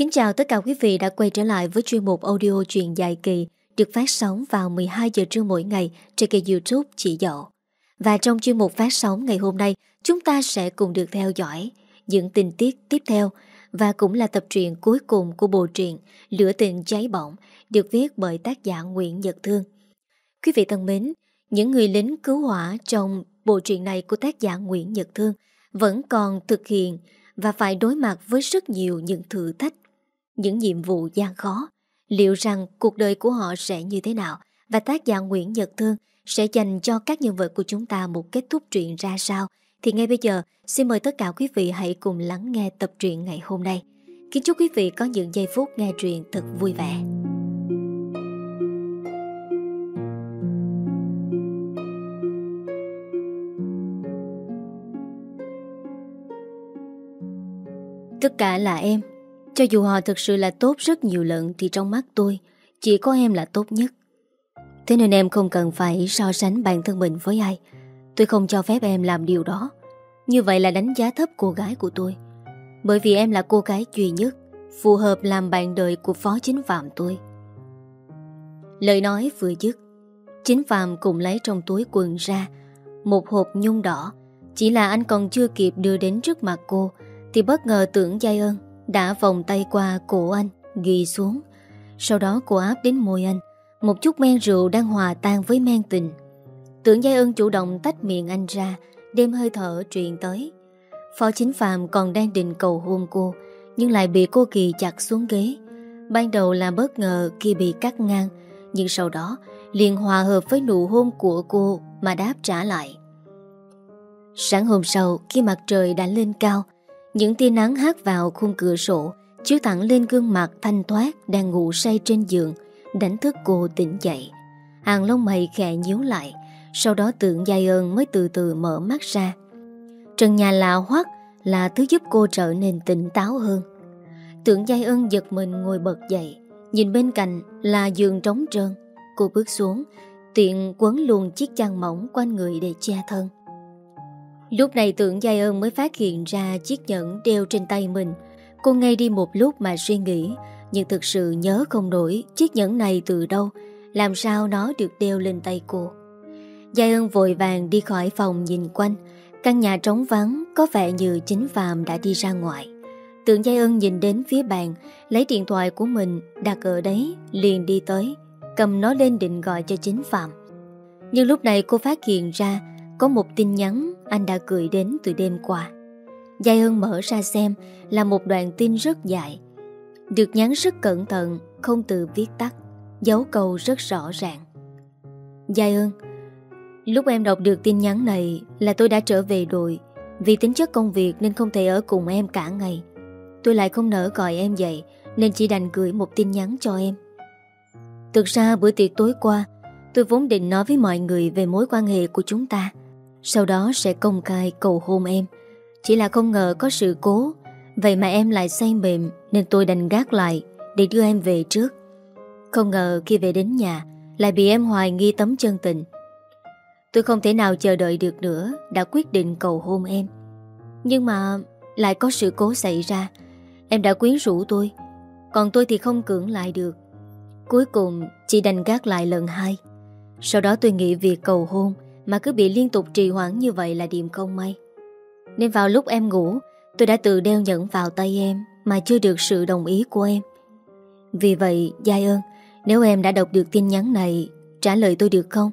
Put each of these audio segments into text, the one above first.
Kính chào tất cả quý vị đã quay trở lại với chuyên mục audio truyện dài kỳ được phát sóng vào 12 giờ trưa mỗi ngày trên kênh youtube Chị Dậu. Và trong chuyên mục phát sóng ngày hôm nay, chúng ta sẽ cùng được theo dõi những tình tiết tiếp theo và cũng là tập truyện cuối cùng của bộ truyện Lửa tình cháy bỏng được viết bởi tác giả Nguyễn Nhật Thương. Quý vị thân mến, những người lính cứu hỏa trong bộ truyện này của tác giả Nguyễn Nhật Thương vẫn còn thực hiện và phải đối mặt với rất nhiều những thử thách, những nhiệm vụ gian khó. Liệu rằng cuộc đời của họ sẽ như thế nào và tác giả Nguyễn Nhật Thương sẽ dành cho các nhân vật của chúng ta một kết thúc truyện ra sao thì ngay bây giờ, xin mời tất cả quý vị hãy cùng lắng nghe tập truyện ngày hôm nay. Kính chúc quý vị có những giây phút nghe truyện thật vui vẻ. Tất cả là em cho dù họ thực sự là tốt rất nhiều lần Thì trong mắt tôi, Chỉ có em là tốt nhất. Thế nên em không cần phải so sánh bản thân mình với ai. Tôi không cho phép em làm điều đó. Như vậy là đánh giá thấp cô gái của tôi. Bởi vì em là cô gái duy nhất, Phù hợp làm bạn đời của phó chính phạm tôi. Lời nói vừa dứt, Chính phạm cùng lấy trong túi quần ra Một hộp nhung đỏ. Chỉ là anh còn chưa kịp đưa đến trước mặt cô, thì bất ngờ tưởng Giai ơn. Đã vòng tay qua cổ anh, Ghi xuống. Sau đó cô áp đến môi anh, Một chút men rượu đang hòa tan với men tình. Tưởng Giai ơn chủ động tách miệng anh ra Đêm hơi thở truyền tới. Phó chính phạm còn đang định cầu hôn cô, Nhưng lại bị cô Kỳ chặt xuống ghế. Ban đầu là bất ngờ khi bị cắt ngang, Nhưng sau đó liền hòa hợp với nụ hôn của cô Mà đáp trả lại. Sáng hôm sau, khi mặt trời đã lên cao những tia nắng hát vào khung cửa sổ, Chiếu thẳng lên gương mặt thanh thoát Đang ngủ say trên giường, Đánh thức cô tỉnh dậy. Hàng lông mày khẽ nhíu lại, Sau đó tượng giai ơn mới từ từ mở mắt ra. Trần nhà lạ hoắc Là thứ giúp cô trở nên tỉnh táo hơn. Tượng giai ơn giật mình ngồi bật dậy, Nhìn bên cạnh là giường trống trơn. Cô bước xuống, Tiện quấn luôn chiếc chăn mỏng quanh người để che thân. Lúc này tưởng Giai ơn mới phát hiện ra chiếc nhẫn đeo trên tay mình. Cô ngay đi một lúc mà suy nghĩ, nhưng thực sự nhớ không nổi chiếc nhẫn này từ đâu, làm sao nó được đeo lên tay cô. Giai ơn vội vàng đi khỏi phòng nhìn quanh, căn nhà trống vắng có vẻ như chính Phạm đã đi ra ngoài. Tưởng Giai ơn nhìn đến phía bàn, lấy điện thoại của mình đặt ở đấy, liền đi tới, cầm nó lên định gọi cho chính Phạm. Nhưng lúc này cô phát hiện ra có một tin nhắn anh đã gửi đến từ đêm qua. Giai ơn mở ra xem là một đoạn tin rất dài. Được nhắn rất cẩn thận, không từ viết tắt, dấu câu rất rõ ràng. Giai ơn, lúc em đọc được tin nhắn này là tôi đã trở về đội. Vì tính chất công việc nên không thể ở cùng em cả ngày. Tôi lại không nỡ gọi em dậy nên chỉ đành gửi một tin nhắn cho em. Thực ra bữa tiệc tối qua, tôi vốn định nói với mọi người về mối quan hệ của chúng ta. Sau đó sẽ công khai cầu hôn em. Chỉ là không ngờ có sự cố. Vậy mà em lại say mềm, Nên tôi đành gác lại Để đưa em về trước. Không ngờ khi về đến nhà, Lại bị em hoài nghi tấm chân tình. Tôi không thể nào chờ đợi được nữa, Đã quyết định cầu hôn em. Nhưng mà lại có sự cố xảy ra. Em đã quyến rũ tôi, Còn tôi thì không cưỡng lại được. Cuối cùng chỉ đành gác lại lần hai. Sau đó tôi nghĩ việc cầu hôn mà cứ bị liên tục trì hoãn như vậy là điểm không may. Nên vào lúc em ngủ, Tôi đã tự đeo nhẫn vào tay em Mà chưa được sự đồng ý của em. Vì vậy, Giai ơn, Nếu em đã đọc được tin nhắn này, Trả lời tôi được không?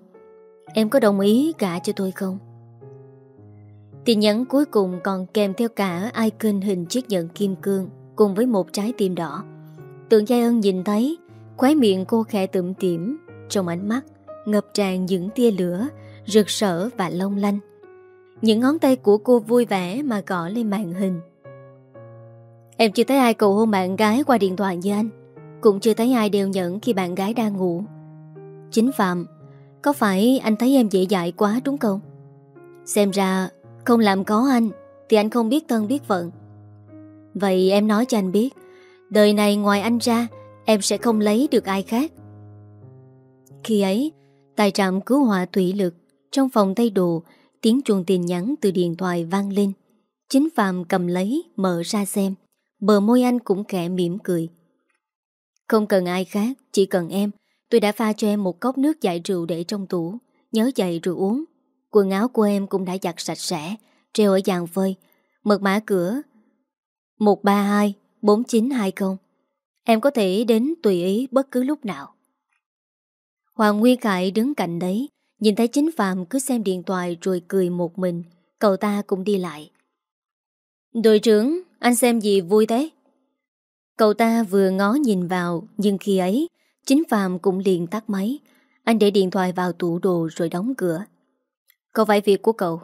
Em có đồng ý cả cho tôi không? Tin nhắn cuối cùng còn kèm theo cả icon hình chiếc nhẫn kim cương Cùng với một trái tim đỏ. Tượng Giai ơn nhìn thấy, Khóe miệng cô khẽ tụm tiểm Trong ánh mắt ngập tràn những tia lửa rực rỡ và long lanh. Những ngón tay của cô vui vẻ mà gõ lên màn hình. Em chưa thấy ai cầu hôn bạn gái qua điện thoại như anh. Cũng chưa thấy ai đều nhận khi bạn gái đang ngủ. Chính Phạm, có phải anh thấy em dễ dãi quá đúng không? Xem ra không làm có anh thì anh không biết thân biết phận. Vậy em nói cho anh biết, đời này ngoài anh ra, em sẽ không lấy được ai khác. Khi ấy, tài trạm cứu hỏa thủy lực trong phòng thay đồ, tiếng chuông tin nhắn từ điện thoại vang lên. Chính Phạm cầm lấy, mở ra xem. Bờ môi anh cũng khẽ mỉm cười. Không cần ai khác Chỉ cần em. Tôi đã pha cho em một cốc nước giải rượu để trong tủ. Nhớ dậy rồi uống. Quần áo của em cũng đã giặt sạch sẽ Treo ở dàn phơi. Mật mã cửa. 132 4920 Em có thể đến tùy ý bất cứ lúc nào. Hoàng Nguyên Khải đứng cạnh đấy Nhìn thấy chính Phạm cứ xem điện thoại rồi cười một mình, Cậu ta cũng đi lại. Đội trưởng, Anh xem gì vui thế? Cậu ta vừa ngó nhìn vào, Nhưng khi ấy, Chính Phạm cũng liền tắt máy. Anh để điện thoại vào tủ đồ rồi đóng cửa. Có phải việc của cậu?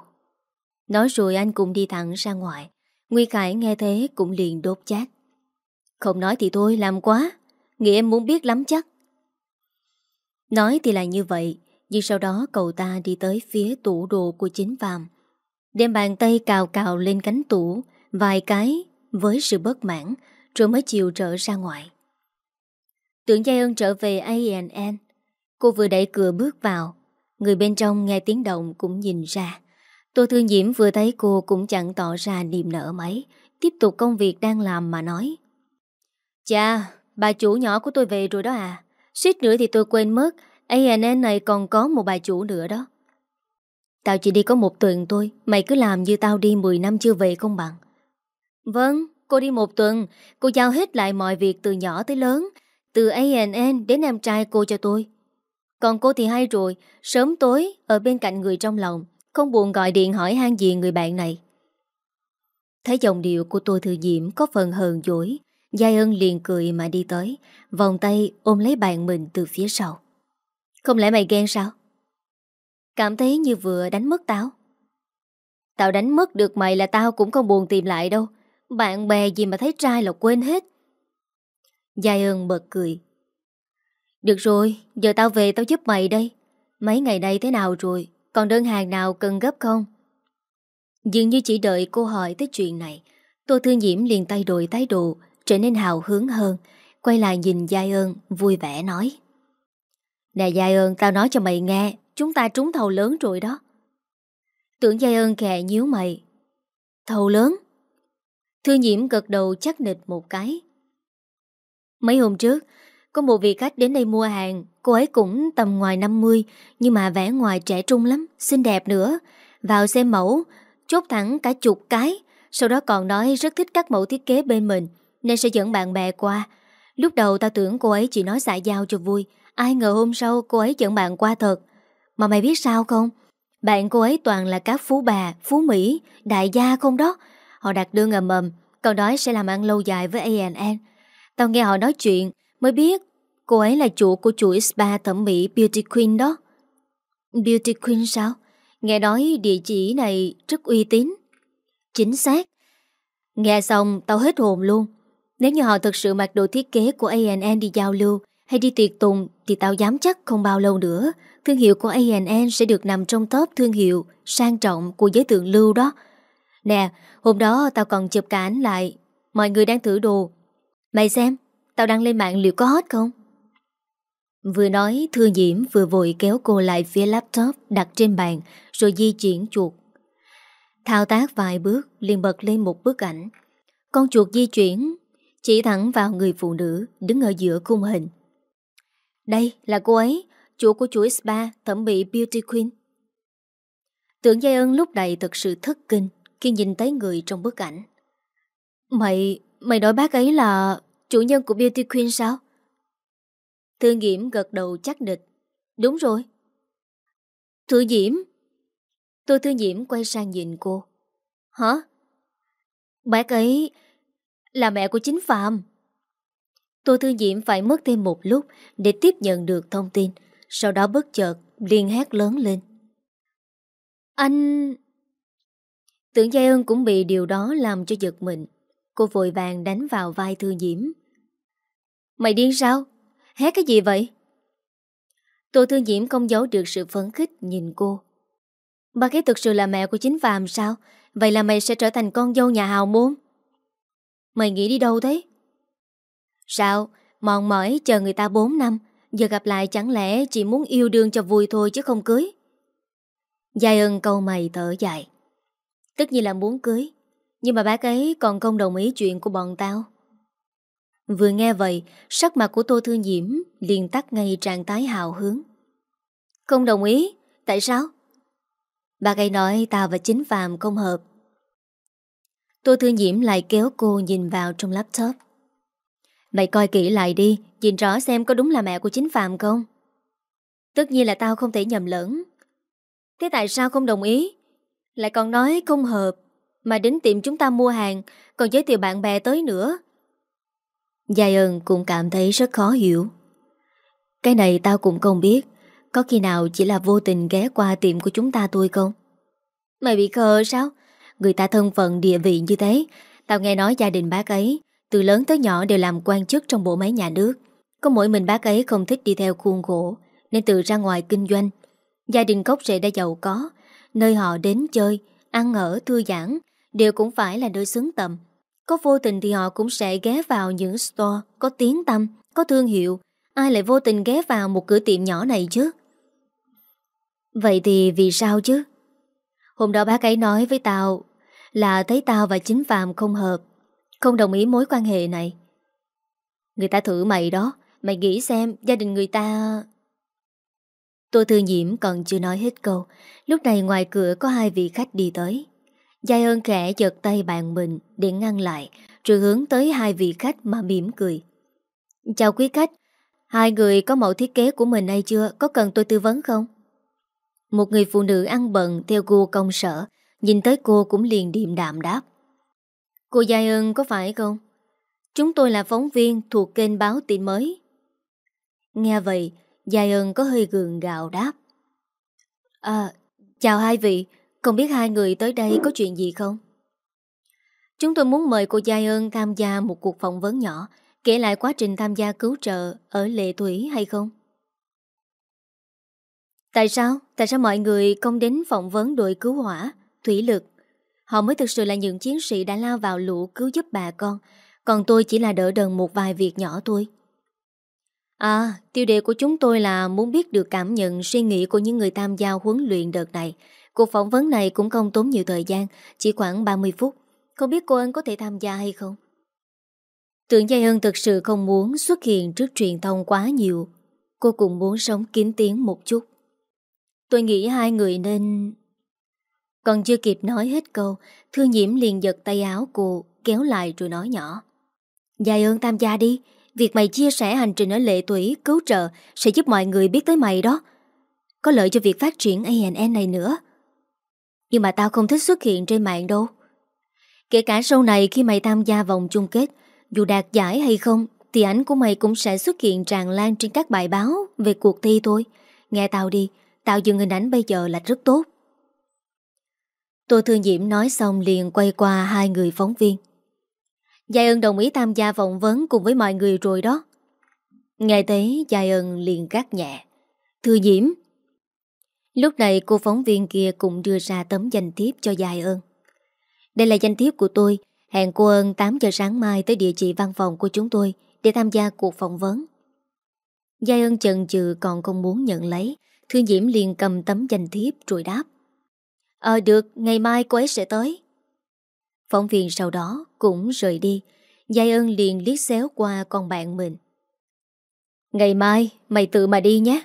Nói rồi anh cũng đi thẳng ra ngoài. Nguy Khải nghe thế cũng liền đốt chát. Không nói thì thôi, làm quá. Nghĩ em muốn biết lắm chắc. Nói thì là như vậy nhưng sau đó cậu ta đi tới phía tủ đồ của chính Phạm. Đem bàn tay cào cào lên cánh tủ Vài cái với sự bất mãn Rồi mới chịu trở ra ngoài. Tưởng Giai ơn trở về ANN Cô vừa đẩy cửa bước vào. Người bên trong nghe tiếng động cũng nhìn ra. Tô Thư Diễm vừa thấy cô cũng chẳng tỏ ra niềm nở mấy. Tiếp tục công việc đang làm mà nói. Chà, bà chủ nhỏ của tôi về rồi đó à. Suýt nữa thì tôi quên mất ANN này còn có một bà chủ nữa đó. Tao chỉ đi có một tuần thôi Mày cứ làm như tao đi 10 năm chưa về không bằng. Vâng, cô đi một tuần Cô giao hết lại mọi việc từ nhỏ tới lớn Từ ANN đến em trai cô cho tôi. Còn cô thì hay rồi Sớm tối ở bên cạnh người trong lòng Không buồn gọi điện hỏi han gì người bạn này. Thấy dòng điệu của tôi thừa diễm Có phần hờn dỗi Giai ân liền cười mà đi tới Vòng tay ôm lấy bạn mình từ phía sau. Không lẽ mày ghen sao? Cảm thấy như vừa đánh mất tao. Tao đánh mất được mày là tao cũng không buồn tìm lại đâu. Bạn bè gì mà thấy trai là quên hết. Giai ơn bật cười. Được rồi, Giờ tao về tao giúp mày đây. Mấy ngày nay thế nào rồi? Còn đơn hàng nào cần gấp không? Dường như chỉ đợi cô hỏi tới chuyện này, Tô Thương Diễm liền tay đổi thái độ, Trở nên hào hứng hơn. Quay lại nhìn Giai ơn vui vẻ nói. Nè Giai ơn, tao nói cho mày nghe, Chúng ta trúng thầu lớn rồi đó. Tưởng Giai ơn kẹ nhíu mày. Thầu lớn? Thư nhiễm gật đầu chắc nịch một cái. Mấy hôm trước, Có một vị khách đến đây mua hàng, Cô ấy cũng tầm ngoài 50 Nhưng mà vẻ ngoài trẻ trung lắm, Xinh đẹp nữa. Vào xem mẫu, Chốt thẳng cả chục cái, Sau đó còn nói rất thích các mẫu thiết kế bên mình, Nên sẽ dẫn bạn bè qua. Lúc đầu tao tưởng cô ấy chỉ nói xã giao cho vui Ai ngờ hôm sau cô ấy dẫn bạn qua thật. Mà mày biết sao không? Bạn cô ấy toàn là các phú bà Phú Mỹ, đại gia không đó. Họ đặt đưa ầm ầm Còn nói sẽ làm ăn lâu dài với A&N Tao nghe họ nói chuyện Mới biết cô ấy là chủ của chuỗi spa thẩm mỹ Beauty Queen đó. Beauty Queen sao? Nghe nói địa chỉ này rất uy tín. Chính xác. Nghe xong tao hết hồn luôn. Nếu như họ thực sự mặc đồ thiết kế của A&N đi giao lưu hay đi tiệc tùng Thì tao dám chắc không bao lâu nữa Thương hiệu của ANN sẽ được nằm trong top thương hiệu Sang trọng của giới thượng lưu đó Nè, Hôm đó tao còn chụp cả ảnh lại Mọi người đang thử đồ Mày xem, Tao đăng lên mạng liệu có hot không Vừa nói, Thư Diễm vừa vội kéo cô lại phía laptop đặt trên bàn, rồi di chuyển chuột. Thao tác vài bước, liền bật lên một bức ảnh. Con chuột di chuyển, chỉ thẳng vào người phụ nữ, đứng ở giữa khung hình. Đây là cô ấy, chủ của chuỗi spa thẩm mỹ Beauty Queen. Tưởng Giai Ân lúc này thật sự thất kinh khi nhìn thấy người trong bức ảnh. Mày, mày nói bác ấy là chủ nhân của Beauty Queen sao? Thư Diễm gật đầu chắc địch. Đúng rồi. Thư Diễm. Tôi Thư Diễm quay sang nhìn cô. Hả? Bác ấy là mẹ của chính Phạm. Tô Thư Diễm phải mất thêm một lúc để tiếp nhận được thông tin. Sau đó bất chợt, liền hét lớn lên. Anh... Tưởng Giai ân cũng bị điều đó làm cho giật mình. Cô vội vàng đánh vào vai Thư Diễm. Mày điên sao? Hét cái gì vậy? Tô thư Diễm không giấu được sự phấn khích nhìn cô. Bà cái thực sự là mẹ của chính Phạm sao? Vậy là mày sẽ trở thành con dâu nhà hào môn? Mày nghĩ đi đâu thế? Sao? Mòn mỏi chờ người ta 4 năm Giờ gặp lại chẳng lẽ chỉ muốn yêu đương cho vui thôi chứ không cưới Giai ân câu mày thở dài Tất nhiên là muốn cưới Nhưng mà bác ấy còn không đồng ý chuyện của bọn tao Vừa nghe vậy, sắc mặt của Tô Thư Nhiễm liền tắt ngay trạng tái hào hứng. Không đồng ý, tại sao? Bà ấy nói tao và chính phàm không hợp. Tô Thư Nhiễm lại kéo cô nhìn vào trong laptop. Mày coi kỹ lại đi, nhìn rõ xem có đúng là mẹ của chính Phạm không? Tất nhiên là tao không thể nhầm lẫn. Thế tại sao không đồng ý? Lại còn nói không hợp, mà đến tiệm chúng ta mua hàng, còn giới thiệu bạn bè tới nữa. Giai ơn cũng cảm thấy rất khó hiểu. Cái này tao cũng không biết, có khi nào chỉ là vô tình ghé qua tiệm của chúng ta thôi không? Mày bị khờ sao? Người ta thân phận địa vị như thế, tao nghe nói gia đình bác ấy từ lớn tới nhỏ đều làm quan chức trong bộ máy nhà nước. Có mỗi mình bác ấy không thích đi theo khuôn khổ Nên tự ra ngoài kinh doanh. Gia đình gốc rễ đã giàu có Nơi họ đến chơi, ăn ở, thư giãn Đều cũng phải là nơi xứng tầm. Có vô tình thì họ cũng sẽ ghé vào những store Có tiếng tâm, có thương hiệu. Ai lại vô tình ghé vào một cửa tiệm nhỏ này chứ? Vậy thì vì sao chứ? Hôm đó bác ấy nói với tao Là thấy tao và chính Phạm không hợp. Không đồng ý mối quan hệ này. Người ta thử mày đó, Mày nghĩ xem gia đình người ta... Tô Thư Nhiễm còn chưa nói hết câu. Lúc này ngoài cửa có hai vị khách đi tới. Giai ơn khẽ giật tay bạn mình Để ngăn lại, Rồi hướng tới hai vị khách mà mỉm cười. Chào quý khách, Hai người có mẫu thiết kế của mình hay chưa? Có cần tôi tư vấn không? Một người phụ nữ ăn bận Theo cô công sở, Nhìn tới cô cũng liền điềm đạm đáp. Cô Giai ơn có phải không Chúng tôi là phóng viên thuộc kênh báo tin mới Nghe vậy, Giai ơn có hơi gường gạo đáp. À, chào hai vị, không biết hai người tới đây có chuyện gì không? Chúng tôi muốn mời cô Giai ơn tham gia một cuộc phỏng vấn nhỏ, kể lại quá trình tham gia cứu trợ ở Lệ Thủy hay không? Tại sao? Tại sao mọi người không đến phỏng vấn đội cứu hỏa, thủy lực? Họ mới thực sự là những chiến sĩ đã lao vào lũ cứu giúp bà con, còn tôi chỉ là đỡ đần một vài việc nhỏ thôi. À, tiêu đề của chúng tôi là muốn biết được cảm nhận, suy nghĩ của những người tham gia huấn luyện đợt này. Cuộc phỏng vấn này cũng không tốn nhiều thời gian, chỉ khoảng 30 phút. Không biết cô Ân có thể tham gia hay không? Tưởng Giai Ân thực sự không muốn xuất hiện trước truyền thông quá nhiều. Cô cũng muốn sống kín tiếng một chút. Tôi nghĩ hai người nên... Còn chưa kịp nói hết câu, Thư Nhiễm liền giật tay áo cô, kéo lại rồi nói nhỏ. dài ơn tham gia đi, Việc mày chia sẻ hành trình ở lệ tủy cứu trợ sẽ giúp mọi người biết tới mày đó. Có lợi cho việc phát triển ANN này nữa. Nhưng mà tao không thích xuất hiện trên mạng đâu. Kể cả sau này khi mày tham gia vòng chung kết, dù đạt giải hay không, thì ảnh của mày cũng sẽ xuất hiện tràn lan trên các bài báo về cuộc thi thôi. Nghe tao đi, tao dừng hình ảnh bây giờ là rất tốt. Tô Thương Diễm nói xong liền quay qua hai người phóng viên. Giai ân đồng ý tham gia phỏng vấn cùng với mọi người rồi đó. Nghe thấy, Giai ân liền gắt nhẹ. Thư Diễm. Lúc này cô phóng viên kia cũng đưa ra tấm danh thiếp cho Giai ân. Đây là danh thiếp của tôi. Hẹn cô ơn 8 giờ sáng mai tới địa chỉ văn phòng của chúng tôi để tham gia cuộc phỏng vấn. Giai ân chần chừ còn không muốn nhận lấy. Thư Diễm liền cầm tấm danh thiếp rồi đáp. Ờ được, ngày mai cô ấy sẽ tới. Phóng viên sau đó cũng rời đi. Giai ơn liền liếc xéo qua con bạn mình. Ngày mai mày tự mà đi nhé.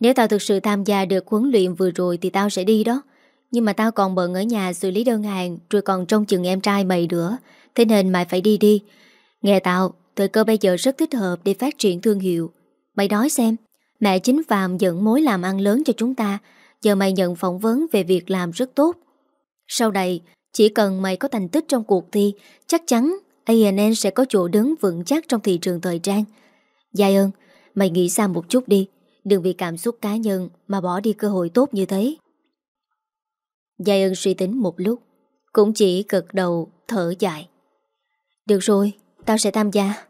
Nếu tao thực sự tham gia được huấn luyện vừa rồi Thì tao sẽ đi đó. Nhưng mà tao còn bận ở nhà xử lý đơn hàng Rồi còn trông chừng em trai mày nữa. Thế nên mày phải đi đi. Nghe tao, thời cơ bây giờ rất thích hợp Để phát triển thương hiệu. Mày nói xem Mẹ chính phàm dẫn mối làm ăn lớn cho chúng ta. Giờ mày nhận phỏng vấn về việc làm rất tốt Sau này chỉ cần mày có thành tích trong cuộc thi, chắc chắn A&N sẽ có chỗ đứng vững chắc trong thị trường thời trang. Giai ơn, mày nghĩ xa một chút đi, đừng vì cảm xúc cá nhân mà bỏ đi cơ hội tốt như thế. Giai ơn suy tính một lúc, cũng chỉ cực đầu thở dài. Được rồi, tao sẽ tham gia.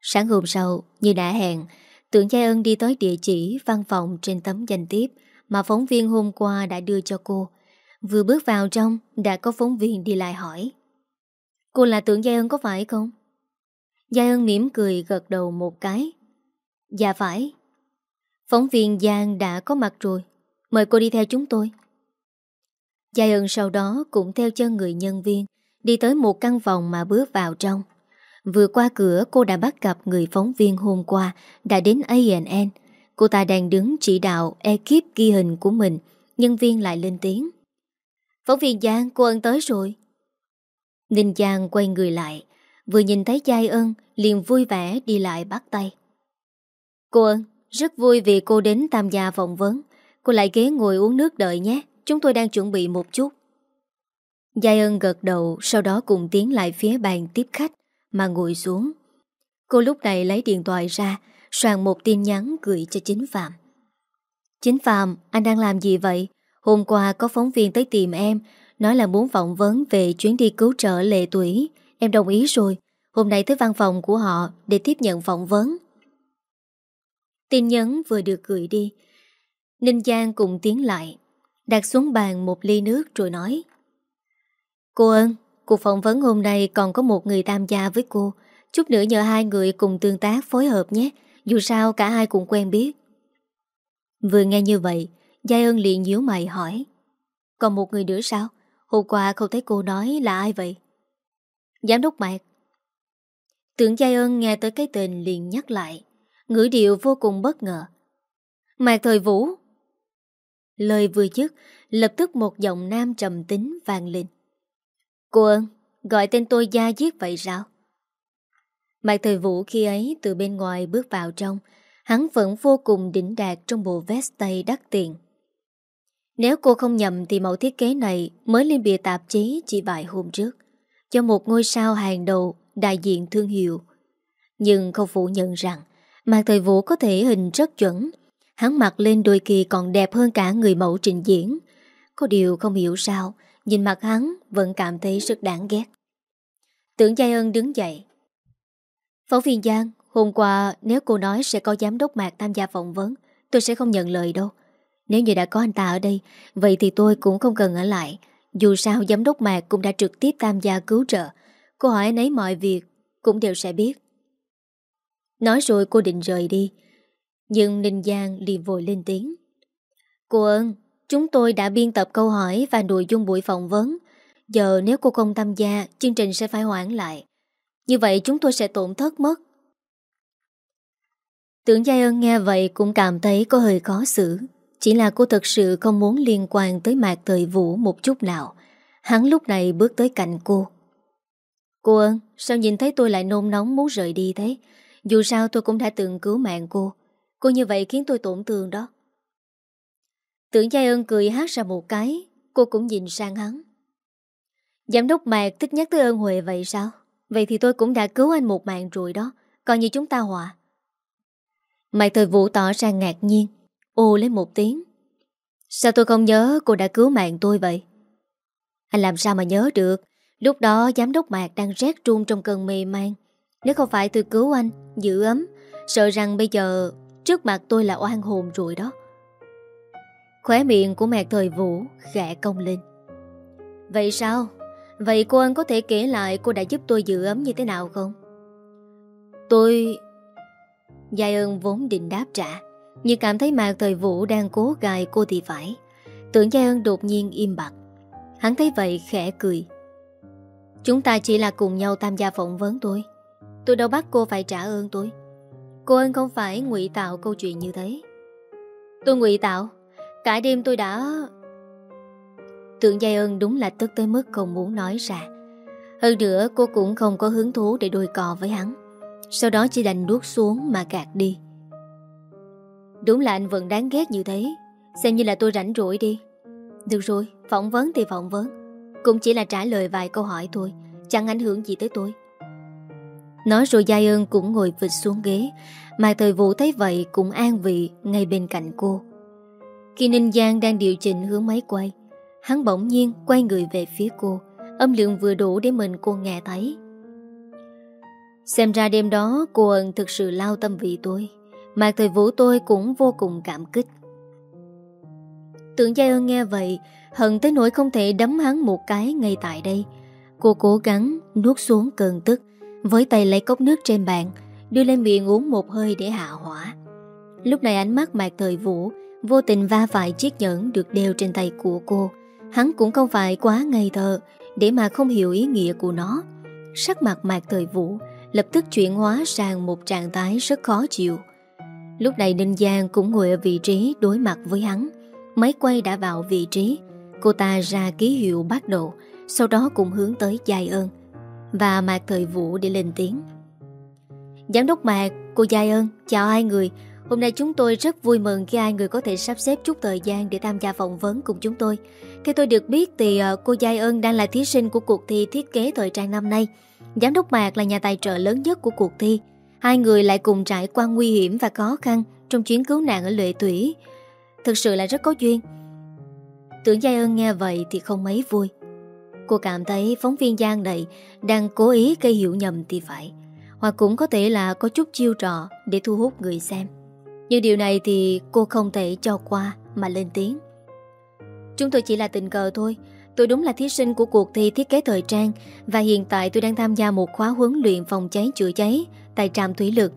Sáng hôm sau, như đã hẹn, tưởng Giai ơn đi tới địa chỉ văn phòng trên tấm danh tiếp mà phóng viên hôm qua đã đưa cho cô. Vừa bước vào trong, Đã có phóng viên đi lại hỏi Cô là tưởng Giai Ân có phải không? Giai Ân mỉm cười gật đầu một cái Dạ phải Phóng viên Giang đã có mặt rồi Mời cô đi theo chúng tôi Giai Ân sau đó cũng theo chân người nhân viên Đi tới một căn phòng mà bước vào trong Vừa qua cửa, cô đã bắt gặp người phóng viên hôm qua đã đến ANN. Cô ta đang đứng chỉ đạo ekip ghi hình của mình, nhân viên lại lên tiếng. Phóng viên Giang, cô ân tới rồi. Ninh Giang quay người lại, vừa nhìn thấy Giai ân, liền vui vẻ đi lại bắt tay. Cô ân, rất vui vì cô đến tham gia phỏng vấn. Cô lại ghế ngồi uống nước đợi nhé, chúng tôi đang chuẩn bị một chút. Giai ân gật đầu, sau đó cùng tiến lại phía bàn tiếp khách, mà ngồi xuống. Cô lúc này lấy điện thoại ra, soạn một tin nhắn gửi cho chính Phạm. Chính Phạm, anh đang làm gì vậy? Hôm qua có phóng viên tới tìm em, nói là muốn phỏng vấn về chuyến đi cứu trợ lệ tuổi. Em đồng ý rồi, hôm nay tới văn phòng của họ để tiếp nhận phỏng vấn. Tin nhắn vừa được gửi đi. Ninh Giang cùng tiến lại, đặt xuống bàn một ly nước rồi nói. Cô ơn, cuộc phỏng vấn hôm nay còn có một người tham gia với cô. Chút nữa nhờ hai người cùng tương tác phối hợp nhé. Dù sao cả hai cũng quen biết. Vừa nghe như vậy, Giai ơn liền nhíu mày hỏi. Còn một người nữa sao? Hôm qua không thấy cô nói là ai vậy? Giám đốc Mạc. Tưởng Giai ơn nghe tới cái tên liền nhắc lại. Ngữ điệu vô cùng bất ngờ. Mạc thời vũ. Lời vừa dứt, lập tức một giọng nam trầm tính vang lên. Cô ơn, gọi tên tôi Gia Giết vậy sao? Mạc thời vũ khi ấy từ bên ngoài bước vào trong, hắn vẫn vô cùng đỉnh đạt trong bộ vest tay đắt tiền. Nếu cô không nhầm thì mẫu thiết kế này mới lên bìa tạp chí chỉ vài hôm trước, cho một ngôi sao hàng đầu đại diện thương hiệu. Nhưng không phủ nhận rằng Mạc Thời Vũ có thể hình rất chuẩn Hắn mặc lên đôi kỳ còn đẹp hơn cả người mẫu trình diễn Có điều không hiểu sao Nhìn mặt hắn vẫn cảm thấy rất đáng ghét Tưởng Giai Ân đứng dậy Phóng viên Giang, Hôm qua nếu cô nói sẽ có giám đốc Mạc tham gia phỏng vấn, Tôi sẽ không nhận lời đâu. Nếu như đã có anh ta ở đây, Vậy thì tôi cũng không cần ở lại. Dù sao, giám đốc Mạc cũng đã trực tiếp tham gia cứu trợ. Cô hỏi anh ấy mọi việc Cũng đều sẽ biết. Nói rồi cô định rời đi, Nhưng Ninh Giang liền vội lên tiếng. Cô ơn Chúng tôi đã biên tập câu hỏi Và nội dung buổi phỏng vấn. Giờ nếu cô không tham gia, Chương trình sẽ phải hoãn lại. Như vậy chúng tôi sẽ tổn thất mất. Tưởng Giai ơn nghe vậy Cũng cảm thấy có hơi khó xử. Chỉ là cô thật sự không muốn liên quan Tới mạc thời vũ một chút nào. Hắn lúc này bước tới cạnh cô. Cô ơn Sao nhìn thấy tôi lại nôn nóng muốn rời đi thế? Dù sao tôi cũng đã từng cứu mạng cô. Cô như vậy khiến tôi tổn thương đó. Tưởng Giai ơn cười hát ra một cái. Cô cũng nhìn sang hắn. Giám đốc Mạc thích nhắc tới ơn Huệ vậy sao? Vậy thì tôi cũng đã cứu anh một mạng rồi đó. Coi như chúng ta hòa. Mày thời vụ tỏ ra ngạc nhiên. Ô lên một tiếng. Sao tôi không nhớ cô đã cứu mạng tôi vậy? Anh làm sao mà nhớ được? Lúc đó giám đốc Mạc đang rét run trong cơn mê man. Nếu không phải tôi cứu anh, Giữ ấm, Sợ rằng bây giờ Trước mặt tôi là oan hồn rồi đó. Khóe miệng của mẹ thời vũ Gã công lên. Vậy sao? Vậy cô anh có thể kể lại cô đã giúp tôi giữ ấm như thế nào không? Tôi Giai ơn vốn định đáp trả, Nhưng cảm thấy mạc thời vũ đang cố gài cô thì phải. Tưởng Giai ơn đột nhiên im bặt. Hắn thấy vậy khẽ cười. Chúng ta chỉ là cùng nhau tham gia phỏng vấn tôi Tôi đâu bắt cô phải trả ơn tôi. Cô ơn không phải ngụy tạo câu chuyện như thế. Tôi ngụy tạo? Cả đêm tôi đã Tượng Giai ơn đúng là tức tới mức không muốn nói ra. Hơn nữa cô cũng không có hứng thú để đôi cò với hắn. Sau đó chỉ đành đuốt xuống mà gạt đi. Đúng là anh vẫn đáng ghét như thế. Xem như là tôi rảnh rỗi đi. Được rồi, phỏng vấn thì phỏng vấn. Cũng chỉ là trả lời vài câu hỏi thôi. Chẳng ảnh hưởng gì tới tôi. Nói rồi Giai ơn cũng ngồi vịt xuống ghế. Mà thời vụ thấy vậy cũng an vị ngay bên cạnh cô. Khi Ninh Giang đang điều chỉnh hướng máy quay Hắn bỗng nhiên quay người về phía cô. Âm lượng vừa đủ để mình cô nghe thấy. Xem ra đêm đó cô ẩn thực sự lao tâm vì tôi, Mà thời vũ tôi cũng vô cùng cảm kích. Tưởng Giai ơn nghe vậy, Hận tới nỗi không thể đấm hắn một cái ngay tại đây. Cô cố gắng nuốt xuống cơn tức, với tay lấy cốc nước trên bàn, Đưa lên miệng uống một hơi để hạ hỏa. Lúc này ánh mắt mạc thời vũ Vô tình va phải chiếc nhẫn Được đeo trên tay của cô. Hắn cũng không phải quá ngây thơ Để mà không hiểu ý nghĩa của nó Sắc mặt mạc thời vũ lập tức chuyển hóa sang một trạng thái rất khó chịu. Lúc này Ninh Giang cũng ngồi ở vị trí đối mặt với hắn. Máy quay đã vào vị trí, cô ta ra ký hiệu bắt đầu, sau đó cũng hướng tới Giai ơn và Mạc Thời Vũ để lên tiếng. Giám đốc Mạc, cô Giai ơn, chào hai người. Hôm nay chúng tôi rất vui mừng khi hai người có thể sắp xếp chút thời gian để tham gia phỏng vấn cùng chúng tôi. Khi tôi được biết thì ờ, cô Giai Ân đang là thí sinh của cuộc thi thiết kế thời trang năm nay. Giám đốc Mạc là nhà tài trợ lớn nhất của cuộc thi. Hai người lại cùng trải qua nguy hiểm và khó khăn trong chuyến cứu nạn ở Lệ Thủy. Thực sự là rất có duyên. Tưởng Giai Ân nghe vậy thì không mấy vui. Cô cảm thấy phóng viên Giang này đang cố ý gây hiểu nhầm thì phải. Hoặc cũng có thể là có chút chiêu trò để thu hút người xem. Nhưng điều này thì cô không thể cho qua mà lên tiếng. Chúng tôi chỉ là tình cờ thôi. Tôi đúng là thí sinh của cuộc thi thiết kế thời trang, và hiện tại tôi đang tham gia một khóa huấn luyện phòng cháy chữa cháy tại trạm thủy lực.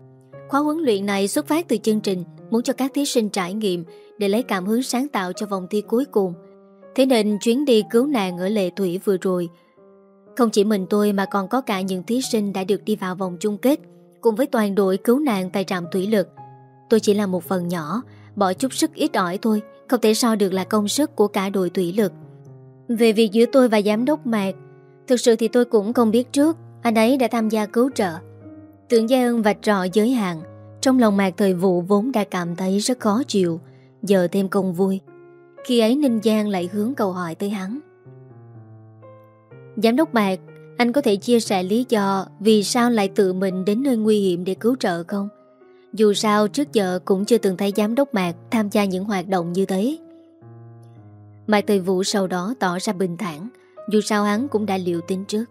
Khóa huấn luyện này xuất phát từ chương trình, muốn cho các thí sinh trải nghiệm để lấy cảm hứng sáng tạo cho vòng thi cuối cùng. Thế nên chuyến đi cứu nạn ở Lệ Thủy vừa rồi, Không chỉ mình tôi mà còn có cả những thí sinh đã được đi vào vòng chung kết Cùng với toàn đội cứu nạn tại trạm thủy lực Tôi chỉ là một phần nhỏ, Bỏ chút sức ít ỏi thôi, Không thể so được là công sức của cả đội thủy lực. Về việc giữa tôi và giám đốc Mạc, Thực sự thì tôi cũng không biết trước, Anh ấy đã tham gia cứu trợ. Tưởng Gia ơn vạch rõ giới hạn, Trong lòng Mạc thời vụ vốn đã cảm thấy rất khó chịu, Giờ thêm công vui. Khi ấy Ninh Giang lại hướng câu hỏi tới hắn. Giám đốc Mạc, Anh có thể chia sẻ lý do Vì sao lại tự mình đến nơi nguy hiểm để cứu trợ không? Dù sao trước giờ cũng chưa từng thấy giám đốc Mạc Tham gia những hoạt động như thế. Mạc Thời Vũ sau đó tỏ ra bình thản Dù sao hắn cũng đã liệu tính trước.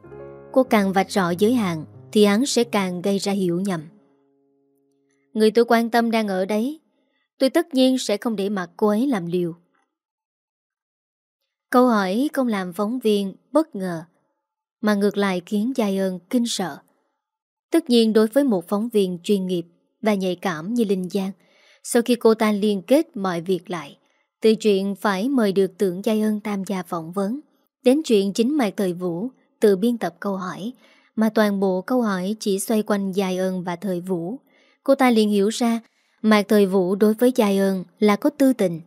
Cô càng vạch rõ giới hạn Thì hắn sẽ càng gây ra hiểu nhầm. Người tôi quan tâm đang ở đấy Tôi tất nhiên sẽ không để mặt cô ấy làm liều. Câu hỏi không làm phóng viên bất ngờ, mà ngược lại khiến Giai ơn kinh sợ. Tất nhiên đối với một phóng viên chuyên nghiệp và nhạy cảm như Linh Giang, sau khi cô ta liên kết mọi việc lại, từ chuyện phải mời được tượng Giai ơn tham gia phỏng vấn, đến chuyện chính Mạc Thời Vũ tự biên tập câu hỏi, mà toàn bộ câu hỏi chỉ xoay quanh Giai ơn và Thời Vũ. Cô ta liền hiểu ra Mạc Thời Vũ đối với Giai ơn là có tư tình.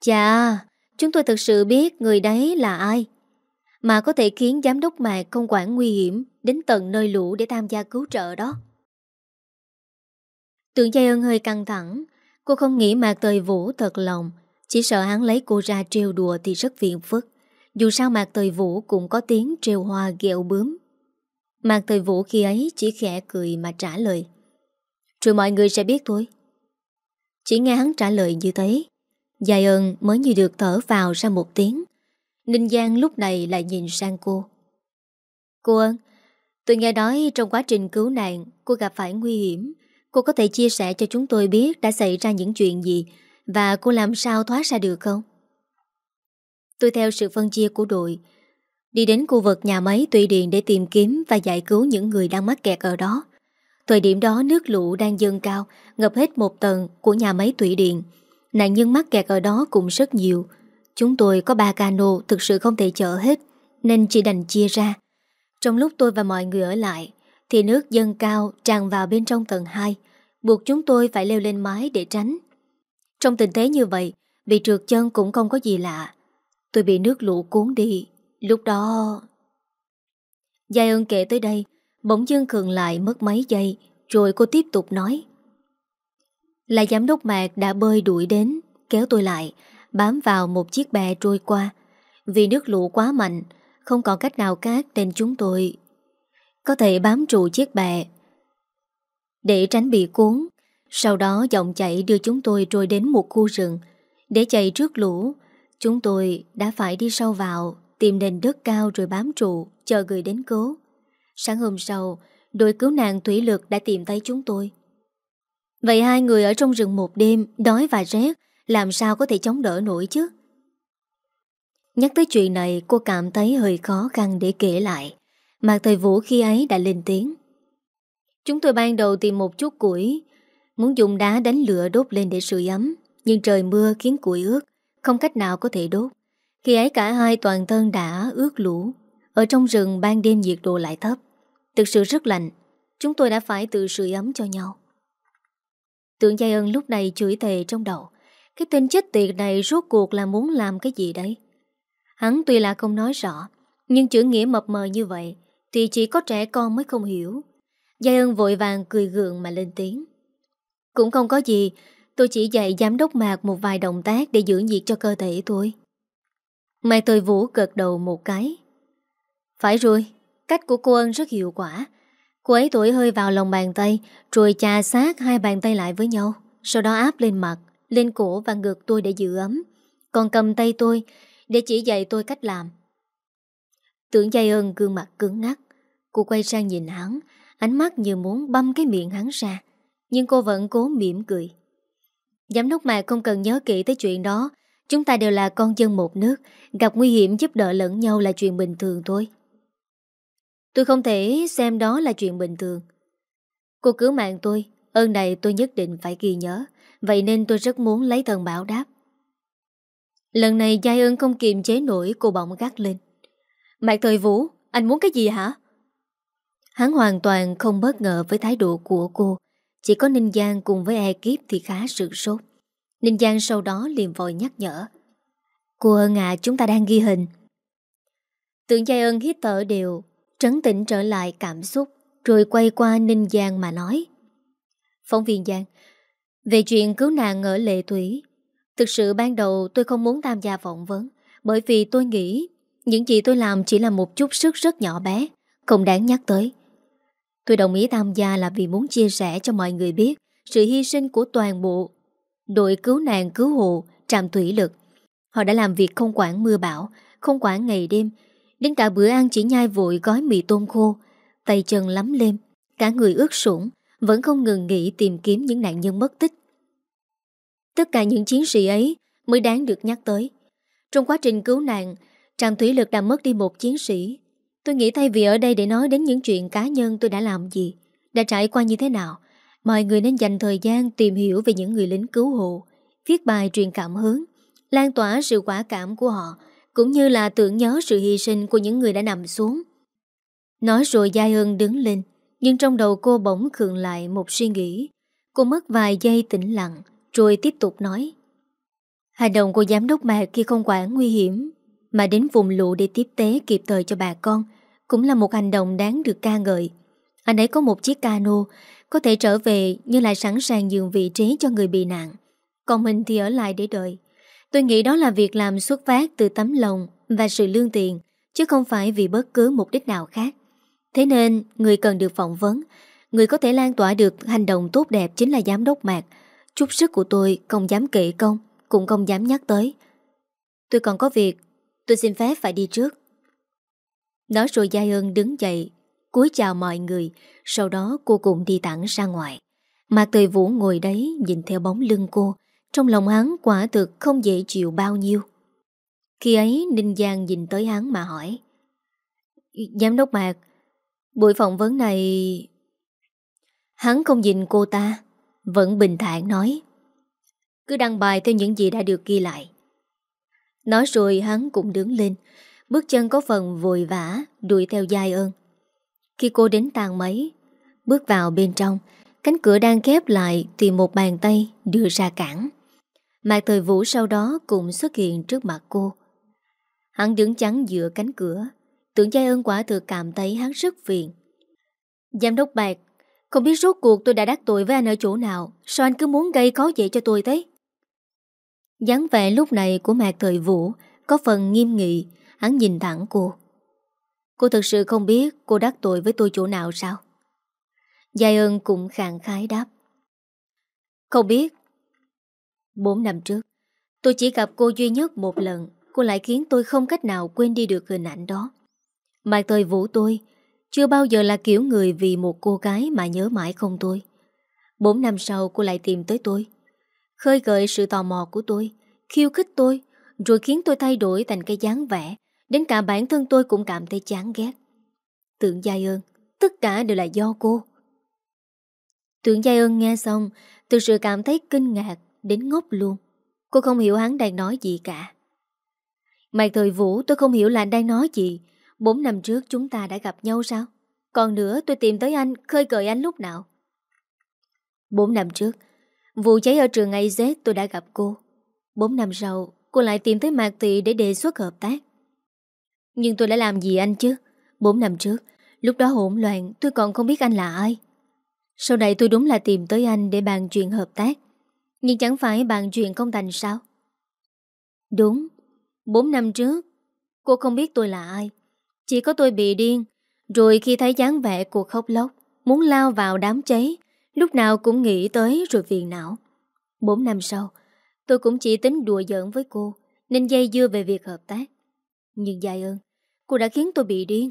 Chà, Chúng tôi thực sự biết người đấy là ai Mà có thể khiến giám đốc mạc không quản nguy hiểm Đến tận nơi lũ để tham gia cứu trợ đó Tưởng Giai ơn hơi căng thẳng. Cô không nghĩ Mạc Tời Vũ thật lòng. Chỉ sợ hắn lấy cô ra trêu đùa thì rất phiền phức. Dù sao Mạc Tời Vũ cũng có tiếng trêu hoa ghẹo bướm. Mạc Tời Vũ khi ấy chỉ khẽ cười mà trả lời. Rồi mọi người sẽ biết thôi. Chỉ nghe hắn trả lời như thế, Giai ơn mới như được thở vào ra một tiếng. Ninh Giang lúc này lại nhìn sang cô. Cô ơn Tôi nghe nói trong quá trình cứu nạn, Cô gặp phải nguy hiểm. Cô có thể chia sẻ cho chúng tôi biết Đã xảy ra những chuyện gì Và cô làm sao thoát ra được không? Tôi theo sự phân chia của đội. Đi đến khu vực nhà máy tùy điện Để tìm kiếm và giải cứu những người đang mắc kẹt ở đó. Thời điểm đó nước lũ đang dâng cao, Ngập hết một tầng của nhà máy thủy điện. Nạn nhân mắc kẹt ở đó cũng rất nhiều. Chúng tôi có ba cano thực sự không thể chở hết, Nên chỉ đành chia ra. Trong lúc tôi và mọi người ở lại thì nước dâng cao, tràn vào bên trong tầng 2 Buộc chúng tôi phải leo lên mái để tránh. Trong tình thế như vậy Bị trượt chân cũng không có gì lạ. Tôi bị nước lũ cuốn đi. Lúc đó, Giai ơn kể tới đây, Bỗng dưng khường lại mất mấy giây, Rồi cô tiếp tục nói. Là giám đốc Mạc đã bơi đuổi đến, Kéo tôi lại, Bám vào một chiếc bè trôi qua. Vì nước lũ quá mạnh, Không còn cách nào khác nên chúng tôi có thể bám trụ chiếc bè. Để tránh bị cuốn, Sau đó dòng chảy đưa chúng tôi trôi đến một khu rừng. Để chạy trước lũ, Chúng tôi đã phải đi sâu vào, Tìm nền đất cao rồi bám trụ, Chờ người đến cứu. Sáng hôm sau, Đội cứu nạn thủy lực đã tìm thấy chúng tôi. Vậy hai người ở trong rừng một đêm, Đói và rét, Làm sao có thể chống đỡ nổi chứ? Nhắc tới chuyện này, Cô cảm thấy hơi khó khăn để kể lại. Mạc thời vũ khi ấy đã lên tiếng. Chúng tôi ban đầu tìm một chút củi, Muốn dùng đá đánh lửa đốt lên để sưởi ấm, Nhưng trời mưa khiến củi ướt, Không cách nào có thể đốt. Khi ấy cả hai toàn thân đã ướt lũ, Ở trong rừng ban đêm nhiệt độ lại thấp. Thực sự rất lạnh, Chúng tôi đã phải tự sưởi ấm cho nhau. Tượng Giai ân lúc này chửi thề trong đầu, Cái tên chết tiệt này rốt cuộc là muốn làm cái gì đấy? Hắn tuy là không nói rõ, Nhưng chữ nghĩa mập mờ như vậy thì chỉ có trẻ con mới không hiểu. Giai ân vội vàng cười gượng mà lên tiếng. Cũng không có gì, Tôi chỉ dạy giám đốc mạc một vài động tác Để giữ nhiệt cho cơ thể tôi. Mai Thời Vũ gật đầu một cái. Phải rồi, Cách của cô ân rất hiệu quả. Cô ấy tuổi hơi vào lòng bàn tay, Rồi chà sát hai bàn tay lại với nhau, Sau đó áp lên mặt, Lên cổ và ngực tôi để giữ ấm. Còn cầm tay tôi Để chỉ dạy tôi cách làm. Tưởng giai ơn gương mặt cứng ngắc. Cô quay sang nhìn hắn, Ánh mắt như muốn băm cái miệng hắn ra, Nhưng cô vẫn cố mỉm cười. Giám đốc mạc không cần nhớ kỹ tới chuyện đó, Chúng ta đều là con dân một nước, Gặp nguy hiểm giúp đỡ lẫn nhau là chuyện bình thường thôi. Tôi không thể xem đó là chuyện bình thường. Cô cứu mạng tôi, Ơn này tôi nhất định phải ghi nhớ, Vậy nên tôi rất muốn lấy thần bảo đáp. Lần này Giai ơn không kiềm chế nổi, Cô bỗng gắt lên. Mạc Thời Vũ, Anh muốn cái gì hả? Hắn hoàn toàn không bất ngờ với thái độ của cô. Chỉ có Ninh Giang cùng với ekip thì khá sự sốt. Ninh Giang sau đó liền vội nhắc nhở. Cô ơn à chúng ta đang ghi hình. Tượng Giai ơn hít thở đều Trấn tĩnh trở lại cảm xúc, Rồi quay qua Ninh Giang mà nói. Phóng viên Giang, Về chuyện cứu nạn ở Lệ Thủy. Thực sự ban đầu tôi không muốn tham gia phỏng vấn, Bởi vì tôi nghĩ những gì tôi làm chỉ là một chút sức rất nhỏ bé, Không đáng nhắc tới. Tôi đồng ý tham gia là vì muốn chia sẻ cho mọi người biết Sự hy sinh của toàn bộ Đội cứu nạn cứu hộ Trạm thủy lực. Họ đã làm việc không quản mưa bão, Không quản ngày đêm. Đến cả bữa ăn chỉ nhai vội gói mì tôm khô, Tay chân lắm lên Cả người ướt sũng, Vẫn không ngừng nghỉ tìm kiếm những nạn nhân mất tích. Tất cả những chiến sĩ ấy Mới đáng được nhắc tới. Trong quá trình cứu nạn Trạm thủy lực đã mất đi một chiến sĩ. Tôi nghĩ thay vì ở đây để nói đến những chuyện cá nhân, tôi đã làm gì, Đã trải qua như thế nào? Mọi người nên dành thời gian tìm hiểu về những người lính cứu hộ, Viết bài truyền cảm hứng, Lan tỏa sự quả cảm của họ, cũng như là tưởng nhớ sự hy sinh của những người đã nằm xuống. Nói rồi Giai ơn đứng lên, Nhưng trong đầu cô bỗng khượng lại một suy nghĩ. Cô mất vài giây tĩnh lặng, Rồi tiếp tục nói. Hành động của giám đốc mạc khi không quản nguy hiểm. Mà đến vùng lũ để tiếp tế kịp thời cho bà con Cũng là một hành động đáng được ca ngợi Anh ấy có một chiếc cano Có thể trở về nhưng lại sẵn sàng nhường vị trí cho người bị nạn Còn mình thì ở lại để đợi Tôi nghĩ đó là việc làm xuất phát từ tấm lòng và sự lương tiền, chứ không phải vì bất cứ mục đích nào khác. Thế nên, người cần được phỏng vấn, người có thể lan tỏa được hành động tốt đẹp chính là giám đốc mạc. Chút sức của tôi không dám kể công, cũng không dám nhắc tới. Tôi còn có việc, tôi xin phép phải đi trước. Nói rồi Giai ơn đứng dậy, cúi chào mọi người, sau đó cô cùng đi thẳng ra ngoài. Mạc Tời Vũ ngồi đấy nhìn theo bóng lưng cô, trong lòng hắn quả thực không dễ chịu bao nhiêu Khi ấy Ninh Giang nhìn tới hắn mà hỏi Giám đốc Mạc Buổi phỏng vấn này Hắn không nhìn cô ta Vẫn bình thản nói Cứ đăng bài theo những gì đã được ghi lại Nói rồi hắn cũng đứng lên Bước chân có phần vội vã Đuổi theo dài ơn Khi cô đến tàn máy, Bước vào bên trong Cánh cửa đang khép lại Thì một bàn tay đưa ra cản Mạc Thời Vũ sau đó cũng xuất hiện trước mặt cô. Hắn đứng chắn giữa cánh cửa. Tưởng Giai ơn quả thực cảm thấy hắn rất phiền. Giám đốc Bạc, không biết rốt cuộc tôi đã đắc tội với anh ở chỗ nào. Sao anh cứ muốn gây khó dễ cho tôi thế? Dáng vẻ lúc này của Mạc Thời Vũ có phần nghiêm nghị. Hắn nhìn thẳng cô. Cô thực sự không biết cô đắc tội với tôi chỗ nào sao? Giai ơn cũng khàng khái đáp. Không biết, bốn năm trước Tôi chỉ gặp cô duy nhất một lần Cô lại khiến tôi không cách nào quên đi được hình ảnh đó Mạc thời vũ tôi Chưa bao giờ là kiểu người vì một cô gái mà nhớ mãi không tôi bốn năm sau cô lại tìm tới tôi Khơi gợi sự tò mò của tôi, Khiêu khích tôi, Rồi khiến tôi thay đổi thành cái dáng vẻ. Đến cả bản thân tôi cũng cảm thấy chán ghét. Tượng Giai ơn Tất cả đều là do cô. Tượng Giai ơn nghe xong Thực sự cảm thấy kinh ngạc đến ngốc luôn. Cô không hiểu hắn đang nói gì cả. Mày thời Vũ, tôi không hiểu là anh đang nói gì. Bốn năm trước chúng ta đã gặp nhau sao? Còn nữa, tôi tìm tới anh, Khơi gợi anh lúc nào? Bốn năm trước Vụ cháy ở trường AZ tôi đã gặp cô. Bốn năm sau, Cô lại tìm tới Mạc Thị để đề xuất hợp tác. Nhưng tôi đã làm gì anh chứ? Bốn năm trước, Lúc đó hỗn loạn, tôi còn không biết anh là ai. Sau này tôi đúng là tìm tới anh Để bàn chuyện hợp tác. Nhưng chẳng phải bàn chuyện công thành sao? Đúng, Bốn năm trước, Cô không biết tôi là ai. Chỉ có tôi bị điên, Rồi khi thấy dáng vẻ cô khóc lóc, Muốn lao vào đám cháy Lúc nào cũng nghĩ tới rồi phiền não. Bốn năm sau, Tôi cũng chỉ tính đùa giỡn với cô, Nên dây dưa về việc hợp tác. Nhưng dài ơn Cô đã khiến tôi bị điên.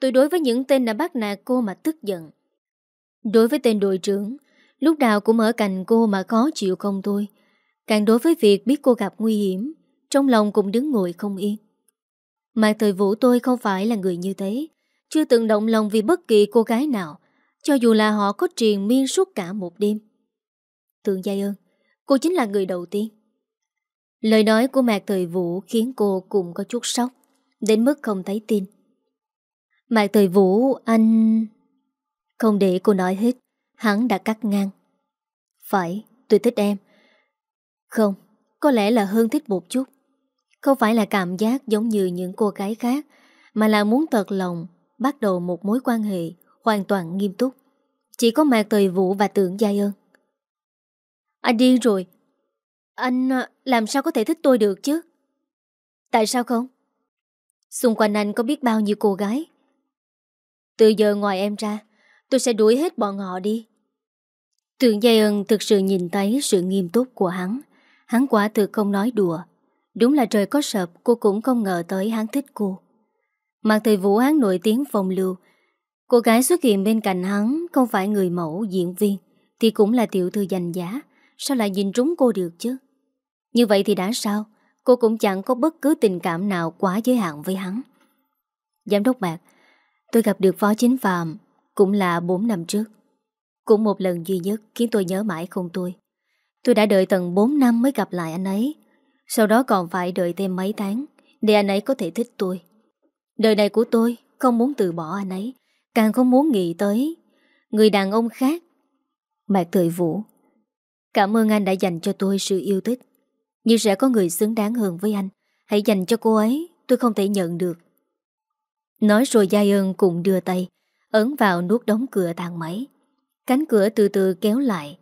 Tôi đối với những tên đã bắt nạt cô mà tức giận. Đối với tên đội trưởng, Lúc nào cũng ở cạnh cô mà khó chịu không tôi Càng đối với việc biết cô gặp nguy hiểm, Trong lòng cũng đứng ngồi không yên. Mạc thời vũ tôi không phải là người như thế, Chưa từng động lòng vì bất kỳ cô gái nào. Cho dù là họ có triền miên suốt cả một đêm. Tường Giai ơn Cô chính là người đầu tiên. Lời nói của Mạc Thời Vũ khiến cô cũng có chút sốc Đến mức không thấy tin. Mạc Thời Vũ anh... Không để cô nói hết Hắn đã cắt ngang. Phải, tôi thích em. Không, có lẽ là hơn thích một chút. Không phải là cảm giác giống như những cô gái khác Mà là muốn thật lòng Bắt đầu một mối quan hệ Hoàn toàn nghiêm túc. Chỉ có Mạc Thời Vũ và Tưởng Giai ơn Anh điên rồi. Anh à, làm sao có thể thích tôi được chứ? Tại sao không? Xung quanh anh có biết bao nhiêu cô gái. Từ giờ ngoài em ra, Tôi sẽ đuổi hết bọn họ đi. Tưởng Giai ân thực sự nhìn thấy sự nghiêm túc của hắn. Hắn quả thực không nói đùa. Đúng là trời có sập, Cô cũng không ngờ tới hắn thích cô. Mạc thời vũ hắn nổi tiếng phong lưu Cô gái xuất hiện bên cạnh hắn Không phải người mẫu, diễn viên, Thì cũng là tiểu thư danh giá. Sao lại nhìn trúng cô được chứ? Như vậy thì đã sao? Cô cũng chẳng có bất cứ tình cảm nào quá giới hạn với hắn. Giám đốc Mạc, Tôi gặp được Phó Chính Phạm Cũng là 4 năm trước. Cũng một lần duy nhất khiến tôi nhớ mãi không tôi Tôi đã đợi tận 4 năm mới gặp lại anh ấy. Sau đó còn phải đợi thêm mấy tháng Để anh ấy có thể thích tôi. Đời này của tôi không muốn từ bỏ anh ấy. Càng không muốn nghĩ tới Người đàn ông khác. Mạc Thời Vũ, Cảm ơn anh đã dành cho tôi sự yêu thích. Nhưng sẽ có người xứng đáng hơn với anh. Hãy dành cho cô ấy, Tôi không thể nhận được. Nói rồi Giai ơn cũng đưa tay, Ấn vào nút đóng cửa thang máy. Cánh cửa từ từ kéo lại.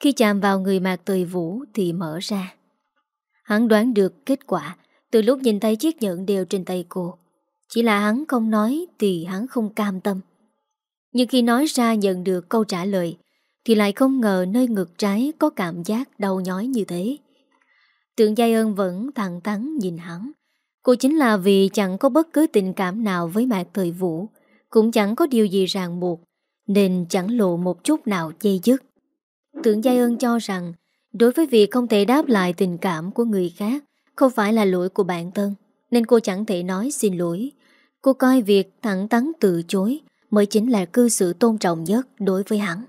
Khi chạm vào người Mạc Thời Vũ Thì mở ra. Hắn đoán được kết quả. Từ lúc nhìn thấy chiếc nhẫn đều trên tay cô chỉ là hắn không nói Thì hắn không cam tâm. Nhưng khi nói ra nhận được câu trả lời, Thì lại không ngờ nơi ngực trái Có cảm giác đau nhói như thế. Tượng Giai ơn vẫn thẳng thắn nhìn hắn. Cô chính là vì chẳng có bất cứ tình cảm nào với Mạc Thời Vũ, Cũng chẳng có điều gì ràng buộc, Nên chẳng lộ một chút nào dây dứt. Tưởng Giai ơn cho rằng, Đối với việc không thể đáp lại tình cảm của người khác, Không phải là lỗi của bản thân, Nên cô chẳng thể nói xin lỗi. Cô coi việc thẳng thắn từ chối Mới chính là cư xử tôn trọng nhất đối với hắn.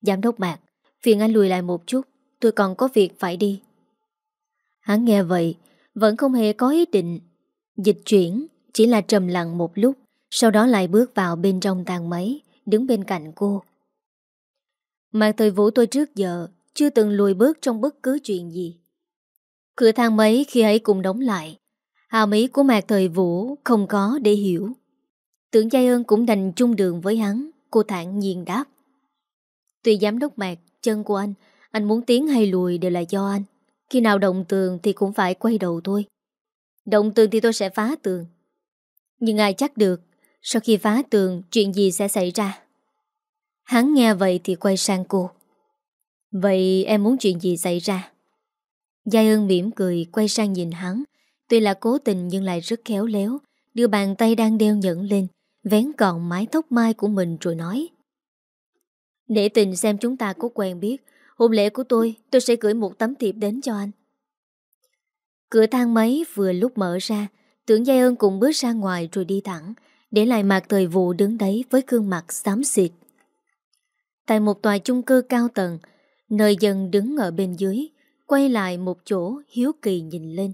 Giám đốc Mạc Phiền anh lùi lại một chút, Tôi còn có việc phải đi. Hắn nghe vậy, Vẫn không hề có ý định. Dịch chuyển Chỉ là trầm lặng một lúc, Sau đó lại bước vào bên trong tàn máy, Đứng bên cạnh cô. Mạc thời vũ tôi trước giờ, Chưa từng lùi bước trong bất cứ chuyện gì. Cửa thang máy khi ấy cũng đóng lại Hào mỹ của mạc thời vũ Không có để hiểu. Tưởng Giai ơn cũng đành chung đường với hắn, Cô thản nhiên đáp. Tùy giám đốc mạc, Chân của anh Anh muốn tiến hay lùi đều là do anh. Khi nào động tường thì cũng phải quay đầu thôi. Động tường thì tôi sẽ phá tường. Nhưng ai chắc được, Sau khi phá tường, Chuyện gì sẽ xảy ra? Hắn nghe vậy thì quay sang cô. Vậy em muốn chuyện gì xảy ra? Giai ơn mỉm cười, Quay sang nhìn hắn. Tuy là cố tình nhưng lại rất khéo léo. Đưa bàn tay đang đeo nhẫn lên, Vén còn mái tóc mai của mình rồi nói. Để tình xem chúng ta có quen biết. Hôn lễ của tôi Tôi sẽ gửi một tấm thiệp đến cho anh. Cửa thang máy vừa lúc mở ra, Tưởng Giai ơn cũng bước ra ngoài rồi đi thẳng, Để lại mặt thời vụ đứng đấy Với gương mặt xám xịt. Tại một tòa chung cư cao tầng, Nơi dân đứng ở bên dưới, Quay lại một chỗ hiếu kỳ nhìn lên.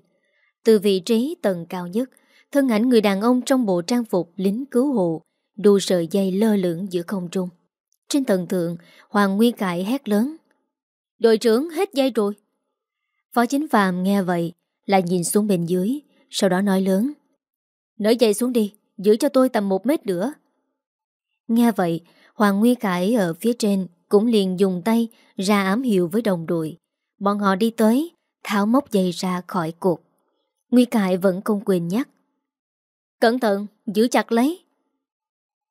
Từ vị trí tầng cao nhất, Thân ảnh người đàn ông trong bộ trang phục lính cứu hộ, Đu sợi dây lơ lửng giữa không trung. Trên tầng thượng, Hoàng Nguyên Cải hét lớn, Đội trưởng, hết dây rồi. Phó chính phàm nghe vậy, Lại nhìn xuống bên dưới, Sau đó nói lớn Nới dây xuống đi, Giữ cho tôi tầm một mét nữa. Nghe vậy, Hoàng Nguyên Cải ở phía trên Cũng liền dùng tay ra ám hiệu với đồng đội. Bọn họ đi tới, Tháo móc dây ra khỏi cột. Nguy Cải vẫn không quên nhắc. Cẩn thận, giữ chặt lấy.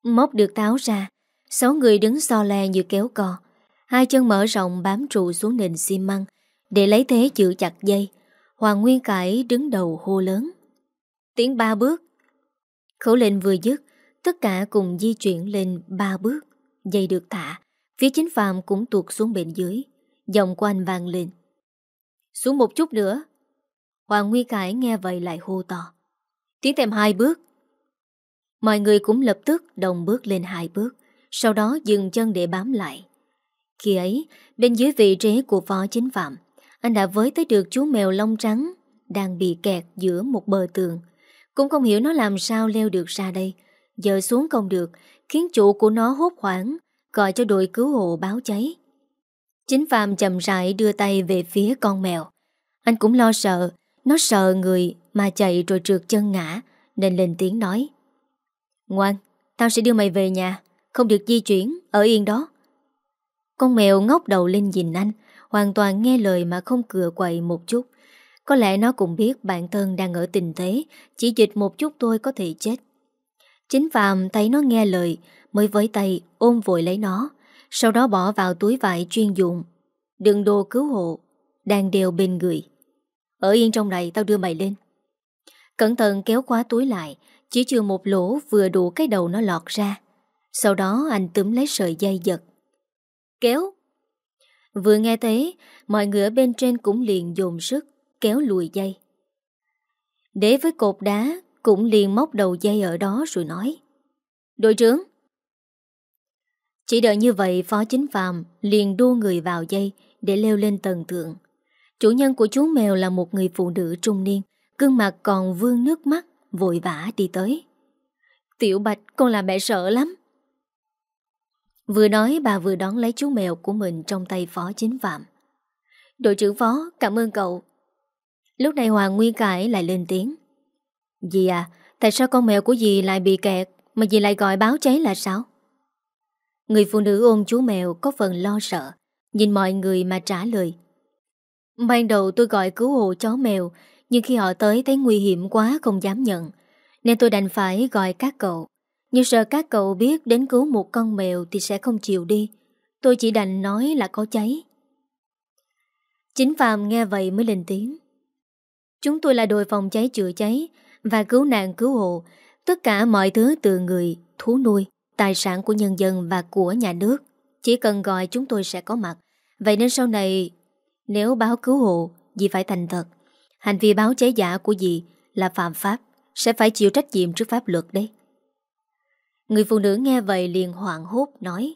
Móc được táo ra Sáu người đứng so le như kéo co. Hai chân mở rộng bám trụ xuống nền xi măng Để lấy thế giữ chặt dây. Hoàng Nguyên Cải đứng đầu hô lớn. Tiến ba bước. Khẩu lệnh vừa dứt Tất cả cùng di chuyển lên ba bước Dây được thả Phía chính phàm cũng tuột xuống bên dưới Dòng của anh vang lên. Xuống một chút nữa. Hoàng Nguyên Cải nghe vậy lại hô to. Tiến thêm hai bước. Mọi người cũng lập tức đồng bước lên hai bước, Sau đó dừng chân để bám lại. Khi ấy, Bên dưới vị trí của phó chính phạm, Anh đã với tới được chú mèo lông trắng Đang bị kẹt giữa một bờ tường. Cũng không hiểu nó làm sao leo được ra đây. Giờ xuống không được, Khiến chủ của nó hốt hoảng, Gọi cho đội cứu hộ báo cháy. Chính Phạm chậm rãi đưa tay về phía con mèo. Anh cũng lo sợ nó sợ người mà chạy rồi trượt chân ngã Nên lên tiếng nói. Ngoan, tao sẽ đưa mày về nhà Không được di chuyển, ở yên đó. Con mèo ngóc đầu lên nhìn anh Hoàn toàn nghe lời mà không cựa quậy một chút. Có lẽ nó cũng biết bản thân đang ở tình thế Chỉ dịch một chút thôi có thể chết. Chính Phạm thấy nó nghe lời Mới với tay ôm vội lấy nó Sau đó bỏ vào túi vải chuyên dụng. Đựng đồ cứu hộ Đang đeo bên người. Ở yên trong này tao đưa mày lên. Cẩn thận kéo khóa túi lại, Chỉ chưa một lỗ vừa đủ cái đầu nó lọt ra. Sau đó anh túm lấy sợi dây giật. Kéo. Vừa nghe thế, Mọi người ở bên trên cũng liền dồn sức, Kéo lùi dây. Đế với cột đá Cũng liền móc đầu dây ở đó rồi nói, Đội trưởng. Chỉ đợi như vậy, Phó Chính Phạm liền đua người vào dây Để leo lên tầng thượng. Chủ nhân của chú mèo là một người phụ nữ trung niên, gương mặt còn vương nước mắt, Vội vã đi tới. Tiểu Bạch, con là mẹ sợ lắm. Vừa nói, bà vừa đón lấy chú mèo của mình Trong tay phó chính phạm. Đội trưởng phó, cảm ơn cậu. Lúc này Hoàng Nguyên Cải lại lên tiếng. Dì à Tại sao con mèo của dì lại bị kẹt, Mà dì lại gọi báo cháy là sao? Người phụ nữ ôm chú mèo Có phần lo sợ, Nhìn mọi người mà trả lời. Ban đầu tôi gọi cứu hộ chó mèo nhưng khi họ tới thấy nguy hiểm quá không dám nhận Nên tôi đành phải gọi các cậu. Nhưng sợ các cậu biết đến cứu một con mèo Thì sẽ không chịu đi. Tôi chỉ đành nói là có cháy. Chính Phạm nghe vậy mới lên tiếng. Chúng tôi là đội phòng cháy chữa cháy Và cứu nạn cứu hộ Tất cả mọi thứ từ người, thú nuôi Tài sản của nhân dân và của nhà nước. Chỉ cần gọi chúng tôi sẽ có mặt. Vậy nên sau này nếu báo cứu hộ Dì phải thành thật, Hành vi báo cháy giả của dì là phạm pháp, Sẽ phải chịu trách nhiệm trước pháp luật đấy. Người phụ nữ nghe vậy liền hoảng hốt nói,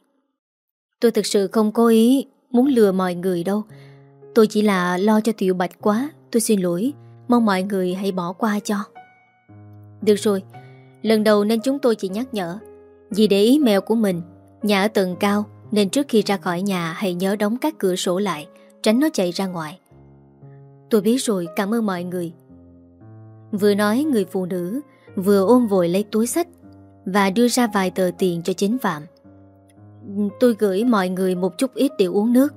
Tôi thực sự không có ý Muốn lừa mọi người đâu. Tôi chỉ là lo cho Tiểu Bạch quá, Tôi xin lỗi, Mong mọi người hãy bỏ qua cho. Được rồi, Lần đầu nên chúng tôi chỉ nhắc nhở Vì để ý mèo của mình, Nhà ở tầng cao, Nên trước khi ra khỏi nhà hãy nhớ đóng các cửa sổ lại Tránh nó chạy ra ngoài. Tôi biết rồi, cảm ơn mọi người. Vừa nói, người phụ nữ Vừa ôm vội lấy túi sách Và đưa ra vài tờ tiền cho chính phạm. Tôi gửi mọi người một chút ít để uống nước.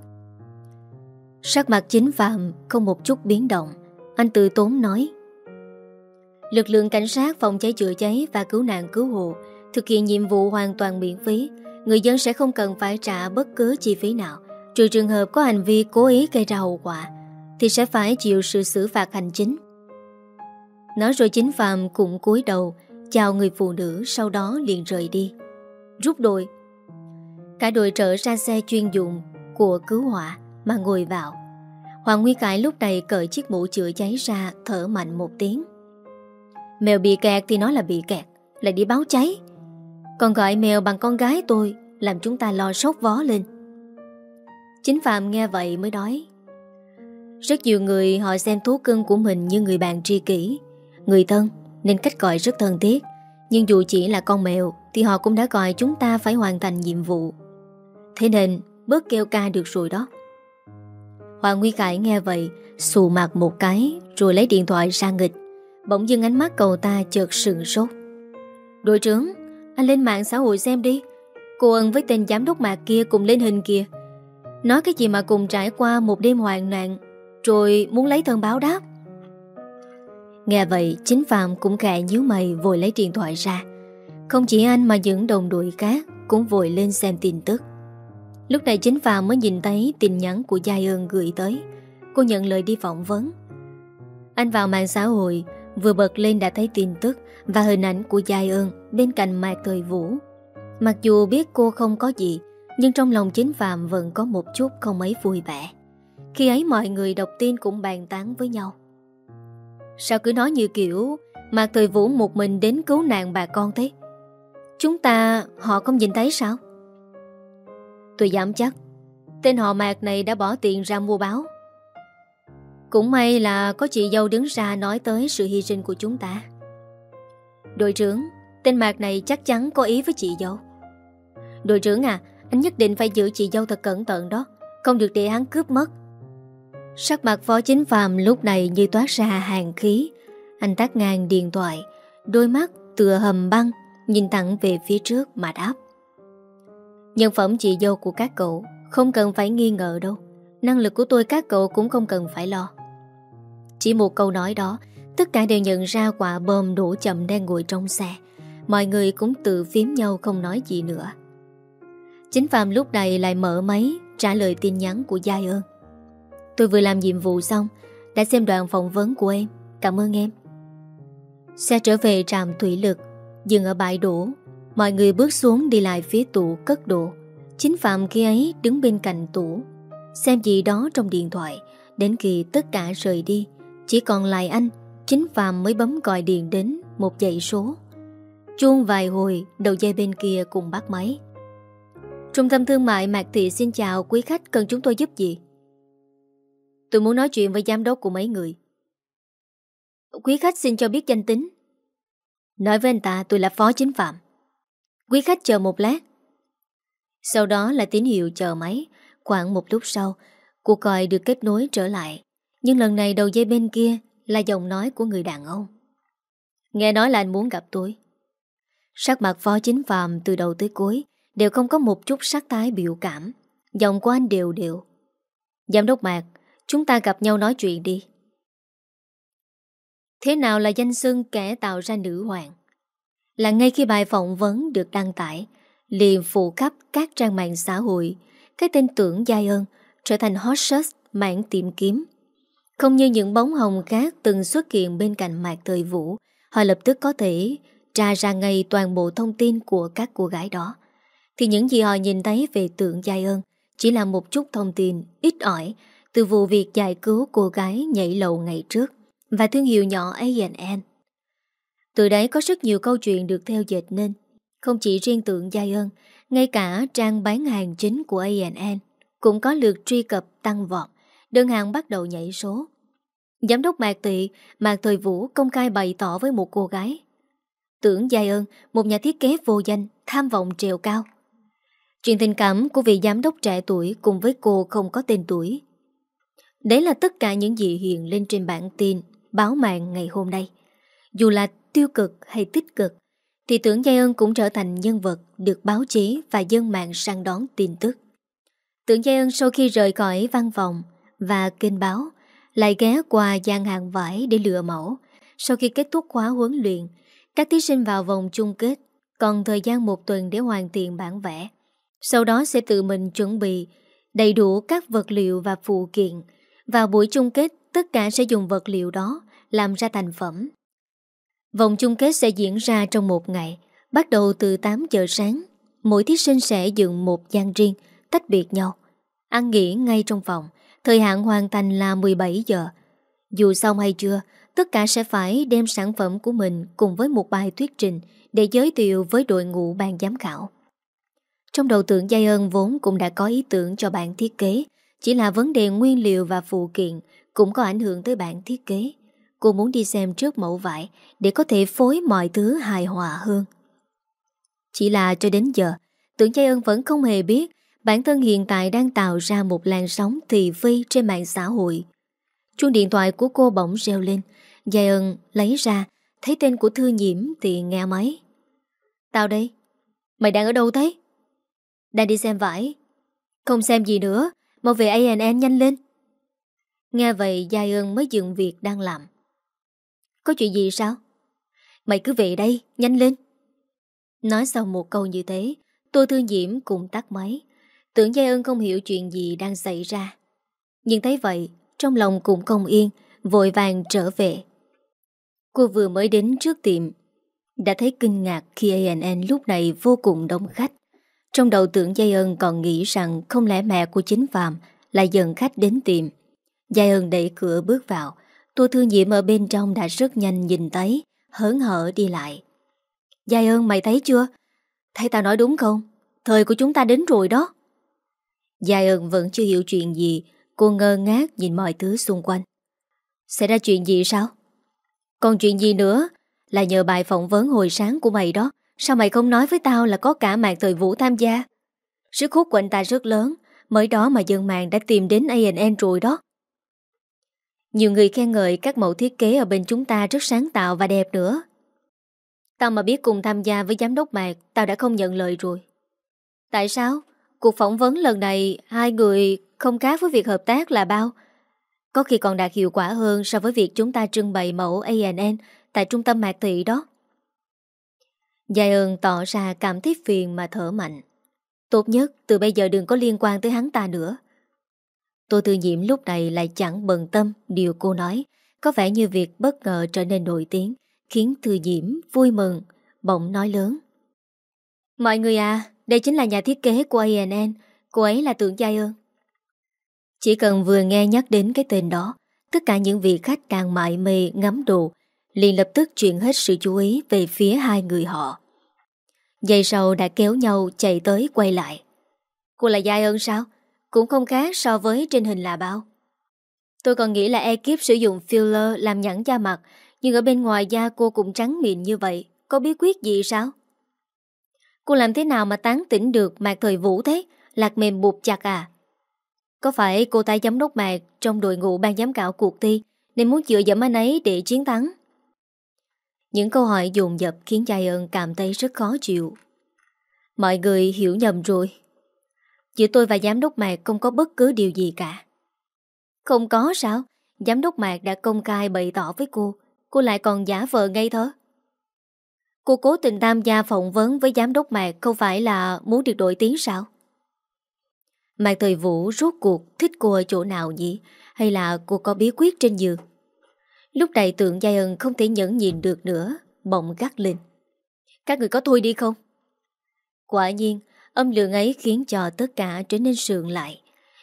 Sắc mặt chính phạm Không một chút biến động. Anh tự tốn nói, Lực lượng cảnh sát phòng cháy chữa cháy Và cứu nạn cứu hộ Thực hiện nhiệm vụ hoàn toàn miễn phí. Người dân sẽ không cần phải trả bất cứ chi phí nào. Trừ trường hợp có hành vi cố ý gây ra hậu quả thì sẽ phải chịu sự xử phạt hành chính. Nói rồi chính Phạm cũng cúi đầu chào người phụ nữ sau đó liền rời đi. Rút đội. Cả đội trở ra xe chuyên dụng của cứu hỏa mà ngồi vào. Hoàng Nguy Cải lúc này cởi chiếc mũ chữa cháy ra thở mạnh một tiếng. Mèo bị kẹt thì nó là bị kẹt, lại đi báo cháy. Còn gọi mèo bằng con gái tôi làm chúng ta lo sốt vó lên. Chính Phạm nghe vậy mới nói rất nhiều người họ xem thú cưng của mình như người bạn tri kỷ, người thân, nên cách gọi rất thân thiết. Nhưng dù chỉ là con mèo Thì họ cũng đã gọi chúng ta phải hoàn thành nhiệm vụ. Thế nên bớt kêu ca được rồi đó. Hoàng Nguy Khải nghe vậy Xù mặt một cái Rồi lấy điện thoại ra nghịch Bỗng dưng ánh mắt cậu ta chợt sừng sốt. Đội trưởng Anh lên mạng xã hội xem đi. Cô ân với tên giám đốc mạc kia cùng lên hình kia Nói cái gì mà cùng trải qua một đêm hoạn nạn, Rồi muốn lấy thân báo đáp. Nghe vậy, chính Phạm cũng khẽ nhíu mày vội lấy điện thoại ra. Không chỉ anh mà những đồng đội khác Cũng vội lên xem tin tức. Lúc này chính Phạm mới nhìn thấy tin nhắn của Giai ơn gửi tới. Cô nhận lời đi phỏng vấn. Anh vào mạng xã hội, Vừa bật lên đã thấy tin tức Và hình ảnh của Giai ơn Bên cạnh Mạc Thời Vũ. Mặc dù biết cô không có gì nhưng trong lòng chính Phạm vẫn có một chút không mấy vui vẻ. Khi ấy mọi người đọc tin cũng bàn tán với nhau. Sao cứ nói như kiểu, Mạc Thời Vũ một mình đến cứu nạn bà con thế? Chúng ta, họ không nhìn thấy sao? Tôi dám chắc, Tên họ Mạc này đã bỏ tiền ra mua báo. Cũng may là có chị dâu đứng ra nói tới sự hy sinh của chúng ta. Đội trưởng, Tên Mạc này chắc chắn có ý với chị dâu. Đội trưởng à anh nhất định phải giữ chị dâu thật cẩn thận đó. Không được để hắn cướp mất. Sắc mặt phó chính phàm lúc này như toát ra hàng khí. Anh tắt ngang điện thoại, Đôi mắt tựa hầm băng, Nhìn thẳng về phía trước mà đáp. Nhân phẩm chị dâu của các cậu, Không cần phải nghi ngờ đâu. Năng lực của tôi các cậu cũng không cần phải lo. Chỉ một câu nói đó, Tất cả đều nhận ra quả bơm đổ chậm đang ngồi trong xe. Mọi người cũng tự phím nhau không nói gì nữa. Chính Phạm lúc này lại mở máy, Trả lời tin nhắn của Giai ơn Tôi vừa làm nhiệm vụ xong, Đã xem đoạn phỏng vấn của em. Cảm ơn em. Xe trở về trạm thủy lực, Dừng ở bãi đổ. Mọi người bước xuống đi lại phía tủ cất đồ. Chính Phạm khi ấy đứng bên cạnh tủ. Xem gì đó trong điện thoại, Đến khi tất cả rời đi, Chỉ còn lại anh, Chính Phạm mới bấm gọi điện đến Một dãy số. Chuông vài hồi, Đầu dây bên kia cùng bắt máy. Trung tâm thương mại Mạc Thị xin chào quý khách, cần chúng tôi giúp gì? Tôi muốn nói chuyện với giám đốc của mấy người. Quý khách xin cho biết danh tính. Nói với anh ta, tôi là phó chính phạm. Quý khách chờ một lát. Sau đó là tín hiệu chờ máy. Khoảng một lúc sau, Cuộc gọi được kết nối trở lại. Nhưng lần này đầu dây bên kia Là giọng nói của người đàn ông. Nghe nói là anh muốn gặp tôi. Sắc mặt phó chính phạm từ đầu tới cuối Đều không có một chút sắc tái biểu cảm. Giọng của anh đều đều. Giám đốc Mạc, Chúng ta gặp nhau nói chuyện đi. Thế nào là danh xưng kẻ tạo ra nữ hoàng? Là ngay khi bài phỏng vấn được đăng tải, liền phụ khắp các trang mạng xã hội, Cái tên tưởng Giai ơn Trở thành hot search mạng tìm kiếm. Không như những bóng hồng khác Từng xuất hiện bên cạnh mạc thời vũ, Họ lập tức có thể Tra ra ngay toàn bộ thông tin của các cô gái đó. Thì những gì họ nhìn thấy về tượng Giai ơn Chỉ là một chút thông tin ít ỏi từ vụ việc giải cứu cô gái nhảy lầu ngày trước và thương hiệu nhỏ A&N. Từ đấy có rất nhiều câu chuyện được theo dệt nên, không chỉ riêng tượng Giai ơn, ngay cả trang bán hàng chính của A&N cũng có lượt truy cập tăng vọt, đơn hàng bắt đầu nhảy số. Giám đốc Mạc Tị, Mạc Thời Vũ công khai bày tỏ với một cô gái. Tưởng Giai ơn, một nhà thiết kế vô danh, tham vọng trèo cao. Chuyện tình cảm của vị giám đốc trẻ tuổi cùng với cô không có tên tuổi Đấy là tất cả những gì hiện lên trên bản tin báo mạng ngày hôm nay. Dù là tiêu cực hay tích cực, thì tưởng Giai ơn cũng trở thành nhân vật được báo chí và dân mạng săn đón tin tức. Tưởng Giai ơn sau khi rời khỏi văn phòng và kênh báo, lại ghé qua gian hàng vải để lựa mẫu. Sau khi kết thúc khóa huấn luyện, các thí sinh vào vòng chung kết, còn thời gian một tuần để hoàn thiện bản vẽ. Sau đó sẽ tự mình chuẩn bị đầy đủ các vật liệu và phụ kiện, vào buổi chung kết, tất cả sẽ dùng vật liệu đó làm ra thành phẩm. Vòng chung kết sẽ diễn ra trong một ngày, bắt đầu từ 8 giờ sáng. Mỗi thí sinh sẽ dựng một gian riêng, tách biệt nhau. Ăn nghỉ ngay trong phòng, thời hạn hoàn thành là 17 giờ. Dù xong hay chưa, tất cả sẽ phải đem sản phẩm của mình cùng với một bài thuyết trình để giới thiệu với đội ngũ ban giám khảo. Trong đầu tượng Giai ơn vốn cũng đã có ý tưởng cho bạn thiết kế chỉ là vấn đề nguyên liệu và phụ kiện cũng có ảnh hưởng tới bản thiết kế. Cô muốn đi xem trước mẫu vải để có thể phối mọi thứ hài hòa hơn. Chỉ là cho đến giờ, tưởng Giai ơn vẫn không hề biết bản thân hiện tại đang tạo ra một làn sóng thị phi trên mạng xã hội. Chuông điện thoại của cô bỗng reo lên, Giai ơn lấy ra, thấy tên của Thư Nhiễm thì nghe máy. Tao đây. Mày đang ở đâu thế? Đang đi xem vải. Không xem gì nữa, mau về ANN nhanh lên. Nghe vậy Giai ơn mới dừng việc đang làm. Có chuyện gì sao? Mày cứ về đây, nhanh lên. Nói xong một câu như thế, Tô Thương Diễm cũng tắt máy. Tưởng Giai ơn không hiểu chuyện gì đang xảy ra. Nhưng thấy vậy, trong lòng cũng không yên, vội vàng trở về. Cô vừa mới đến trước tiệm, đã thấy kinh ngạc khi ANN lúc này vô cùng đông khách. Trong đầu tưởng Giai ơn còn nghĩ rằng không lẽ mẹ của chính Phạm lại dần khách đến tìm Giai ơn đẩy cửa bước vào, Tô Thư Nhiệm ở bên trong đã rất nhanh nhìn thấy, hớn hở đi lại. Giai ơn mày thấy chưa? Thấy tao nói đúng không? Thời của chúng ta đến rồi đó. Giai ơn vẫn chưa hiểu chuyện gì, cô ngơ ngác nhìn mọi thứ xung quanh. Xảy ra chuyện gì sao? Còn chuyện gì nữa? Là nhờ bài phỏng vấn hồi sáng của mày đó. Sao mày không nói với tao là có cả mạng thời vũ tham gia? Sức hút của anh ta rất lớn, mới đó mà dân mạng đã tìm đến A&N rồi đó. Nhiều người khen ngợi các mẫu thiết kế ở bên chúng ta rất sáng tạo và đẹp nữa. Tao mà biết cùng tham gia với giám đốc Mạc, tao đã không nhận lời rồi. Tại sao? Cuộc phỏng vấn lần này hai người không khác với việc hợp tác là bao? Có khi còn đạt hiệu quả hơn so với việc chúng ta trưng bày mẫu A&N tại trung tâm Mạc Thị đó. Giai ơn tỏ ra cảm thấy phiền mà thở mạnh. Tốt nhất từ bây giờ đừng có liên quan tới hắn ta nữa. Tô Tư Diễm lúc này lại chẳng bận tâm điều cô nói, có vẻ như việc bất ngờ trở nên nổi tiếng, khiến Thư Diễm vui mừng, bỗng nói lớn. Mọi người à, đây chính là nhà thiết kế của ANN, cô ấy là Tượng Giai ơn. Chỉ cần vừa nghe nhắc đến cái tên đó, tất cả những vị khách đang mải mê ngắm đồ, liền lập tức chuyển hết sự chú ý về phía hai người họ. Dây sau đã kéo nhau chạy tới quay lại. Cô là Giai ơn sao? Cũng không khác so với trên hình là bao. Tôi còn nghĩ là ekip sử dụng filler làm nhẵn da mặt, nhưng ở bên ngoài da cô cũng trắng mịn như vậy, có bí quyết gì sao? Cô làm thế nào mà tán tỉnh được mạc thời vũ thế? Lạc mềm buộc chặt à? Có phải cô ta giám đốc mạc trong đội ngũ ban giám khảo cuộc thi nên muốn chữa dẫm anh ấy để chiến thắng? Những câu hỏi dồn dập khiến Giai ơn cảm thấy rất khó chịu. Mọi người hiểu nhầm rồi. Giữa tôi và giám đốc Mạc không có bất cứ điều gì cả. Không có sao? Giám đốc Mạc đã công khai bày tỏ với cô, cô lại còn giả vờ ngây thơ. Cô cố tình tham gia phỏng vấn với giám đốc Mạc không phải là muốn được đổi tiếng sao? Mạc Thời Vũ rốt cuộc thích cô ở chỗ nào nhỉ? Hay là cô có bí quyết trên giường? Lúc này tượng Giai ân không thể nhẫn nhìn được nữa, bỗng gắt lên. Các người có thôi đi không? Quả nhiên, Âm lượng ấy khiến cho tất cả trở nên sườn lại.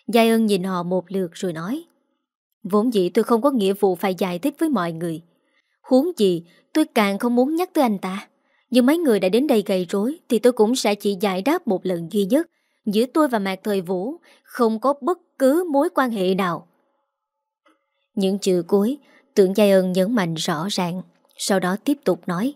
Giai ân nhìn họ một lượt rồi nói Vốn dĩ tôi không có nghĩa vụ phải giải thích với mọi người. Huống gì tôi càng không muốn nhắc tới anh ta. Nhưng mấy người đã đến đây gây rối Thì tôi cũng sẽ chỉ giải đáp một lần duy nhất. Giữa tôi và Mạc Thời Vũ Không có bất cứ mối quan hệ nào. Những chữ cuối Tưởng Giai ân nhấn mạnh rõ ràng, Sau đó tiếp tục nói.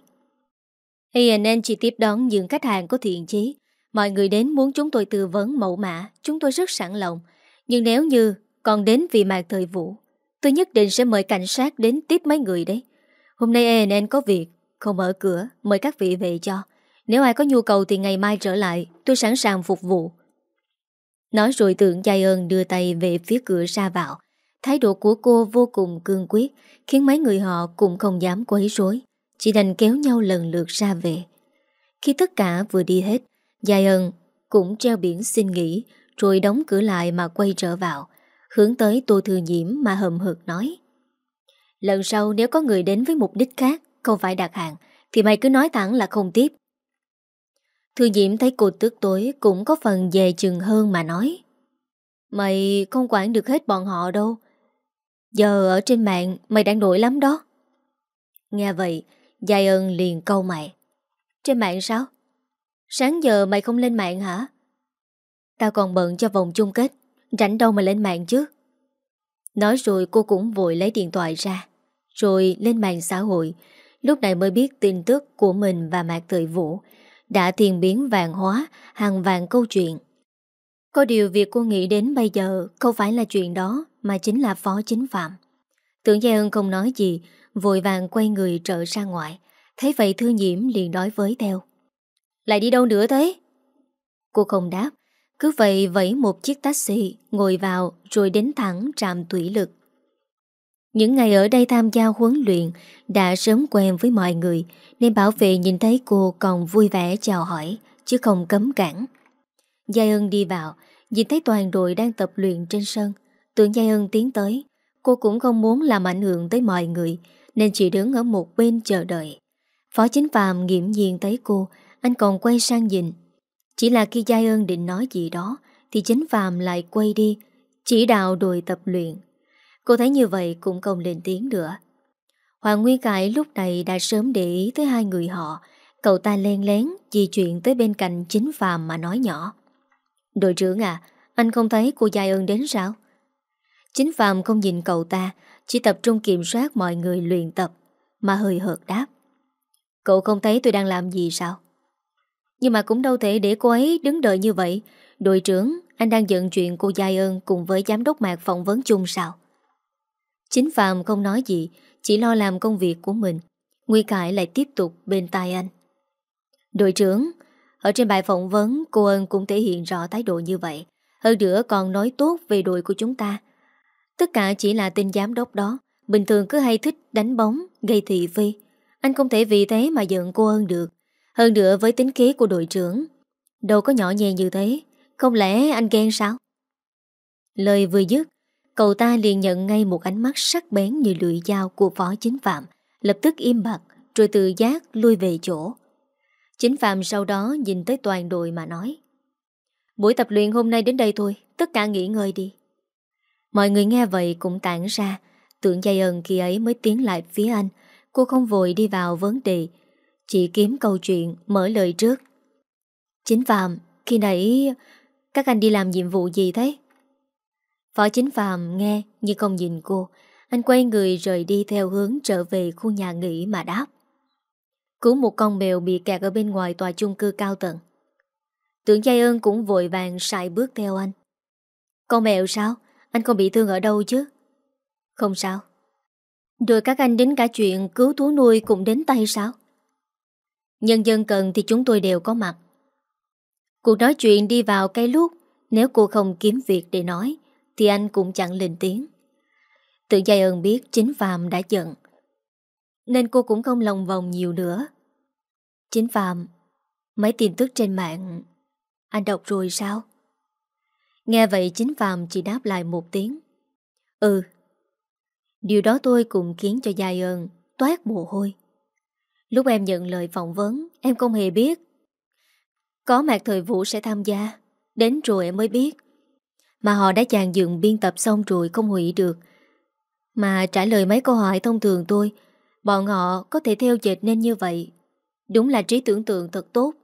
ANN chỉ tiếp đón những khách hàng có thiện chí. Mọi người đến muốn chúng tôi tư vấn mẫu mã, Chúng tôi rất sẵn lòng. Nhưng nếu như còn đến vì mạc thời vụ, Tôi nhất định sẽ mời cảnh sát đến tiếp mấy người đấy. Hôm nay ANN có việc, Không mở cửa, Mời các vị về cho. Nếu ai có nhu cầu thì ngày mai trở lại, Tôi sẵn sàng phục vụ. Nói rồi Tưởng giai ơn đưa tay về phía cửa ra vào. Thái độ của cô vô cùng cương quyết, Khiến mấy người họ cũng không dám quấy rối, Chỉ đành kéo nhau lần lượt ra về. Khi tất cả vừa đi hết Giai ân cũng treo biển xin nghỉ, Rồi đóng cửa lại mà quay trở vào, Hướng tới Tô Thư Nhiễm mà hầm hực nói. Lần sau nếu có người đến với mục đích khác, Không phải đặt hàng, Thì mày cứ nói thẳng là không tiếp. Thư Diễm thấy cô tức tối Cũng có phần dè chừng hơn mà nói. Mày không quản được hết bọn họ đâu Giờ ở trên mạng Mày đang nổi lắm đó. Nghe vậy, Giai ân liền câu mày. Trên mạng sao? Sáng giờ mày không lên mạng hả? Tao còn bận cho vòng chung kết, Rảnh đâu mà lên mạng chứ. Nói rồi cô cũng vội lấy điện thoại ra, Rồi lên mạng xã hội. Lúc này mới biết tin tức của mình và Mạc Thời Vũ đã thiền biến vàng hóa hàng vàng câu chuyện. Có điều việc cô nghĩ đến bây giờ không phải là chuyện đó mà chính là phó chính phạm. Tưởng Gia Ân không nói gì, vội vàng quay người trở ra ngoài. Thấy vậy thư nhiễm liền nói với theo. Lại đi đâu nữa thế? Cô không đáp, cứ vậy vẫy một chiếc taxi, ngồi vào rồi đến thẳng trạm thủy lực. Những ngày ở đây tham gia huấn luyện đã sớm quen với mọi người nên bảo vệ nhìn thấy cô còn vui vẻ chào hỏi chứ không cấm cản. Gia Hân đi vào, nhìn thấy toàn đội đang tập luyện trên sân. Tưởng Giai ân tiến tới, cô cũng không muốn làm ảnh hưởng tới mọi người nên chỉ đứng ở một bên chờ đợi. Phó chính phàm nghiệm nhiên thấy cô, anh còn quay sang nhìn. Chỉ là khi Giai ân định nói gì đó thì chính phàm lại quay đi, chỉ đạo đội tập luyện. Cô thấy như vậy cũng không lên tiếng nữa. Hoàng Nguyên Cải lúc này đã sớm để ý tới hai người họ. Cậu ta len lén di chuyện tới bên cạnh chính phàm mà nói nhỏ. Đội trưởng à, anh không thấy cô Giai ơn đến sao? Chính phạm không nhìn cậu ta, chỉ tập trung kiểm soát mọi người luyện tập, mà hơi hợt đáp. Cậu không thấy tôi đang làm gì sao? Nhưng mà cũng đâu thể để cô ấy đứng đợi như vậy. Đội trưởng, anh đang giận chuyện cô Giai ơn cùng với giám đốc mạc phỏng vấn chung sao? Chính Phạm không nói gì, chỉ lo làm công việc của mình. Nguy Cải lại tiếp tục bên tai anh. Đội trưởng, ở trên bài phỏng vấn, cô ơn cũng thể hiện rõ thái độ như vậy. Hơn nữa còn nói tốt về đội của chúng ta. Tất cả chỉ là tên giám đốc đó. Bình thường cứ hay thích đánh bóng, gây thị phi. Anh không thể vì thế mà giận cô ơn được. Hơn nữa với tính kế của đội trưởng. Đâu có nhỏ nhẹ như thế. Không lẽ anh ghen sao? Lời vừa dứt, Cậu ta liền nhận ngay một ánh mắt sắc bén như lưỡi dao của phó chính phạm, lập tức im bặt, rồi tự giác lui về chỗ. Chính phạm sau đó nhìn tới toàn đội mà nói. Buổi tập luyện hôm nay đến đây thôi, tất cả nghỉ ngơi đi. Mọi người nghe vậy cũng tản ra, tưởng dây ơn khi ấy mới tiến lại phía anh. Cô không vội đi vào vấn đề, chỉ kiếm câu chuyện, mở lời trước. Chính phạm, khi nãy các anh đi làm nhiệm vụ gì thế? Phó chính Phạm nghe nhưng không nhìn cô Anh quay người rời đi theo hướng trở về khu nhà nghỉ mà đáp Cứu một con mèo bị kẹt ở bên ngoài tòa chung cư cao tầng Tưởng Giai ơn cũng vội vàng sải bước theo anh Con mèo sao? Anh không bị thương ở đâu chứ? Không sao. Rồi các anh đến cả chuyện cứu thú nuôi cũng đến tay sao? Nhân dân cần thì chúng tôi đều có mặt. Cuộc nói chuyện đi vào cái lúc, Nếu cô không kiếm việc để nói, thì anh cũng chẳng lên tiếng. Tự dây ơn biết chính Phạm đã giận, Nên cô cũng không lòng vòng nhiều nữa. Chính Phạm, Mấy tin tức trên mạng, Anh đọc rồi sao? Nghe vậy chính Phạm chỉ đáp lại một tiếng. Ừ. Điều đó tôi cũng khiến cho Giai ơn Toát mồ hôi. Lúc em nhận lời phỏng vấn, Em không hề biết. Có Mạc Thời Vũ sẽ tham gia, Đến rồi em mới biết. Mà họ đã chàng dựng biên tập xong rồi không hủy được. Mà trả lời mấy câu hỏi thông thường tôi, Bọn họ có thể theo dệt nên như vậy. Đúng là trí tưởng tượng thật tốt.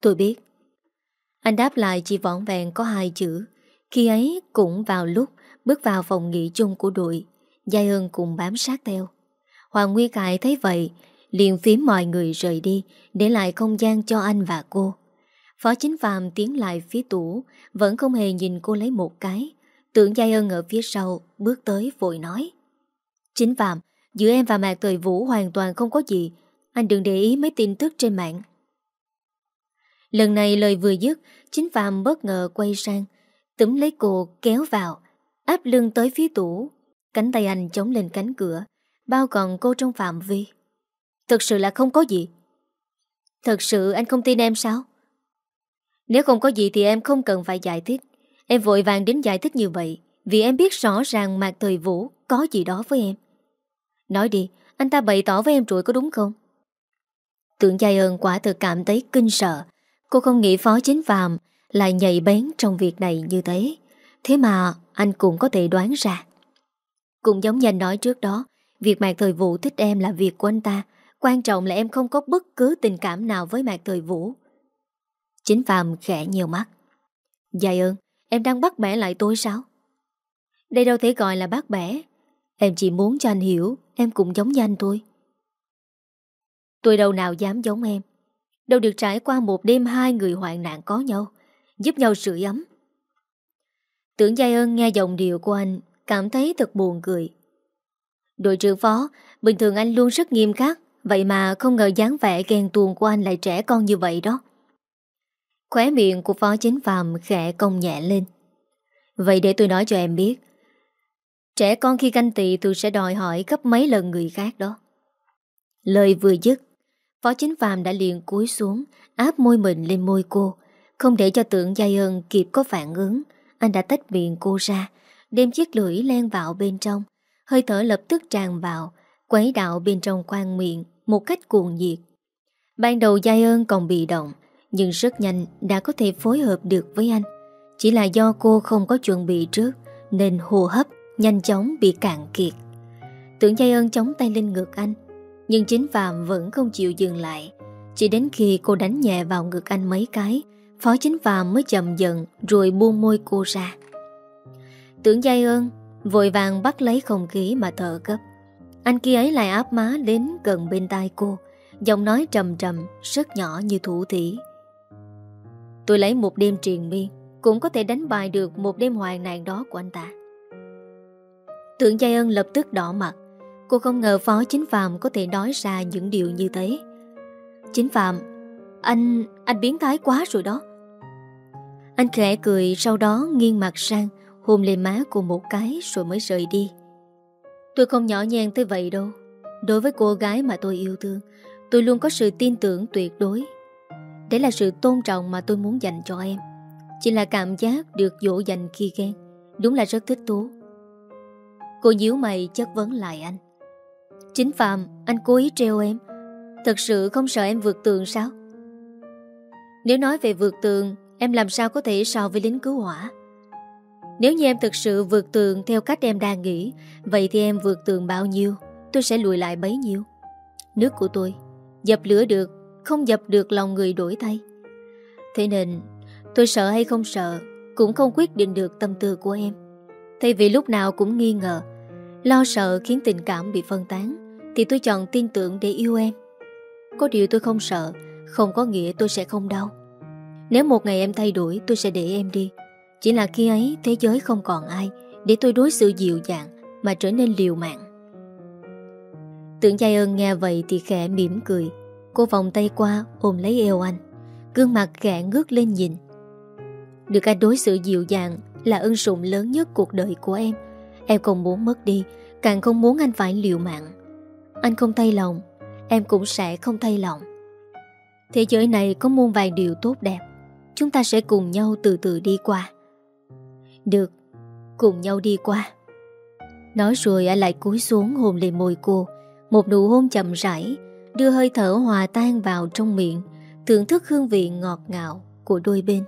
Tôi biết. Anh đáp lại chỉ vỏn vẹn có hai chữ. Khi ấy cũng vào lúc Bước vào phòng nghỉ chung của đội Giai Hưng cùng bám sát theo. Hoàng Nguy Cải thấy vậy, liền phím mọi người rời đi, Để lại không gian cho anh và cô. Phó chính phàm tiến lại phía tủ, Vẫn không hề nhìn cô lấy một cái. Tưởng Giai ân ở phía sau Bước tới vội nói, Chính phàm, Giữa em và Mạc Thời Vũ hoàn toàn không có gì. Anh đừng để ý mấy tin tức trên mạng. Lần này lời vừa dứt Chính phàm bất ngờ quay sang Túm lấy cô kéo vào Áp lưng tới phía tủ. Cánh tay anh chống lên cánh cửa Bao còn cô trong phạm vi. Thật sự là không có gì. Thật sự anh không tin em sao? Nếu không có gì thì em không cần phải giải thích. Em vội vàng đến giải thích như vậy Vì em biết rõ ràng Mạc Thời Vũ Có gì đó với em. Nói đi, anh ta bày tỏ với em rồi có đúng không? Tưởng Giai ơn quả thực cảm thấy kinh sợ Cô không nghĩ phó chính phàm Lại nhạy bén trong việc này như thế. Thế mà anh cũng có thể đoán ra. Cũng giống như anh nói trước đó, Việc Mạc Thời Vũ thích em là việc của anh ta. Quan trọng là em không có bất cứ tình cảm nào với Mạc Thời Vũ. Chính Phạm khẽ nhiều mắt. Dài ơn, Em đang bắt bẻ lại tôi sao? Đây đâu thể gọi là bắt bẻ. Em chỉ muốn cho anh hiểu, Em cũng giống như anh thôi. Tôi đâu nào dám giống em. Đâu được trải qua một đêm hai người hoạn nạn có nhau, Giúp nhau sưởi ấm. Tưởng Giai ơn nghe giọng điệu của anh, Cảm thấy thật buồn cười. Đội trưởng phó, Bình thường anh luôn rất nghiêm khắc, Vậy mà không ngờ dáng vẻ ghen tuồng của anh lại trẻ con như vậy đó. Khóe miệng của phó chính phàm khẽ công nhẹ lên. Vậy để tôi nói cho em biết, Trẻ con khi canh tị tôi sẽ đòi hỏi gấp mấy lần người khác đó. Lời vừa dứt Phó chính Phạm đã liền cúi xuống, Áp môi mình lên môi cô. Không để cho tượng Giai ơn kịp có phản ứng, Anh đã tách miệng cô ra, Đem chiếc lưỡi len vào bên trong. Hơi thở lập tức tràn vào, Quấy đạo bên trong quan miệng Một cách cuồng nhiệt. Ban đầu Giai ơn còn bị động, Nhưng rất nhanh đã có thể phối hợp được với anh. Chỉ là do cô không có chuẩn bị trước, Nên hô hấp Nhanh chóng bị cạn kiệt. Tưởng Giai ơn chống tay lên ngực anh nhưng chính Phạm vẫn không chịu dừng lại. Chỉ đến khi cô đánh nhẹ vào ngực anh mấy cái, Phó chính Phạm mới chậm dần Rồi buông môi cô ra. Tưởng Giai ơn, Vội vàng bắt lấy không khí mà thở gấp. Anh kia ấy lại áp má đến gần bên tai cô, Giọng nói trầm trầm, Rất nhỏ như thủ thỉ. Tôi lấy một đêm triền miên, Cũng có thể đánh bại được Một đêm hoài nạn đó của anh ta. Tưởng Giai ân lập tức đỏ mặt Cô không ngờ Phó Chính Phạm có thể nói ra những điều như thế. Chính Phạm, Anh... anh biến thái quá rồi đó. Anh khẽ cười, sau đó nghiêng mặt sang, Hôn lên má cô một cái rồi mới rời đi. Tôi không nhỏ nhen tới vậy đâu. Đối với cô gái mà tôi yêu thương, Tôi luôn có sự tin tưởng tuyệt đối. Đấy là sự tôn trọng mà tôi muốn dành cho em. Chỉ là cảm giác được dỗ dành khi ghen, Đúng là rất thích thú. Cô nhíu mày, chất vấn lại anh. Chính Phạm, Anh cố ý treo em. Thật sự không sợ em vượt tường sao? Nếu nói về vượt tường, Em làm sao có thể so với lính cứu hỏa? Nếu như em thực sự vượt tường Theo cách em đang nghĩ, Vậy thì em vượt tường bao nhiêu? Tôi sẽ lùi lại bấy nhiêu? Nước của tôi, Dập lửa được, Không dập được lòng người đổi thay. Thế nên, tôi sợ hay không sợ, Cũng không quyết định được tâm tư của em. Thay vì lúc nào cũng nghi ngờ, Lo sợ khiến tình cảm bị phân tán. Thì tôi chọn tin tưởng để yêu em. Có điều tôi không sợ, Không có nghĩa tôi sẽ không đau. Nếu một ngày em thay đổi, tôi sẽ để em đi. Chỉ là khi ấy, thế giới không còn ai Để tôi đối xử dịu dàng Mà trở nên liều mạng. Tưởng Giai ơn nghe vậy thì khẽ mỉm cười. Cô vòng tay qua, ôm lấy eo anh. Gương mặt khẽ ngước lên nhìn. Được anh đối xử dịu dàng Là ân sủng lớn nhất cuộc đời của em. Em không muốn mất đi, Càng không muốn anh phải liều mạng. Anh không thay lòng, Em cũng sẽ không thay lòng. Thế giới này có muôn vài điều tốt đẹp, Chúng ta sẽ cùng nhau từ từ đi qua. Được, Cùng nhau đi qua. Nói rồi anh lại cúi xuống hôn lên môi cô. Một nụ hôn chậm rãi, Đưa hơi thở hòa tan vào trong miệng, Thưởng thức hương vị ngọt ngào Của đôi bên.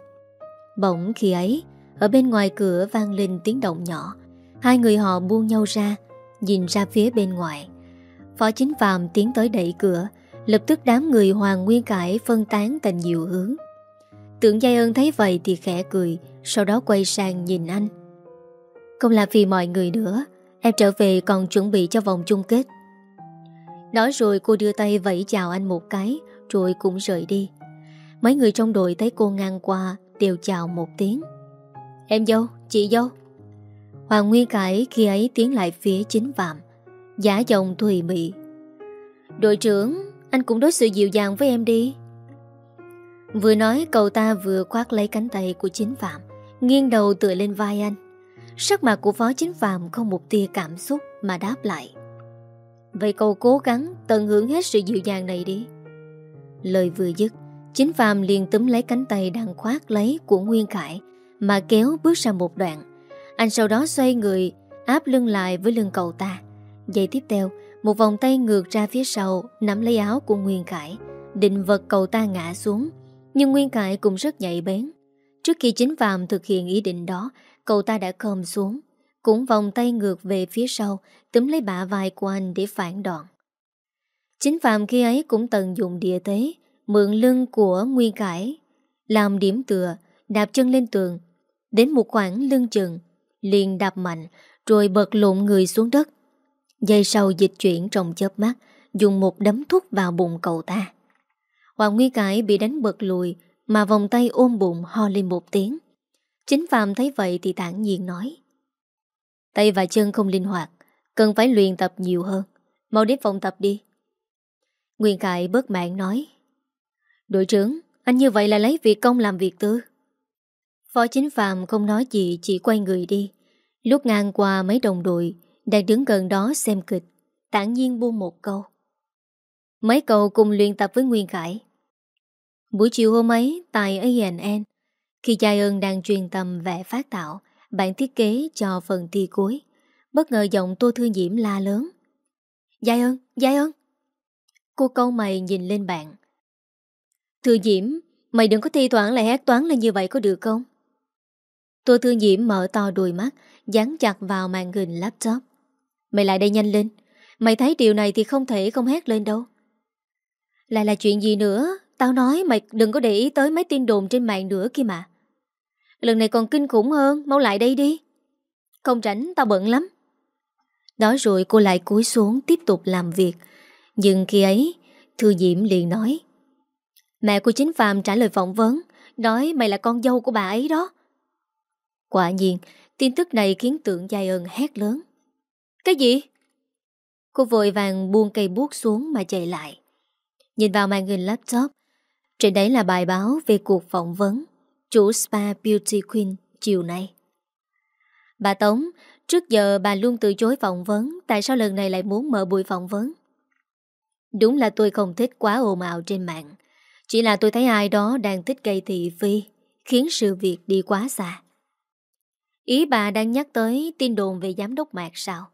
Bỗng khi ấy, Ở bên ngoài cửa vang lên tiếng động nhỏ. Hai người họ buông nhau ra, Nhìn ra phía bên ngoài. Phó chính phàm tiến tới đẩy cửa Lập tức đám người Hoàng Nguyên Cải Phân tán thành nhiều hướng Tưởng Giai ơn thấy vậy thì khẽ cười Sau đó quay sang nhìn anh. Không làm vì mọi người nữa Em trở về còn chuẩn bị cho vòng chung kết. Nói rồi cô đưa tay vẫy chào anh một cái Rồi cũng rời đi. Mấy người trong đội thấy cô ngang qua Đều chào một tiếng. Em dâu, chị dâu. Hoàng Nguyên Cải khi ấy tiến lại phía chính phạm Giả giọng thùy mị. Đội trưởng, Anh cũng đối xử dịu dàng với em đi. Vừa nói, cậu ta vừa khoác lấy cánh tay của chính phạm, Nghiêng đầu tựa lên vai anh. Sắc mặt của phó chính phạm không một tia cảm xúc Mà đáp lại. Vậy cậu cố gắng tận hưởng hết sự dịu dàng này đi. Lời vừa dứt, Chính Phạm liền túm lấy cánh tay đang khoác lấy của Nguyên Khải Mà kéo bước ra một đoạn. Anh sau đó xoay người, Áp lưng lại với lưng cậu ta. Giây tiếp theo, Một vòng tay ngược ra phía sau, Nắm lấy áo của Nguyên Cải Định vật cậu ta ngã xuống. Nhưng Nguyên Cải cũng rất nhạy bén. Trước khi chính Phạm thực hiện ý định đó Cậu ta đã khom xuống. Cũng vòng tay ngược về phía sau, Túm lấy bả vai của anh để phản đòn Chính Phạm khi ấy cũng tận dụng địa thế, Mượn lưng của Nguyên Cải Làm điểm tựa, Đạp chân lên tường. Đến một khoảng lưng chừng, liền đạp mạnh, rồi bật lộn người xuống đất. Dây sau dịch chuyển trong chớp mắt, dùng một đấm thúc vào bụng cậu ta. Hoàng Nguyên Cải bị đánh bật lùi Mà vòng tay ôm bụng ho lên một tiếng. Chính Phạm thấy vậy thì thản nhiên nói Tay và chân không linh hoạt Cần phải luyện tập nhiều hơn. Mau đến phòng tập đi. Nguyên Cải bớt mạng nói Đội trưởng Anh như vậy là lấy việc công làm việc tư. Phó chính Phạm không nói gì Chỉ quay người đi. Lúc ngang qua mấy đồng đội đang đứng gần đó xem kịch Tản nhiên buông một câu. Mấy cậu cùng luyện tập với Nguyên Khải. Buổi chiều hôm ấy Tại ANN Khi Giai ơn đang truyền tâm vẽ phát tạo Bản thiết kế cho phần thi cuối Bất ngờ giọng Tô Thư Diễm la lớn. Giai ơn, Giai ơn Cô câu mày nhìn lên bạn Thư Diễm Mày đừng có thi thoảng lại hát toán lên như vậy có được không? Tô Thư Diễm mở to đôi mắt Dán chặt vào màn hình laptop. Mày lại đây nhanh lên. Mày thấy điều này thì không thể không hét lên đâu. Lại là chuyện gì nữa? Tao nói mày đừng có để ý tới mấy tin đồn trên mạng nữa kia mà. Lần này còn kinh khủng hơn, Mau lại đây đi. Không tránh tao bận lắm. Đó rồi cô lại cúi xuống tiếp tục làm việc. Nhưng khi ấy, Thư Diễm liền nói, Mẹ của chính Phạm trả lời phỏng vấn, Nói mày là con dâu của bà ấy đó. Quả nhiên, Tin tức này khiến tượng dài ơn hét lớn. Cái gì? Cô vội vàng buông cây bút xuống mà chạy lại. Nhìn vào màn hình laptop, Trên đấy là bài báo về cuộc phỏng vấn Chủ Spa Beauty Queen chiều nay. Bà Tống, Trước giờ bà luôn từ chối phỏng vấn, Tại sao lần này lại muốn mở buổi phỏng vấn? Đúng là tôi không thích quá ồn ào trên mạng. Chỉ là tôi thấy ai đó đang thích gây thị phi, Khiến sự việc đi quá xa. Ý bà đang nhắc tới tin đồn về giám đốc Mạc sao?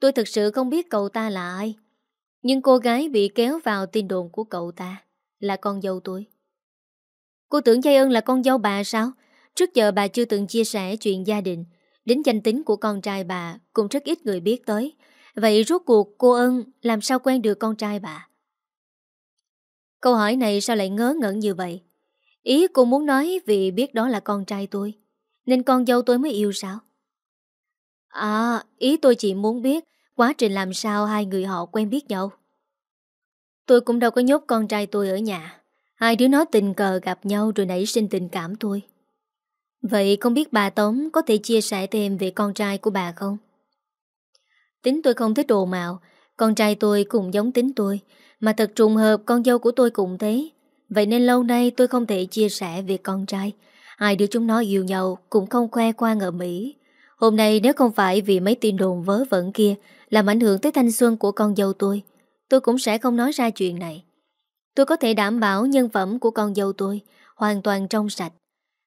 Tôi thực sự không biết cậu ta là ai. Nhưng cô gái bị kéo vào tin đồn của cậu ta Là con dâu tôi. Cô tưởng Giai ơn là con dâu bà sao? Trước giờ bà chưa từng chia sẻ chuyện gia đình. Đến danh tính của con trai bà Cũng rất ít người biết tới. Vậy rốt cuộc cô ân Làm sao quen được con trai bà? Câu hỏi này sao lại ngớ ngẩn như vậy? Ý cô muốn nói vì biết đó là con trai tôi, Nên con dâu tôi mới yêu sao? À ý tôi chỉ muốn biết Quá trình làm sao hai người họ quen biết nhau. Tôi cũng đâu có nhốt con trai tôi ở nhà. Hai đứa nó tình cờ gặp nhau rồi nảy sinh tình cảm tôi Vậy không biết bà Tống có thể chia sẻ thêm về con trai của bà không? Tính tôi không thích đồ mạo, Con trai tôi cũng giống tính tôi, Mà thật trùng hợp con dâu của tôi cũng thế. Vậy nên lâu nay tôi không thể chia sẻ về con trai. Hai đứa chúng nó yêu nhau Cũng không khoe khoang ở Mỹ. Hôm nay nếu không phải vì mấy tin đồn vớ vẩn kia Làm ảnh hưởng tới thanh xuân của con dâu tôi Tôi cũng sẽ không nói ra chuyện này. Tôi có thể đảm bảo nhân phẩm của con dâu tôi Hoàn toàn trong sạch.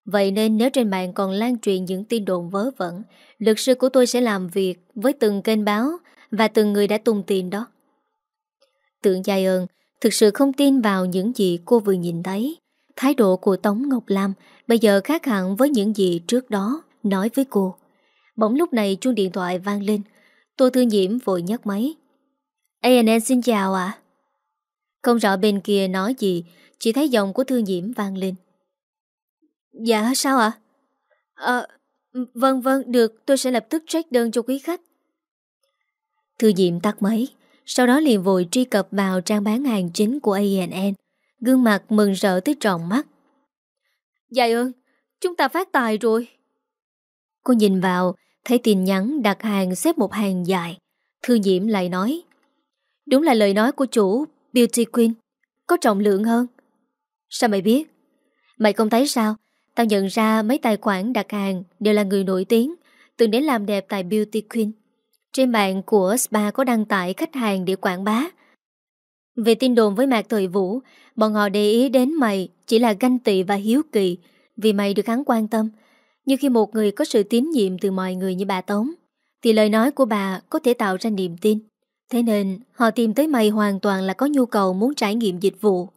Vậy nên nếu trên mạng còn lan truyền những tin đồn vớ vẩn, Luật sư của tôi sẽ làm việc với từng kênh báo Và từng người đã tung tin đó. Tượng Giai ơn Thực sự không tin vào những gì cô vừa nhìn thấy. Thái độ của Tống Ngọc Lam Bây giờ khác hẳn với những gì trước đó Nói với cô. Bỗng lúc này chuông điện thoại vang lên. Tô Thư Nhiễm vội nhấc máy. ANN xin chào ạ. Không rõ bên kia nói gì, Chỉ thấy giọng của Thư Nhiễm vang lên. Dạ sao ạ? À? Vâng vâng được, Tôi sẽ lập tức check đơn cho quý khách. Thư Diệm tắt máy, Sau đó liền vội truy cập vào trang bán hàng chính của ANN Gương mặt mừng rỡ tới tròn mắt. Dạ ơn, Chúng ta phát tài rồi. Cô nhìn vào, Thấy tin nhắn đặt hàng xếp một hàng dài. Thư Diễm lại nói, Đúng là lời nói của chủ, Beauty Queen. Có trọng lượng hơn. Sao mày biết? Mày không thấy sao? Tao nhận ra mấy tài khoản đặt hàng Đều là người nổi tiếng, Từng đến làm đẹp tại Beauty Queen. Trên mạng của spa có đăng tải khách hàng để quảng bá. Về tin đồn với Mạc Thời Vũ, Bọn họ để ý đến mày Chỉ là ganh tị và hiếu kỳ, Vì mày được hắn quan tâm như khi một người có sự tín nhiệm từ mọi người như bà Tống, Thì lời nói của bà có thể tạo ra niềm tin. Thế nên, họ tìm tới mày hoàn toàn là có nhu cầu muốn trải nghiệm dịch vụ.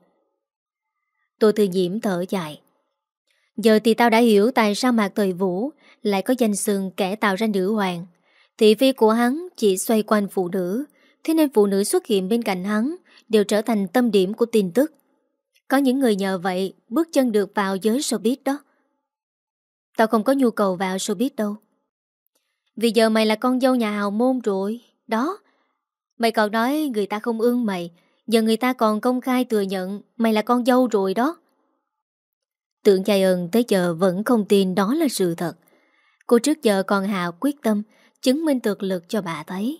Tô Tư Diễm thở dài. Giờ thì tao đã hiểu tại sao Mạc Thời Vũ lại có danh sừng kẻ tạo ra nữ hoàng. Thị phi của hắn chỉ xoay quanh phụ nữ, Thế nên phụ nữ xuất hiện bên cạnh hắn đều trở thành tâm điểm của tin tức. Có những người nhờ vậy bước chân được vào giới showbiz đó. Tao không có nhu cầu vào showbiz đâu. Vì giờ mày là con dâu nhà hào môn rồi. Đó, Mày còn nói người ta không ưng mày, Giờ người ta còn công khai thừa nhận Mày là con dâu rồi đó. Tưởng Giai ơn tới giờ vẫn không tin đó là sự thật. Cô trước giờ còn hào quyết tâm Chứng minh thực lực cho bà thấy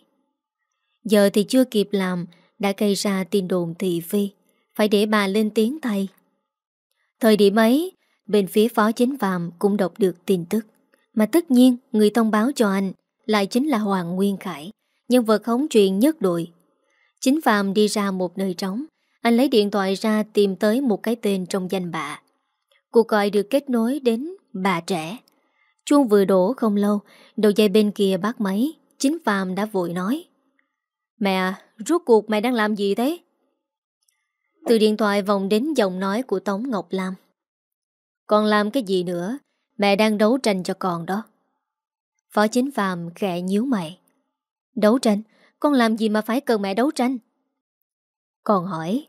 Giờ thì chưa kịp làm, Đã gây ra tin đồn thị phi. Phải để bà lên tiếng thay. Thời điểm ấy Bên phía phó chính phạm cũng đọc được tin tức. Mà tất nhiên người thông báo cho anh Lại chính là Hoàng Nguyên Khải Nhân vật khống truyền nhất đội. Chính Phạm đi ra một nơi trống Anh lấy điện thoại ra tìm tới một cái tên trong danh bạ. Cuộc gọi được kết nối đến bà trẻ. Chuông vừa đổ không lâu Đầu dây bên kia bắt máy Chính Phạm đã vội nói. Mẹ, rốt cuộc mẹ đang làm gì thế? Từ điện thoại vòng đến giọng nói của Tống Ngọc Lam. Con làm cái gì nữa? Mẹ đang đấu tranh cho con đó Phó chính phàm khẽ nhíu mày Đấu tranh? Con làm gì mà phải cần mẹ đấu tranh? Còn hỏi,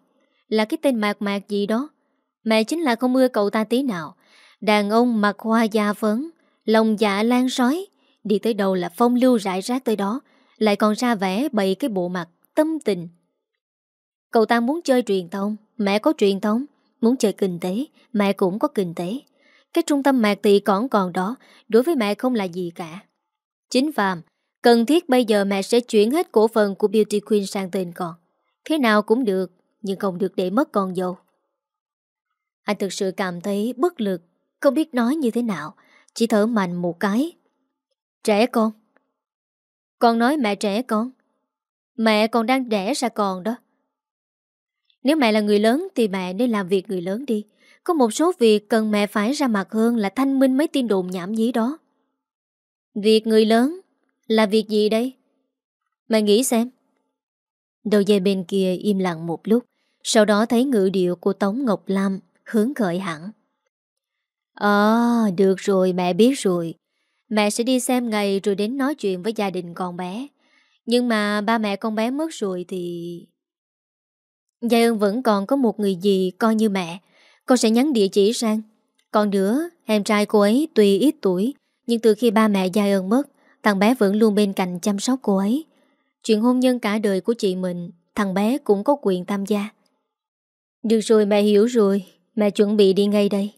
Là cái tên mạc mạc gì đó Mẹ chính là không ưa cậu ta tí nào Đàn ông mặc hoa da phấn Lòng dạ lan sói, Đi tới đâu là phong lưu rải rác tới đó, Lại còn ra vẻ bày cái bộ mặt Tâm tình Cậu ta muốn chơi truyền thông, Mẹ có truyền thông Muốn chơi kinh tế Mẹ cũng có kinh tế Cái trung tâm mạc tỷ còn còn đó Đối với mẹ không là gì cả Chính Phạm Cần thiết bây giờ mẹ sẽ chuyển hết cổ phần của Beauty Queen sang tên con. Thế nào cũng được, nhưng không được để mất con dâu. Anh thực sự cảm thấy bất lực, không biết nói như thế nào, chỉ thở mạnh một cái. Trẻ con. Con nói mẹ trẻ con. Mẹ còn đang đẻ ra con đó. Nếu mẹ là người lớn thì mẹ nên làm việc người lớn đi. Có một số việc cần mẹ phải ra mặt hơn là thanh minh mấy tin đồn nhảm nhí đó. Việc người lớn là việc gì đây? mẹ nghĩ xem. Đầu dây bên kia im lặng một lúc, sau đó thấy ngữ điệu của Tống Ngọc Lam hướng khởi hẳn. Ờ, được rồi, mẹ biết rồi. Mẹ sẽ đi xem ngày rồi đến nói chuyện với gia đình con bé. Nhưng mà ba mẹ con bé mất rồi thì... Gia ơn vẫn còn có một người gì coi như mẹ. Con sẽ nhắn địa chỉ sang. Còn nữa, em trai cô ấy tuy ít tuổi, nhưng từ khi ba mẹ Gia ơn mất, Thằng bé vẫn luôn bên cạnh chăm sóc cô ấy. Chuyện hôn nhân cả đời của chị mình Thằng bé cũng có quyền tham gia. Được rồi mẹ hiểu rồi. Mẹ chuẩn bị đi ngay đây.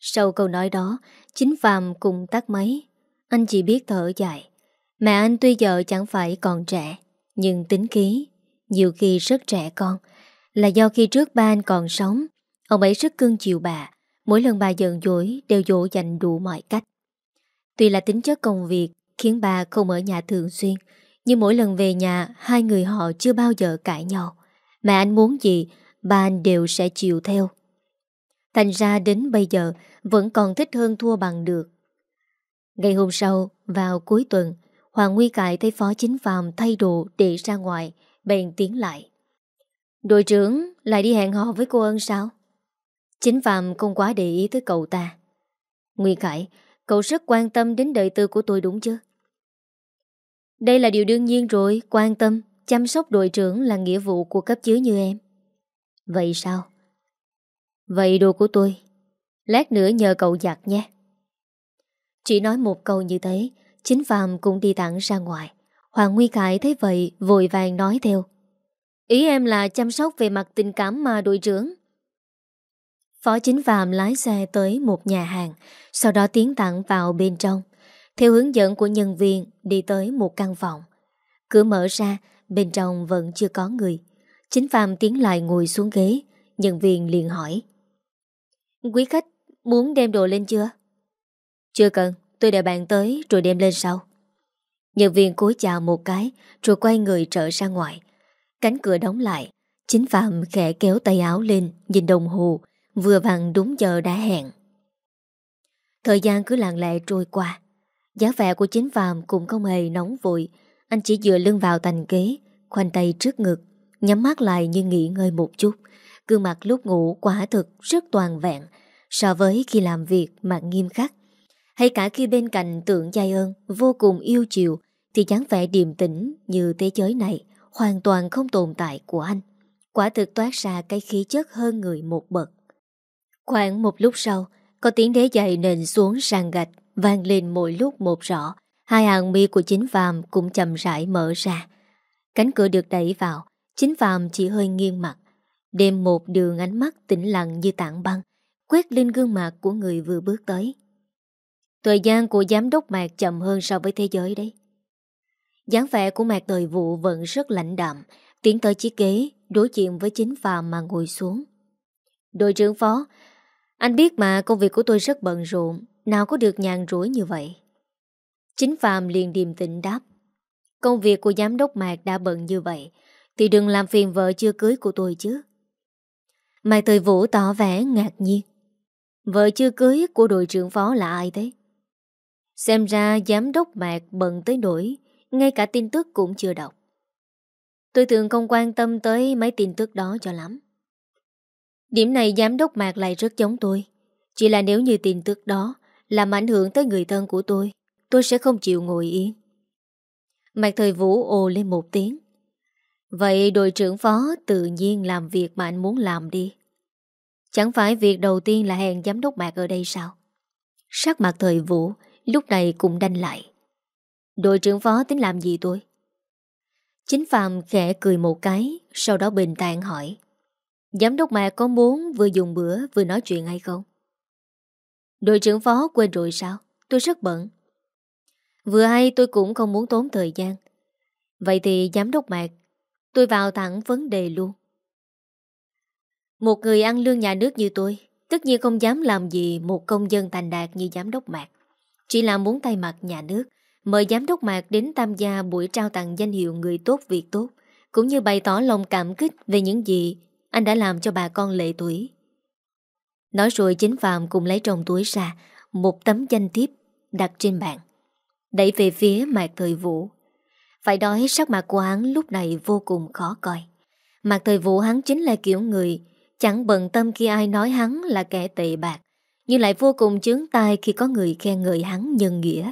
Sau câu nói đó Chính Phạm cùng tắt máy. Anh chỉ biết thở dài. Mẹ anh tuy giờ chẳng phải còn trẻ Nhưng tính khí. Nhiều khi rất trẻ con Là do khi trước ba anh còn sống Ông ấy rất cưng chiều bà Mỗi lần bà giận dỗi đều dỗ dành đủ mọi cách Tuy là tính chất công việc khiến bà không ở nhà thường xuyên, nhưng mỗi lần về nhà hai người họ chưa bao giờ cãi nhau. Mẹ anh muốn gì, ba anh đều sẽ chịu theo. Thành ra đến bây giờ vẫn còn thích hơn thua bằng được. Ngày hôm sau, vào cuối tuần, Hoàng Nguy Cải thấy Phó Chính Phạm thay đồ để ra ngoài, bèn tiến lại. Đội trưởng lại đi hẹn hò với cô ơn sao? Chính Phạm không quá để ý tới cậu ta. Nguy Khải, Cậu rất quan tâm đến đời tư của tôi đúng chứ? Đây là điều đương nhiên rồi, quan tâm, chăm sóc đội trưởng là nghĩa vụ của cấp dưới như em. Vậy sao? Vậy đồ của tôi, lát nữa nhờ cậu giặt nhé. Chỉ nói một câu như thế, chính Phạm cũng đi thẳng ra ngoài. Hoàng Nguy Khải thấy vậy, vội vàng nói theo. Ý em là chăm sóc về mặt tình cảm mà đội trưởng. Phó chính phạm lái xe tới một nhà hàng, sau đó tiến thẳng vào bên trong. Theo hướng dẫn của nhân viên đi tới một căn phòng. Cửa mở ra, bên trong vẫn chưa có người. Chính phạm tiến lại ngồi xuống ghế, nhân viên liền hỏi. Quý khách muốn đem đồ lên chưa? Chưa cần, tôi đợi bạn tới rồi đem lên sau. Nhân viên cúi chào một cái rồi quay người trở ra ngoài. Cánh cửa đóng lại, chính phạm khẽ kéo tay áo lên, nhìn đồng hồ, Vừa vặn đúng giờ đã hẹn. Thời gian cứ lặng lẽ trôi qua. Giá vẻ của chính Phạm cũng không hề nóng vội. Anh chỉ dựa lưng vào thành kế Khoanh tay trước ngực Nhắm mắt lại như nghỉ ngơi một chút. Gương mặt lúc ngủ quả thực rất toàn vẹn So với khi làm việc mà nghiêm khắc. Hay cả khi bên cạnh tượng giai ơn Vô cùng yêu chiều thì dáng vẻ điềm tĩnh như thế giới này Hoàn toàn không tồn tại của anh. Quả thực toát ra cái khí chất hơn người một bậc. Khoảng một lúc sau, có tiếng đế giày nền xuống sàn gạch, vang lên mỗi lúc một rõ. Hai hàng mi của chính phàm cũng chậm rãi mở ra. Cánh cửa được đẩy vào, Chính Phạm chỉ hơi nghiêng mặt. Đêm một đường ánh mắt tĩnh lặng như tảng băng Quét lên gương mặt của người vừa bước tới. Thời gian của giám đốc Mạc chậm hơn so với thế giới đấy dáng vẻ của Mạc thời vụ vẫn rất lãnh đạm, Tiến tới chiếc ghế, Đối diện với chính phàm mà ngồi xuống. Đội trưởng phó, Anh biết mà công việc của tôi rất bận rộn, Nào có được nhàn rỗi như vậy? Chính phàm liền điềm tĩnh đáp. Công việc của giám đốc Mạc đã bận như vậy, Thì đừng làm phiền vợ chưa cưới của tôi chứ. Mạc Thời Vũ tỏ vẻ ngạc nhiên. Vợ chưa cưới của đội trưởng phó là ai thế? Xem ra giám đốc Mạc bận tới nỗi ngay cả tin tức cũng chưa đọc. Tôi thường không quan tâm tới mấy tin tức đó cho lắm. Điểm này giám đốc Mạc lại rất giống tôi. Chỉ là nếu như tin tức đó Làm ảnh hưởng tới người thân của tôi Tôi sẽ không chịu ngồi yên. Mạc Thời Vũ ồ lên một tiếng. Vậy đội trưởng phó tự nhiên làm việc mà anh muốn làm đi. Chẳng phải việc đầu tiên là hẹn giám đốc Mạc ở đây sao? Sắc mặt Thời Vũ lúc này cũng đanh lại. Đội trưởng phó tính làm gì tôi? Chính Phạm khẽ cười một cái, Sau đó bình tạng hỏi. Giám đốc Mạc có muốn vừa dùng bữa, vừa nói chuyện hay không? Đội trưởng phó quên rồi sao? Tôi rất bận. Vừa hay tôi cũng không muốn tốn thời gian. Vậy thì giám đốc Mạc Tôi vào thẳng vấn đề luôn. Một người ăn lương nhà nước như tôi, Tất nhiên không dám làm gì Một công dân thành đạt như giám đốc Mạc Chỉ là muốn tay mặt nhà nước. Mời giám đốc Mạc đến tham gia buổi trao tặng danh hiệu người tốt việc tốt, Cũng như bày tỏ lòng cảm kích Về những gì anh đã làm cho bà con lệ tuổi. Nói rồi chính Phạm cùng lấy trong túi ra Một tấm danh thiếp đặt trên bàn, Đẩy về phía Mạc Thời Vũ. Phải nói sắc mặt của hắn lúc này vô cùng khó coi. Mạc Thời Vũ hắn chính là kiểu người Chẳng bận tâm khi ai nói hắn là kẻ tệ bạc, Nhưng lại vô cùng chướng tai khi có người khen ngợi hắn nhân nghĩa.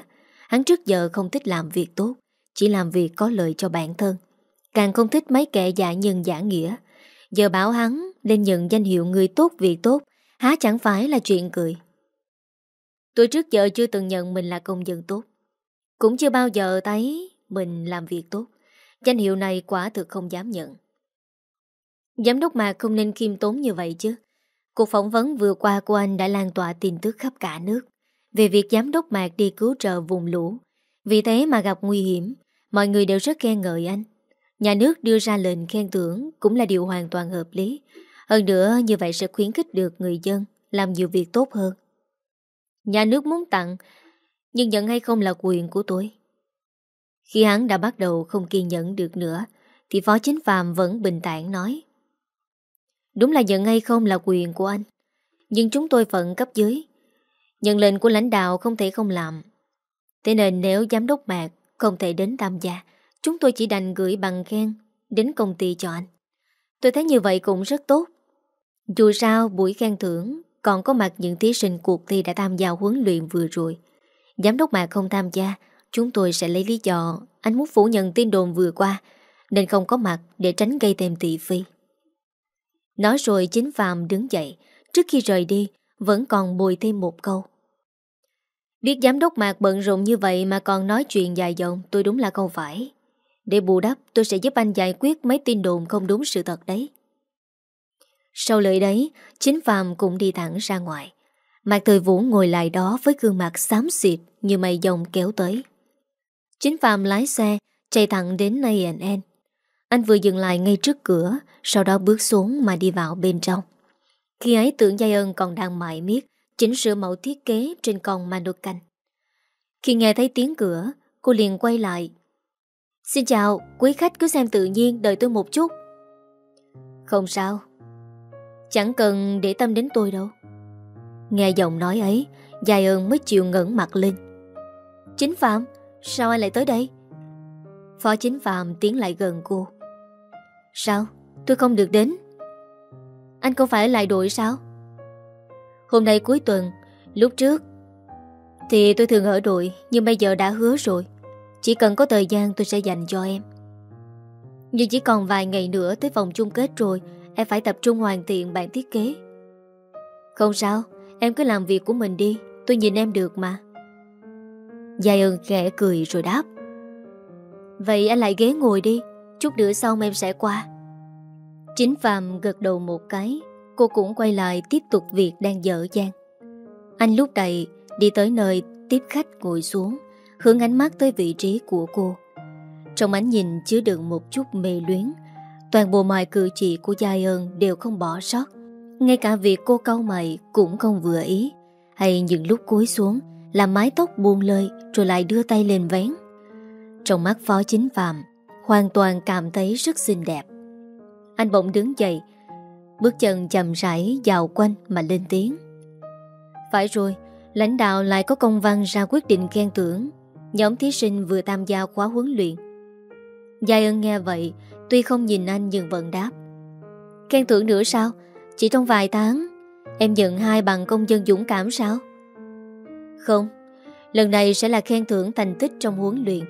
Hắn trước giờ không thích làm việc tốt, Chỉ làm việc có lợi cho bản thân Càng không thích mấy kẻ giả nhân giả nghĩa Giờ bảo hắn lên nhận danh hiệu người tốt việc tốt, Há chẳng phải là chuyện cười Tôi trước giờ chưa từng nhận mình là công dân tốt cũng chưa bao giờ thấy mình làm việc tốt. Danh hiệu này quả thực không dám nhận. Giám đốc mà không nên khiêm tốn như vậy chứ. Cuộc phỏng vấn vừa qua của anh đã lan tỏa tin tức khắp cả nước về việc giám đốc Mạc đi cứu trợ vùng lũ. Vì thế mà gặp nguy hiểm, mọi người đều rất khen ngợi anh. Nhà nước đưa ra lệnh khen thưởng cũng là điều hoàn toàn hợp lý. Hơn nữa như vậy sẽ khuyến khích được người dân làm nhiều việc tốt hơn. Nhà nước muốn tặng nhưng nhận hay không là quyền của tôi Khi hắn đã bắt đầu không kiên nhẫn được nữa Thì Phó Chính Phạm vẫn bình tản nói Đúng là nhận hay không là quyền của anh Nhưng chúng tôi phận cấp dưới Nhận lệnh của lãnh đạo không thể không làm. Thế nên nếu giám đốc mạc Không thể đến tham gia, Chúng tôi chỉ đành gửi bằng khen Đến công ty cho anh. Tôi thấy như vậy cũng rất tốt. Dù sao, buổi khen thưởng Còn có mặt những thí sinh cuộc thi đã tham gia huấn luyện vừa rồi. Giám đốc Mạc không tham gia, Chúng tôi sẽ lấy lý do Anh muốn phủ nhận tin đồn vừa qua, Nên không có mặt để tránh gây thêm thị phi. Nói rồi chính Phạm đứng dậy, Trước khi rời đi, Vẫn còn bồi thêm một câu. Biết giám đốc Mạc bận rộn như vậy Mà còn nói chuyện dài dòng Tôi đúng là không phải Để bù đắp tôi sẽ giúp anh giải quyết Mấy tin đồn không đúng sự thật đấy Sau lời đấy Chính Phạm cũng đi thẳng ra ngoài Mạc Thời Vũ ngồi lại đó với gương mặt xám xịt như mây dòng kéo tới. Chính Phạm lái xe, chạy thẳng đến A&N. Anh vừa dừng lại ngay trước cửa, sau đó bước xuống mà đi vào bên trong. Khi ấy tưởng Giai ân còn đang mải miết, chỉnh sửa mẫu thiết kế trên con mannequin. Khi nghe thấy tiếng cửa, cô liền quay lại. Xin chào, quý khách cứ xem tự nhiên, đợi tôi một chút. Không sao. Chẳng cần để tâm đến tôi đâu. Nghe giọng nói ấy Dài ơn mới chịu ngẩn mặt lên Chính Phạm Sao anh lại tới đây Phó Chính Phạm tiến lại gần cô Sao tôi không được đến Anh không phải lại đội sao Hôm nay cuối tuần, Lúc trước Thì tôi thường ở đội, Nhưng bây giờ đã hứa rồi. Chỉ cần có thời gian tôi sẽ dành cho em. Nhưng chỉ còn vài ngày nữa Tới vòng chung kết rồi, Em phải tập trung hoàn thiện bản thiết kế. Không sao, Em cứ làm việc của mình đi, Tôi nhìn em được mà. Giai ơn khẽ cười rồi đáp. Vậy anh lại ghế ngồi đi, Chút nữa sau em sẽ qua. Chính Phạm gật đầu một cái. Cô cũng quay lại tiếp tục việc đang dở dang. Anh lúc này đi tới nơi tiếp khách ngồi xuống, Hướng ánh mắt tới vị trí của cô. Trong ánh nhìn chứa đựng một chút mê luyến, Toàn bộ mọi cử chỉ của Giai ơn đều không bỏ sót. Ngay cả việc cô câu mày cũng không vừa ý, Hay những lúc cúi xuống, Làm mái tóc buông lơi Rồi lại đưa tay lên vén. Trong mắt phó chính phạm, Hoàn toàn cảm thấy rất xinh đẹp. Anh bỗng đứng dậy Bước chân chậm rãi dạo quanh mà lên tiếng. Phải rồi, Lãnh đạo lại có công văn ra quyết định khen thưởng. Nhóm thí sinh vừa tham gia khóa huấn luyện. Giai ân nghe vậy, Tuy không nhìn anh nhưng vẫn đáp. Khen thưởng nữa sao? Chỉ trong vài tháng, Em nhận hai bằng công dân dũng cảm sao? Không, Lần này sẽ là khen thưởng thành tích trong huấn luyện.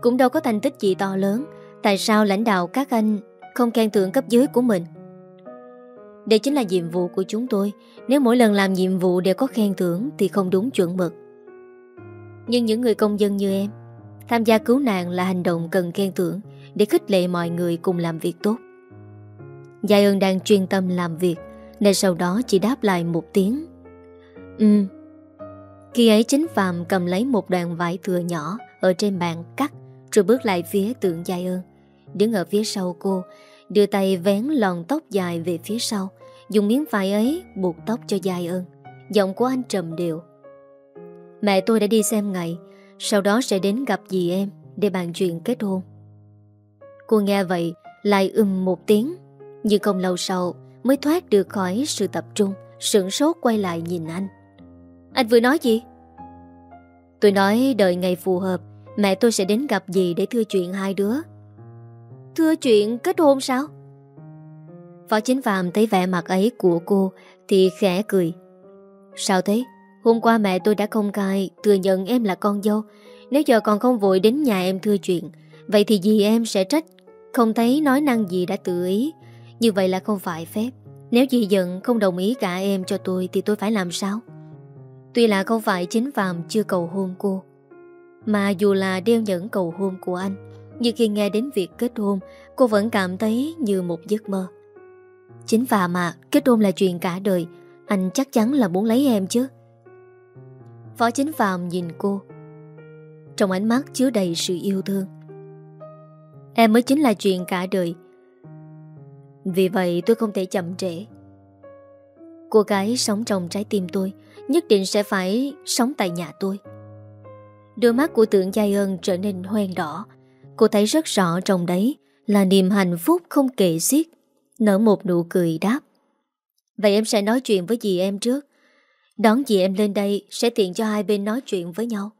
Cũng đâu có thành tích gì to lớn, Tại sao lãnh đạo các anh Không khen thưởng cấp dưới của mình? Đây chính là nhiệm vụ của chúng tôi. Nếu mỗi lần làm nhiệm vụ đều có khen thưởng Thì không đúng chuẩn mực. Nhưng những người công dân như em, Tham gia cứu nạn là hành động cần khen thưởng Để khích lệ mọi người cùng làm việc tốt. Gia ơn đang chuyên tâm làm việc Nên sau đó chỉ đáp lại một tiếng. Ừ. Khi ấy chính Phạm cầm lấy một đoạn vải thừa nhỏ Ở trên bàn cắt, Rồi bước lại phía tượng Gia ơn. Đứng ở phía sau cô, Đưa tay vén lòn tóc dài về phía sau Dùng miếng vải ấy buộc tóc cho dài ơn Giọng của anh trầm đều Mẹ tôi đã đi xem ngày, Sau đó sẽ đến gặp dì em Để bàn chuyện kết hôn. Cô nghe vậy Lại ừm một tiếng Nhưng không lâu sau Mới thoát được khỏi sự tập trung, Sửng sốt quay lại nhìn anh. Anh vừa nói gì? Tôi nói đợi ngày phù hợp, Mẹ tôi sẽ đến gặp dì để thưa chuyện hai đứa. Thưa chuyện kết hôn sao? Phó chính phạm thấy vẻ mặt ấy của cô Thì khẽ cười. Sao thế? Hôm qua mẹ tôi đã công khai Thừa nhận em là con dâu. Nếu giờ còn không vội đến nhà em thưa chuyện, Vậy thì dì em sẽ trách Không thấy nói năng gì đã tự ý. Như vậy là không phải phép. Nếu dì giận không đồng ý cả em cho tôi Thì tôi phải làm sao? Tuy là không phải chính Phạm chưa cầu hôn cô, Mà dù là đeo nhẫn cầu hôn của anh, Nhưng khi nghe đến việc kết hôn, Cô vẫn cảm thấy như một giấc mơ. Chính phà mà, Kết hôn là chuyện cả đời. Anh chắc chắn là muốn lấy em chứ. Phó chính phàm nhìn cô. Trong ánh mắt chứa đầy sự yêu thương. Em mới chính là chuyện cả đời. Vì vậy tôi không thể chậm trễ. Cô gái sống trong trái tim tôi, Nhất định sẽ phải sống tại nhà tôi. Đôi mắt của tượng giai ơn trở nên hoen đỏ. Cô thấy rất rõ trong đấy Là niềm hạnh phúc không kể xiết. Nở một nụ cười đáp. Vậy em sẽ nói chuyện với dì em trước. Đón dì em lên đây Sẽ tiện cho hai bên nói chuyện với nhau.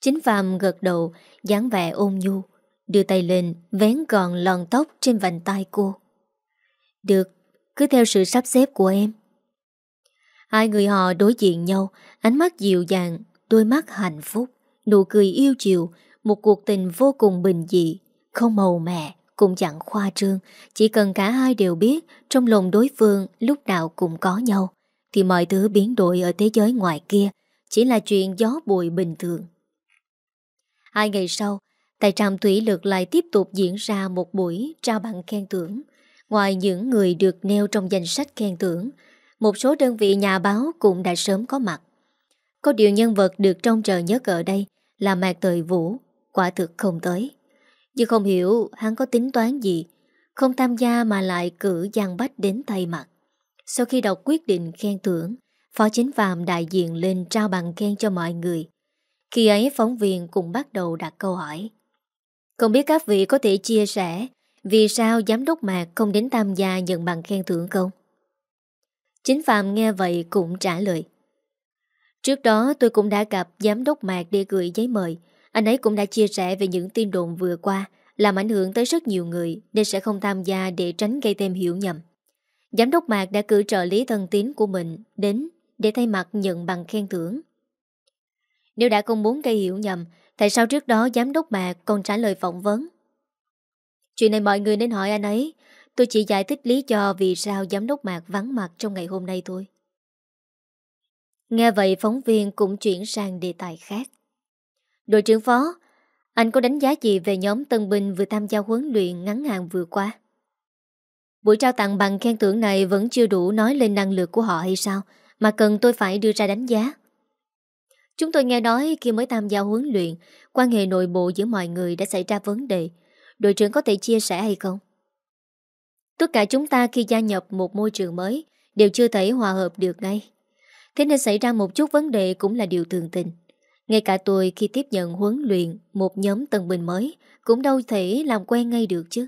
Chính Phạm gật đầu, dáng vẻ ôn nhu, Đưa tay lên, Vén gọn lòn tóc trên vành tay cô. Được, Cứ theo sự sắp xếp của em. Hai người họ đối diện nhau, Ánh mắt dịu dàng, Đôi mắt hạnh phúc, Nụ cười yêu chiều, Một cuộc tình vô cùng bình dị, Không màu mẹ cũng chẳng khoa trương Chỉ cần cả hai đều biết Trong lòng đối phương lúc nào cũng có nhau Thì mọi thứ biến đổi ở thế giới ngoài kia Chỉ là chuyện gió bụi bình thường Hai ngày sau Tại trạm thủy lực lại tiếp tục diễn ra một buổi trao bằng khen thưởng. Ngoài những người được nêu trong danh sách khen thưởng, một số đơn vị nhà báo cũng đã sớm có mặt. Có điều nhân vật được trông chờ nhất ở đây là Mạc Thời Vũ, quả thực không tới. Nhưng không hiểu hắn có tính toán gì, không tham gia mà lại cử Giang Bách đến tay mặt. Sau khi đọc quyết định khen thưởng, Phó Chính Phạm đại diện lên trao bằng khen cho mọi người. Khi ấy phóng viên cũng bắt đầu đặt câu hỏi. Không biết các vị có thể chia sẻ vì sao giám đốc Mạc không đến tham gia nhận bằng khen thưởng không? Chính Phạm nghe vậy cũng trả lời. Trước đó tôi cũng đã gặp giám đốc Mạc để gửi giấy mời. Anh ấy cũng đã chia sẻ về những tin đồn vừa qua, làm ảnh hưởng tới rất nhiều người nên sẽ không tham gia để tránh gây thêm hiểu nhầm. Giám đốc Mạc đã cử trợ lý thân tín của mình đến để thay mặt nhận bằng khen thưởng. Nếu đã không muốn gây hiểu nhầm, Tại sao trước đó giám đốc Mạc còn trả lời phỏng vấn? Chuyện này mọi người nên hỏi anh ấy. Tôi chỉ giải thích lý do vì sao giám đốc Mạc vắng mặt trong ngày hôm nay thôi. Nghe vậy, phóng viên cũng chuyển sang đề tài khác. Đội trưởng phó, anh có đánh giá gì về nhóm tân binh vừa tham gia huấn luyện ngắn hạn vừa qua? Buổi trao tặng bằng khen thưởng này vẫn chưa đủ nói lên năng lực của họ hay sao Mà cần tôi phải đưa ra đánh giá Chúng tôi nghe nói khi mới tham gia huấn luyện Quan hệ nội bộ giữa mọi người đã xảy ra vấn đề Đội trưởng có thể chia sẻ hay không? Tất cả chúng ta khi gia nhập một môi trường mới Đều chưa thể hòa hợp được ngay Thế nên xảy ra một chút vấn đề cũng là điều thường tình ngay cả tôi khi tiếp nhận huấn luyện Một nhóm tân binh mới Cũng đâu thể làm quen ngay được chứ.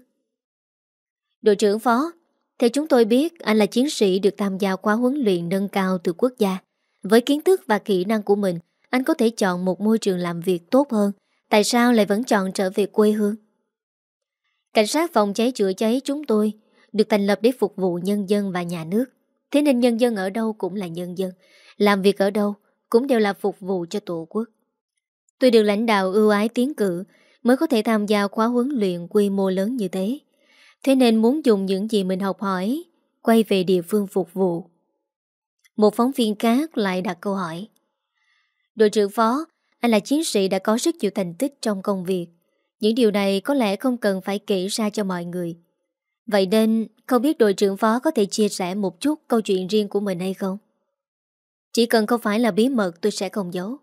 Đội trưởng phó, Theo chúng tôi biết anh là chiến sĩ được tham gia khóa huấn luyện nâng cao từ quốc gia. Với kiến thức và kỹ năng của mình, Anh có thể chọn một môi trường làm việc tốt hơn, Tại sao lại vẫn chọn trở về quê hương? Cảnh sát phòng cháy chữa cháy chúng tôi Được thành lập để phục vụ nhân dân và nhà nước. Thế nên nhân dân ở đâu cũng là nhân dân. Làm việc ở đâu cũng đều là phục vụ cho tổ quốc. Tôi được lãnh đạo ưu ái tiến cử Mới có thể tham gia khóa huấn luyện quy mô lớn như thế Thế nên muốn dùng những gì mình học hỏi, Quay về địa phương phục vụ. Một phóng viên khác lại đặt câu hỏi, Đội trưởng phó, Anh là chiến sĩ đã có rất nhiều thành tích trong công việc. Những điều này có lẽ không cần phải kể ra cho mọi người. Vậy nên không biết đội trưởng phó có thể chia sẻ một chút câu chuyện riêng của mình hay không? Chỉ cần không phải là bí mật, tôi sẽ không giấu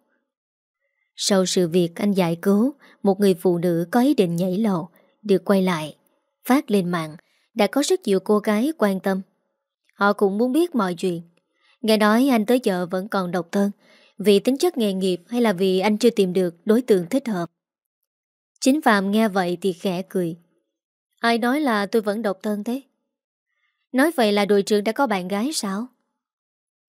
Sau sự việc, anh giải cứu, Một người phụ nữ có ý định nhảy lầu, Được quay lại, phát lên mạng, đã có rất nhiều cô gái quan tâm. Họ cũng muốn biết mọi chuyện. Nghe nói anh tới giờ vẫn còn độc thân, vì tính chất nghề nghiệp hay là vì anh chưa tìm được đối tượng thích hợp. Chính Phạm nghe vậy thì khẽ cười. Ai nói là tôi vẫn độc thân thế? Nói vậy là đội trưởng đã có bạn gái sao?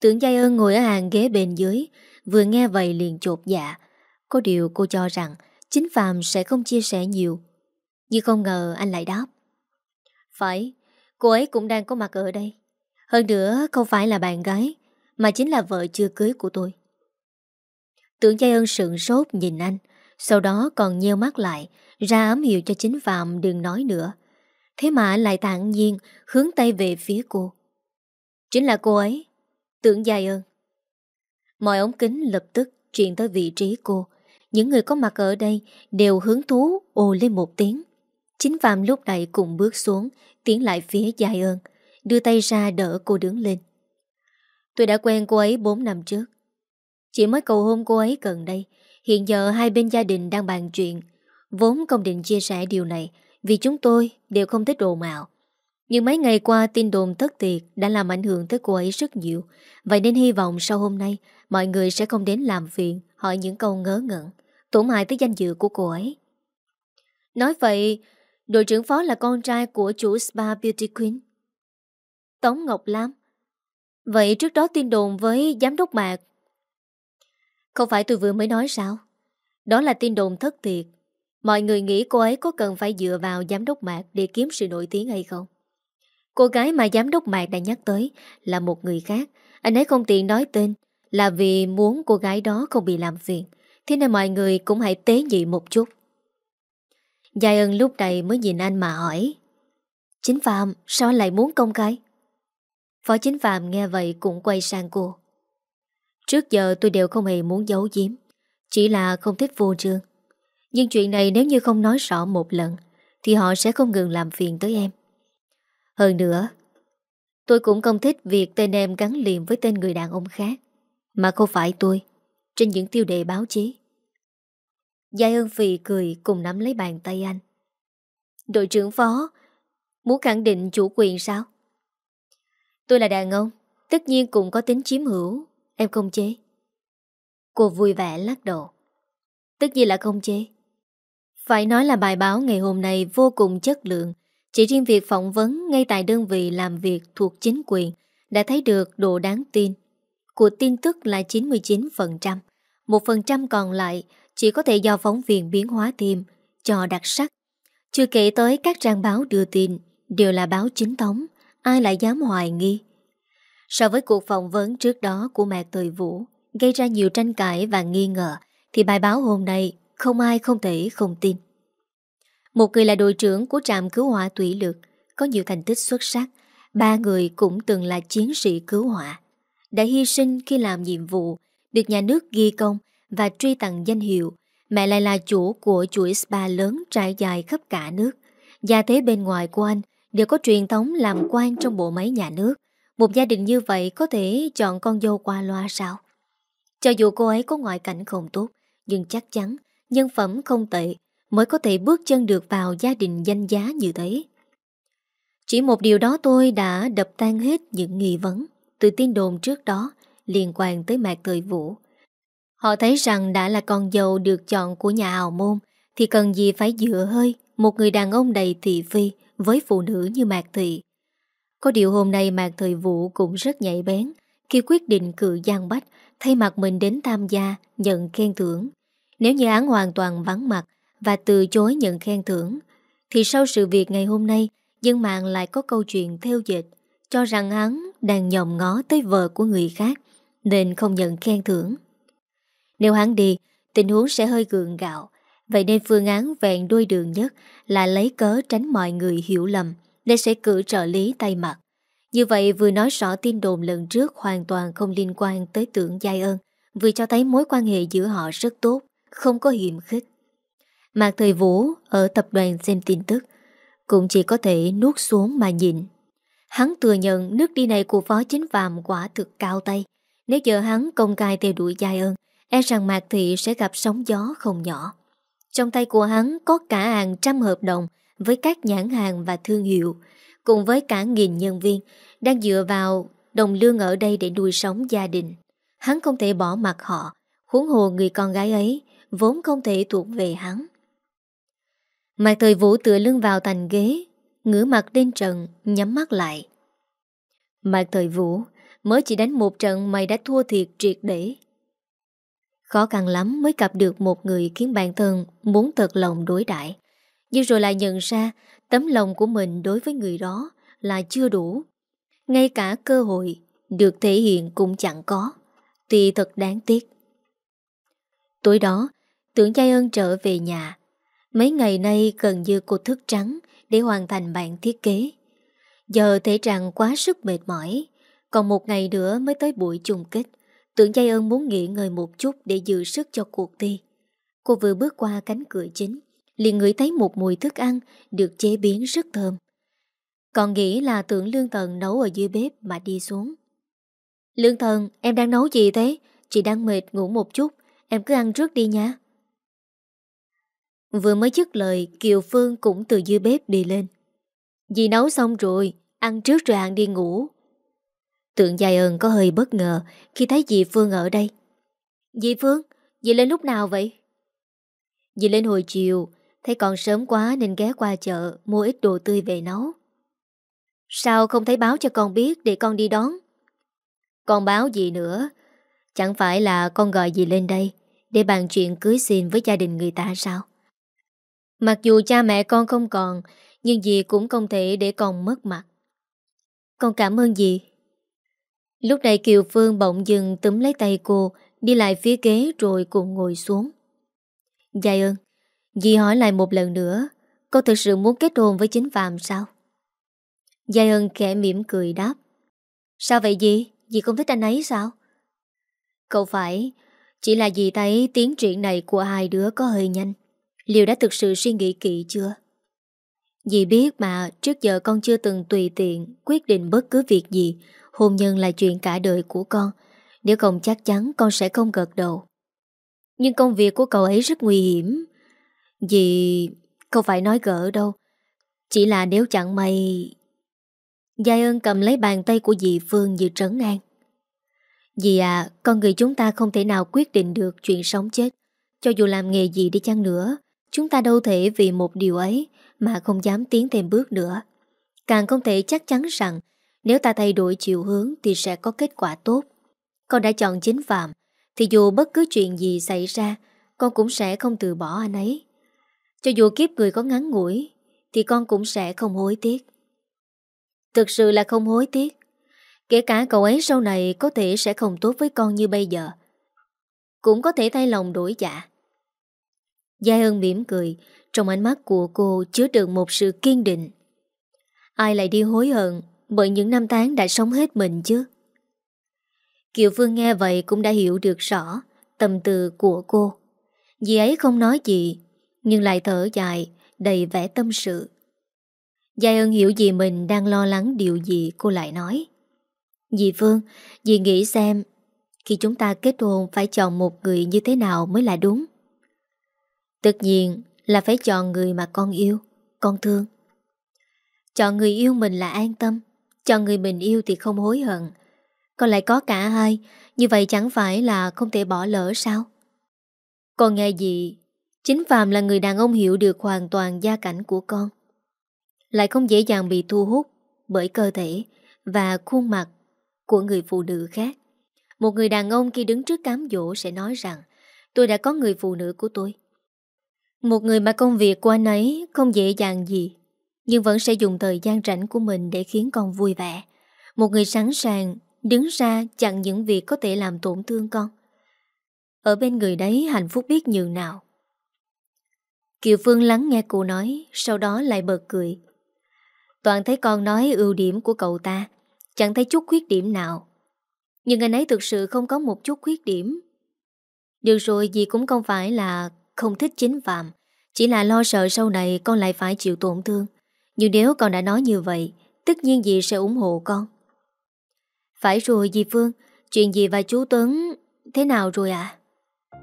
Tưởng Giai ơn ngồi ở hàng ghế bên dưới Vừa nghe vậy liền chột dạ Có điều cô cho rằng Chính Phạm sẽ không chia sẻ nhiều Nhưng không ngờ anh lại đáp phải, cô ấy cũng đang có mặt ở đây. Hơn nữa không phải là bạn gái, mà chính là vợ chưa cưới của tôi. Tưởng Giai ơn sượng sốt nhìn anh, sau đó còn nheo mắt lại, ra ám hiệu cho chính Phạm đừng nói nữa. Thế mà lại tạng nhiên hướng tay về phía cô. Chính là cô ấy, tưởng Giai ơn. Mọi ống kính lập tức chuyển tới vị trí cô. Những người có mặt ở đây đều hứng thú ồ lên một tiếng. Chính Phạm lúc này cùng bước xuống, tiến lại phía dài ơn, đưa tay ra đỡ cô đứng lên. Tôi đã quen cô ấy 4 năm trước. Chỉ mới cầu hôn cô ấy gần đây, hiện giờ hai bên gia đình đang bàn chuyện. Vốn không định chia sẻ điều này, vì chúng tôi đều không thích đồ mạo. Nhưng mấy ngày qua tin đồn thất tiệt đã làm ảnh hưởng tới cô ấy rất nhiều. Vậy nên hy vọng sau hôm nay mọi người sẽ không đến làm phiền, hỏi những câu ngớ ngẩn, tổn hại tới danh dự của cô ấy. Nói vậy, Đội trưởng phó là con trai của chủ spa Beauty Queen. Tống Ngọc Lam. Vậy trước đó tin đồn với giám đốc Mạc. Không phải tôi vừa mới nói sao? Đó là tin đồn thất thiệt. Mọi người nghĩ cô ấy có cần phải dựa vào giám đốc Mạc Để kiếm sự nổi tiếng hay không? Cô gái mà giám đốc Mạc đã nhắc tới Là một người khác. Anh ấy không tiện nói tên Là vì muốn cô gái đó không bị làm phiền. Thế nên mọi người cũng hãy tế nhị một chút. Giai ân lúc này mới nhìn anh mà hỏi, Chính Phạm, sao lại muốn công khai? Phó chính Phạm nghe vậy cũng quay sang cô. Trước giờ tôi đều không hề muốn giấu giếm, Chỉ là không thích vô trương. Nhưng chuyện này nếu như không nói rõ một lần, Thì họ sẽ không ngừng làm phiền tới em. Hơn nữa Tôi cũng không thích việc tên em gắn liền với tên người đàn ông khác Mà không phải tôi Trên những tiêu đề báo chí Giai ơn phì cười cùng nắm lấy bàn tay anh. Đội trưởng phó, muốn khẳng định chủ quyền sao? Tôi là đàn ông, tất nhiên cũng có tính chiếm hữu, em không chế. Cô vui vẻ lắc đầu. Tất nhiên là không chế. Phải nói là bài báo ngày hôm nay vô cùng chất lượng. Chỉ riêng việc phỏng vấn ngay tại đơn vị làm việc thuộc chính quyền đã thấy được độ đáng tin. Của tin tức là 99%. Một phần trăm còn lại chỉ có thể do phóng viên biến hóa thêm cho đặc sắc. Chưa kể tới các trang báo đưa tin đều là báo chính thống, ai lại dám hoài nghi. So với cuộc phỏng vấn trước đó của mẹ Tùy Vũ gây ra nhiều tranh cãi và nghi ngờ thì bài báo hôm nay không ai không thể không tin. Một người là đội trưởng của trạm cứu hỏa thủy lực có nhiều thành tích xuất sắc ba người cũng từng là chiến sĩ cứu hỏa đã hy sinh khi làm nhiệm vụ được nhà nước ghi công và truy tặng danh hiệu, mẹ lại là chủ của chuỗi spa lớn trải dài khắp cả nước. Gia thế bên ngoài của anh đều có truyền thống làm quan trong bộ máy nhà nước. Một gia đình như vậy có thể chọn con dâu qua loa sao? Cho dù cô ấy có ngoại cảnh không tốt, nhưng chắc chắn nhân phẩm không tệ mới có thể bước chân được vào gia đình danh giá như thế. Chỉ một điều đó tôi đã đập tan hết những nghi vấn từ tin đồn trước đó liên quan tới Mạc Thời Vũ. Họ thấy rằng đã là con dâu được chọn của nhà hào môn thì cần gì phải dựa hơi một người đàn ông đầy thị phi với phụ nữ như Mạc Thị. Có điều hôm nay Mạc Thời Vũ cũng rất nhạy bén khi quyết định cự Giang Bách thay mặt mình đến tham gia nhận khen thưởng. Nếu như án hoàn toàn vắng mặt và từ chối nhận khen thưởng, thì sau sự việc ngày hôm nay, dân mạng lại có câu chuyện theo dịch, cho rằng hắn đang nhòm ngó tới vợ của người khác, nên không nhận khen thưởng. Nếu hắn đi, tình huống sẽ hơi gượng gạo, vậy nên phương án vẹn đôi đường nhất là lấy cớ tránh mọi người hiểu lầm, nên sẽ cử trợ lý tay mặt. Như vậy vừa nói rõ tin đồn lần trước hoàn toàn không liên quan tới tưởng giai ơn, vừa cho thấy mối quan hệ giữa họ rất tốt, không có hiểm khích. Mạc Thời Vũ ở tập đoàn xem tin tức, cũng chỉ có thể nuốt xuống mà nhìn. Hắn thừa nhận nước đi này của phó chính phạm quả thực cao tay. Nếu giờ hắn công cai theo đuổi giai ơn, e rằng Mạc Thị sẽ gặp sóng gió không nhỏ. Trong tay của hắn có cả hàng trăm hợp đồng với các nhãn hàng và thương hiệu, cùng với cả nghìn nhân viên đang dựa vào đồng lương ở đây để nuôi sống gia đình. Hắn không thể bỏ mặt họ, huống hồ người con gái ấy vốn không thể thuộc về hắn. Mạc thời vũ tựa lưng vào thành ghế, ngửa mặt lên trần, nhắm mắt lại. Mạc thời vũ, mới chỉ đánh một trận mày đã thua thiệt triệt để. Khó khăn lắm mới gặp được một người khiến bản thân muốn thật lòng đối đãi Nhưng rồi lại nhận ra tấm lòng của mình đối với người đó là chưa đủ. Ngay cả cơ hội được thể hiện cũng chẳng có. Thì thật đáng tiếc. Tối đó, tưởng Giai ơn trở về nhà. Mấy ngày nay gần như cô thức trắng để hoàn thành bản thiết kế. Giờ thể trạng quá sức mệt mỏi, còn một ngày nữa mới tới buổi chung kết. Tưởng Giai ơn muốn nghỉ ngơi một chút để giữ sức cho cuộc thi. Cô vừa bước qua cánh cửa chính, liền ngửi thấy một mùi thức ăn được chế biến rất thơm. Còn nghĩ là tưởng Lương Thần nấu ở dưới bếp mà đi xuống. Lương Thần, em đang nấu gì thế? Chị đang mệt ngủ một chút, em cứ ăn trước đi nha. Vừa mới dứt lời, Kiều Phương cũng từ dưới bếp đi lên. Dì nấu xong rồi, ăn trước rồi ăn đi ngủ. Tượng dài ơn có hơi bất ngờ khi thấy dì Phương ở đây. Dì Phương, dì lên lúc nào vậy? Dì lên hồi chiều, thấy còn sớm quá nên ghé qua chợ mua ít đồ tươi về nấu. Sao không thấy báo cho con biết để con đi đón? Con báo gì nữa? Chẳng phải là con gọi dì lên đây để bàn chuyện cưới xin với gia đình người ta sao? Mặc dù cha mẹ con không còn, nhưng dì cũng không thể để con mất mặt. Con cảm ơn dì. Lúc này Kiều Phương bỗng dừng túm lấy tay cô, đi lại phía ghế rồi cùng ngồi xuống. Dạ ơn, dì hỏi lại một lần nữa, con thực sự muốn kết hôn với chính Phạm sao? Giai ơn khẽ mỉm cười đáp Sao vậy dì? Dì không thích anh ấy sao? Cậu phải Chỉ là dì thấy tiến triển này của hai đứa có hơi nhanh Liệu đã thực sự suy nghĩ kỹ chưa? Dì biết mà, trước giờ con chưa từng tùy tiện quyết định bất cứ việc gì. Hôn nhân là chuyện cả đời của con. Nếu không chắc chắn con sẽ không gật đầu. Nhưng công việc của cậu ấy rất nguy hiểm. Dì không phải nói gỡ đâu. Chỉ là nếu chẳng may, Giai ơn cầm lấy bàn tay của dì Phương như trấn an. Dì à Con người chúng ta không thể nào quyết định được chuyện sống chết, Cho dù làm nghề gì đi chăng nữa. Chúng ta đâu thể vì một điều ấy Mà không dám tiến thêm bước nữa. Càng không thể chắc chắn rằng Nếu ta thay đổi chiều hướng Thì sẽ có kết quả tốt. Con đã chọn chính phạm Thì dù bất cứ chuyện gì xảy ra, Con cũng sẽ không từ bỏ anh ấy. Cho dù kiếp người có ngắn ngủi, Thì con cũng sẽ không hối tiếc. Thực sự là không hối tiếc. Kể cả cậu ấy sau này Có thể sẽ không tốt với con như bây giờ, Cũng có thể thay lòng đổi dạ. Gia Hân mỉm cười Trong ánh mắt của cô chứa đựng một sự kiên định Ai lại đi hối hận Bởi những năm tháng đã sống hết mình chứ Kiều Phương nghe vậy cũng đã hiểu được rõ Tâm tư của cô Dì ấy không nói gì Nhưng lại thở dài Đầy vẻ tâm sự Giai ân hiểu gì mình đang lo lắng điều gì cô lại nói. Dì Phương, dì nghĩ xem khi chúng ta kết hôn phải chọn một người như thế nào mới là đúng. Tất nhiên là phải chọn người mà con yêu, con thương. Chọn người yêu mình là an tâm, chọn người mình yêu thì không hối hận. Còn lại có cả hai, như vậy chẳng phải là không thể bỏ lỡ sao? Con nghe gì? Chính Phạm là người đàn ông hiểu được hoàn toàn gia cảnh của con. Lại không dễ dàng bị thu hút bởi cơ thể và khuôn mặt của người phụ nữ khác. Một người đàn ông khi đứng trước cám dỗ sẽ nói rằng tôi đã có người phụ nữ của tôi. Một người mà công việc của anh ấy không dễ dàng gì, nhưng vẫn sẽ dùng thời gian rảnh của mình để khiến con vui vẻ. Một người sẵn sàng đứng ra chặn những việc có thể làm tổn thương con. Ở bên người đấy hạnh phúc biết nhường nào. Kiều Phương lắng nghe cô nói, sau đó lại bật cười. Toàn thấy con nói ưu điểm của cậu ta, chẳng thấy chút khuyết điểm nào. Nhưng anh ấy thực sự không có một chút khuyết điểm. Được rồi, gì cũng không phải là không thích chính phạm, chỉ là lo sợ sau này con lại phải chịu tổn thương. Nhưng nếu con đã nói như vậy, tất nhiên dì sẽ ủng hộ con. Phải rồi dì Phương, chuyện gì và chú Tuấn thế nào rồi ạ? À?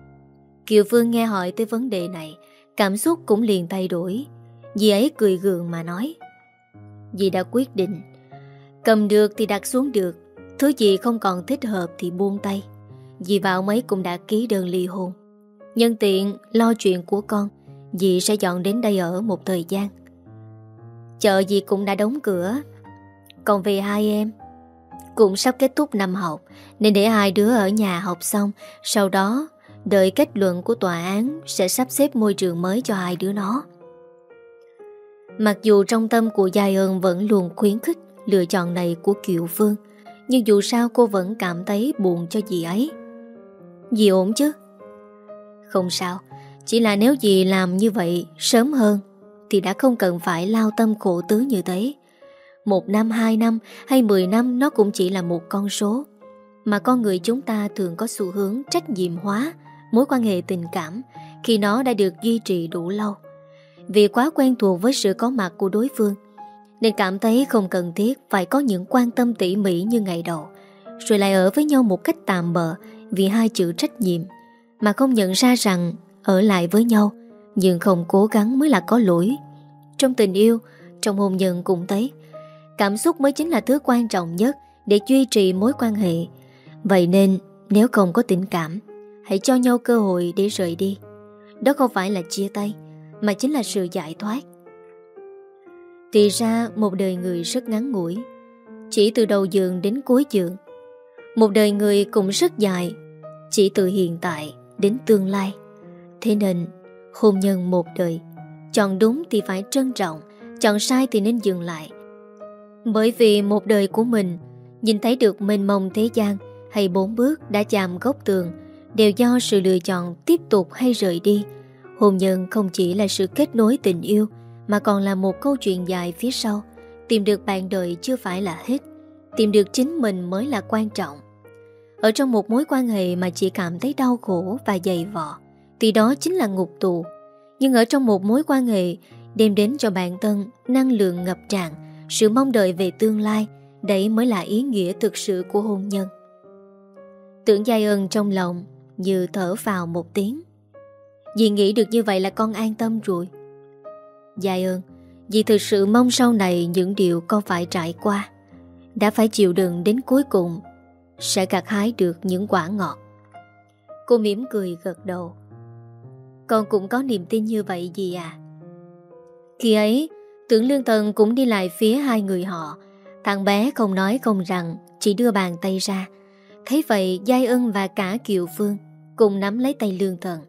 Kiều Phương nghe hỏi tới vấn đề này, cảm xúc cũng liền thay đổi. Dì ấy cười gượng mà nói. Dì đã quyết định, cầm được thì đặt xuống được, thứ gì không còn thích hợp thì buông tay. Dì vào mấy cũng đã ký đơn ly hôn. Nhân tiện lo chuyện của con, dì sẽ dọn đến đây ở một thời gian. Chợ dì cũng đã đóng cửa, còn về hai em cũng sắp kết thúc năm học Nên để hai đứa ở nhà học xong Sau đó đợi kết luận của tòa án Sẽ sắp xếp môi trường mới cho hai đứa nó. Mặc dù trong tâm của Giai ơn vẫn luôn khuyến khích Lựa chọn này của Kiều Phương Nhưng dù sao cô vẫn cảm thấy buồn cho dì ấy. Dì ổn chứ? Không sao chỉ là nếu dì làm như vậy sớm hơn Thì đã không cần phải lao tâm khổ tứ như thế một năm, hai năm hay mười năm nó cũng chỉ là một con số. Mà con người chúng ta thường có xu hướng trách nhiệm hóa mối quan hệ tình cảm khi nó đã được duy trì đủ lâu. Vì quá quen thuộc với sự có mặt của đối phương, nên cảm thấy không cần thiết phải có những quan tâm tỉ mỉ như ngày đầu, rồi lại ở với nhau một cách tạm bợ vì hai chữ trách nhiệm, mà không nhận ra rằng ở lại với nhau, nhưng không cố gắng mới là có lỗi. Trong tình yêu, trong hôn nhân cũng thấy, Cảm xúc mới chính là thứ quan trọng nhất Để duy trì mối quan hệ. Vậy nên nếu không có tình cảm Hãy cho nhau cơ hội để rời đi. Đó không phải là chia tay Mà chính là sự giải thoát. Thì ra một đời người rất ngắn ngủi. Chỉ từ đầu giường đến cuối giường. Một đời người cũng rất dài Chỉ từ hiện tại đến tương lai. Thế nên, hôn nhân một đời, Chọn đúng thì phải trân trọng, Chọn sai thì nên dừng lại. Bởi vì một đời của mình, Nhìn thấy được mênh mông thế gian Hay bốn bước đã chạm góc tường, Đều do sự lựa chọn tiếp tục hay rời đi. Hôn nhân không chỉ là sự kết nối tình yêu, Mà còn là một câu chuyện dài phía sau. Tìm được bạn đời chưa phải là hết, Tìm được chính mình mới là quan trọng. Ở trong một mối quan hệ mà chỉ cảm thấy đau khổ và dày vọ thì đó chính là ngục tù. Nhưng ở trong một mối quan hệ, Đem đến cho bạn thân năng lượng ngập tràn, sự mong đợi về tương lai, Đấy mới là ý nghĩa thực sự của hôn nhân. Tưởng giai ơn trong lòng Như thở vào một tiếng. Dì nghĩ được như vậy là con an tâm rồi. Giai ơn Dì thực sự mong sau này những điều con phải trải qua, Đã phải chịu đựng đến cuối cùng, Sẽ gặt hái được những quả ngọt. Cô mỉm cười gật đầu. Con cũng có niềm tin như vậy gì à? Khi ấy, Tưởng lương thần cũng đi lại phía hai người họ. Thằng bé không nói không rằng, Chỉ đưa bàn tay ra. Thấy vậy, Giai ân và cả Kiều Phương Cùng nắm lấy tay lương thần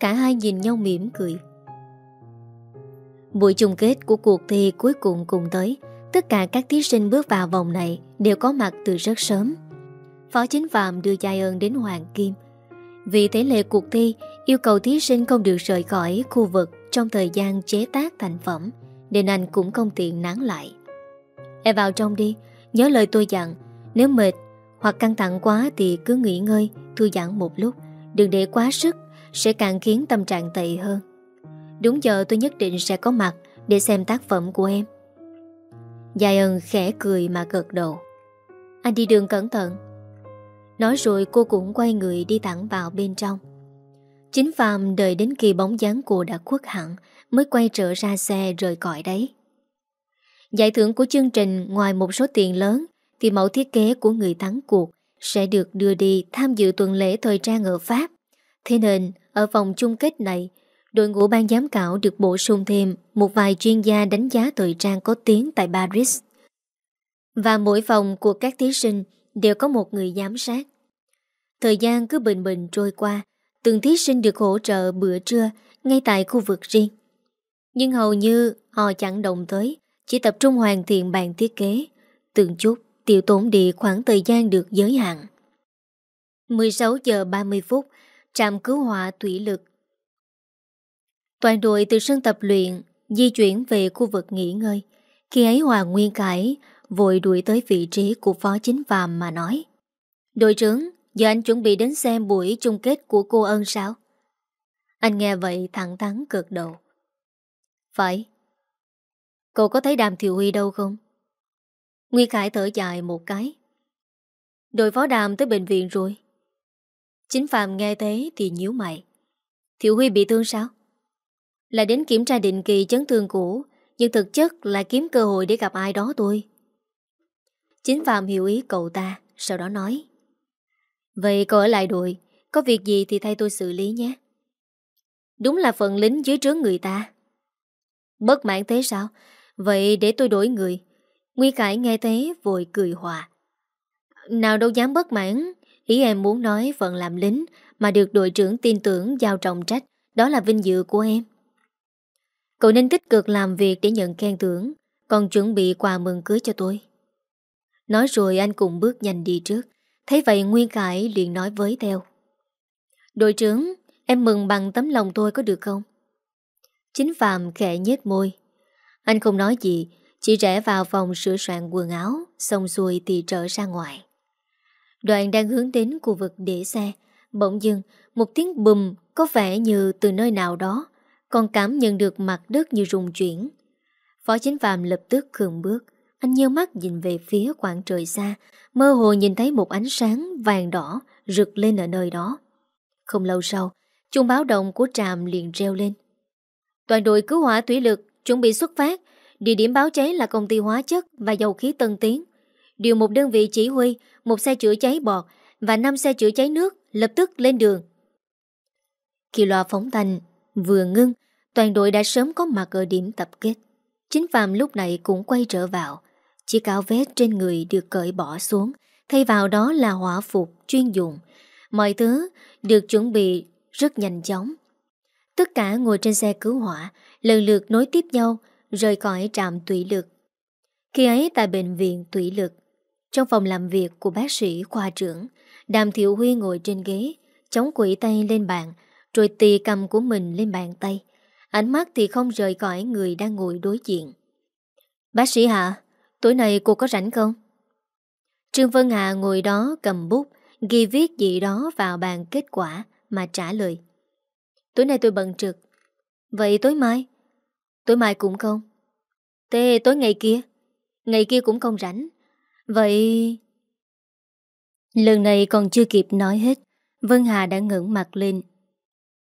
Cả hai nhìn nhau mỉm cười. Buổi chung kết của cuộc thi cuối cùng cùng tới, Tất cả các thí sinh bước vào vòng này Đều có mặt từ rất sớm. Phó Chính Phạm đưa Giai ân đến Hoàng Kim. Vì thế lệ cuộc thi Yêu cầu thí sinh không được rời khỏi khu vực Trong thời gian chế tác thành phẩm, nên anh cũng không tiện nán lại. Em vào trong đi, Nhớ lời tôi dặn, Nếu mệt hoặc căng thẳng quá thì cứ nghỉ ngơi, Thư giãn một lúc. Đừng để quá sức, Sẽ càng khiến tâm trạng tệ hơn. Đúng giờ tôi nhất định sẽ có mặt Để xem tác phẩm của em. Gia ân khẽ cười mà gật đầu. Anh đi đường cẩn thận. Nói rồi cô cũng quay người đi thẳng vào bên trong. Chính Phạm đợi đến khi bóng dáng cô đã khuất hẳn, Mới quay trở ra xe rời cõi đấy. Giải thưởng của chương trình ngoài một số tiền lớn Thì mẫu thiết kế của người thắng cuộc Sẽ được đưa đi tham dự tuần lễ thời trang ở Pháp. Thế nên, ở vòng chung kết này, Đội ngũ ban giám khảo được bổ sung thêm Một vài chuyên gia đánh giá thời trang có tiếng tại Paris. Và mỗi phòng của các thí sinh Đều có một người giám sát. Thời gian cứ bình bình trôi qua Từng thí sinh được hỗ trợ bữa trưa Ngay tại khu vực riêng. Nhưng hầu như họ chẳng động tới, Chỉ tập trung hoàn thiện bàn thiết kế, Từng chút tiêu tốn đi khoảng thời gian được giới hạn. 16 giờ 30 phút, Trạm cứu hỏa thủy lực. Toàn đội từ sân tập luyện Di chuyển về khu vực nghỉ ngơi. Khi ấy Hoàng Nguyên Cải Vội đuổi tới vị trí của phó chính phàm mà nói, Đội trưởng Giờ anh chuẩn bị đến xem buổi chung kết của cô ân sao? Anh nghe vậy thẳng thắn cực đầu. Phải. Cậu có thấy đàm thiệu huy đâu không? Nguy Khải thở dài một cái. Đội phó đàm tới bệnh viện rồi. Chính Phạm nghe thế thì nhíu mày. Thiệu Huy bị thương sao? Là đến kiểm tra định kỳ chấn thương cũ, nhưng thực chất là kiếm cơ hội để gặp ai đó thôi. Chính Phạm hiểu ý cậu ta, sau đó nói. Vậy cậu ở lại đội Có việc gì thì thay tôi xử lý nhé. Đúng là phần lính dưới trướng người ta. Bất mãn thế sao? Vậy để tôi đổi người. Nguy Khải nghe thế vội cười hòa. Nào đâu dám bất mãn, Ý em muốn nói phần làm lính Mà được đội trưởng tin tưởng giao trọng trách, Đó là vinh dự của em. Cậu nên tích cực làm việc để nhận khen thưởng, Còn chuẩn bị quà mừng cưới cho tôi. Nói rồi anh cùng bước nhanh đi trước. Thấy vậy Nguyên Khải liền nói với theo. Đội trưởng, Em mừng bằng tấm lòng tôi có được không? Chính Phạm khẽ nhếch môi. Anh không nói gì, Chỉ rẽ vào phòng sửa soạn quần áo, Xong xuôi thì trở ra ngoài. Đoàn đang hướng đến khu vực để xe. Bỗng dưng, Một tiếng bùm có vẻ như từ nơi nào đó. Còn cảm nhận được mặt đất như rung chuyển. Phó chính phạm lập tức khường bước. Anh nhớ mắt nhìn về phía quảng trời xa Mơ hồ nhìn thấy một ánh sáng vàng đỏ rực lên ở nơi đó. Không lâu sau, chuông báo động của trạm liền reo lên. Toàn đội cứu hỏa thủy lực chuẩn bị xuất phát. Địa điểm báo cháy là công ty hóa chất và dầu khí Tân Tiến. Điều một đơn vị chỉ huy, một xe chữa cháy bọt và 5 xe chữa cháy nước lập tức lên đường. Khi loa phóng thanh vừa ngưng, toàn đội đã sớm có mặt ở điểm tập kết. Chính Phạm lúc này cũng quay trở vào. Chiếc áo vest trên người được cởi bỏ xuống, Thay vào đó là hỏa phục chuyên dụng Mọi thứ được chuẩn bị rất nhanh chóng. Tất cả ngồi trên xe cứu hỏa, Lần lượt nối tiếp nhau, Rời khỏi trạm tủy lực. Khi ấy tại bệnh viện tủy lực, Trong phòng làm việc của bác sĩ khoa trưởng, Đàm Thiệu Huy ngồi trên ghế, Chống quỷ tay lên bàn, Rồi tì cầm của mình lên bàn tay. Ánh mắt thì không rời khỏi người đang ngồi đối diện. Bác sĩ hả? Tối nay cô có rảnh không? Trương Vân Hà ngồi đó cầm bút, Ghi viết gì đó vào bàn kết quả Mà trả lời Tối nay tôi bận trực Vậy tối mai? Tối mai cũng không Thế tối ngày kia? Ngày kia cũng không rảnh Vậy... Lần này còn chưa kịp nói hết, Vân Hà đã ngẩng mặt lên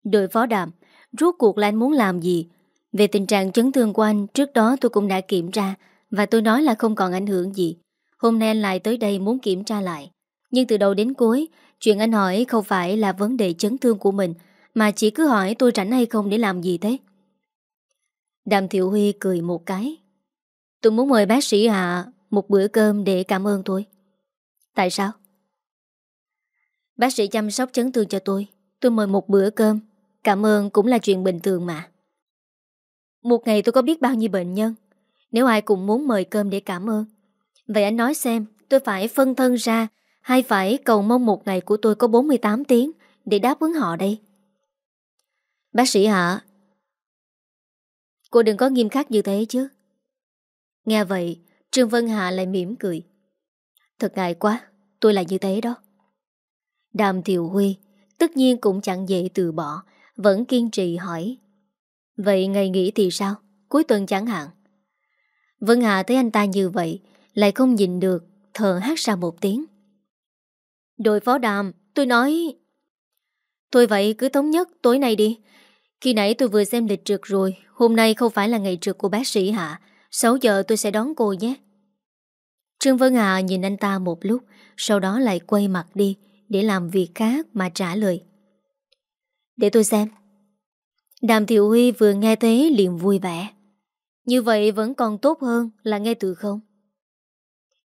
Đội phó đàm, Rốt cuộc là anh muốn làm gì Về tình trạng chấn thương của anh, Trước đó tôi cũng đã kiểm tra và tôi nói là không còn ảnh hưởng gì. Hôm nay anh lại tới đây muốn kiểm tra lại. Nhưng từ đầu đến cuối, Chuyện anh hỏi không phải là vấn đề chấn thương của mình, Mà chỉ cứ hỏi tôi rảnh hay không để làm gì thế. Đàm Thiệu Huy cười một cái. Tôi muốn mời bác sĩ Hạ Một bữa cơm để cảm ơn tôi. Tại sao? Bác sĩ chăm sóc chấn thương cho tôi. Tôi mời một bữa cơm. Cảm ơn cũng là chuyện bình thường mà. Một ngày tôi có biết bao nhiêu bệnh nhân? Nếu ai cũng muốn mời cơm để cảm ơn. Vậy anh nói xem, Tôi phải phân thân ra Hay phải cầu mong một ngày của tôi có 48 tiếng Để đáp ứng họ đây? Bác sĩ Hạ Cô đừng có nghiêm khắc như thế chứ. Nghe vậy, Trương Vân Hạ lại mỉm cười. Thật ngại quá, Tôi là như thế đó. Đàm Thiệu Huy Tất nhiên cũng chẳng dễ từ bỏ, Vẫn kiên trì hỏi. Vậy ngày nghỉ thì sao? Cuối tuần chẳng hạn. Vân Hà thấy anh ta như vậy, Lại không nhìn được, Thở hát ra một tiếng. Đội phó đàm, Tôi nói Thôi vậy cứ thống nhất tối nay đi. Khi nãy tôi vừa xem lịch trực rồi, Hôm nay không phải là ngày trực của bác sĩ Hạ 6 giờ tôi sẽ đón cô nhé. Trương Vân Hà nhìn anh ta một lúc, Sau đó lại quay mặt đi Để làm việc khác mà trả lời. Để tôi xem. Đàm Thiệu Huy vừa nghe thế liền vui vẻ. Như vậy vẫn còn tốt hơn là nghe từ không?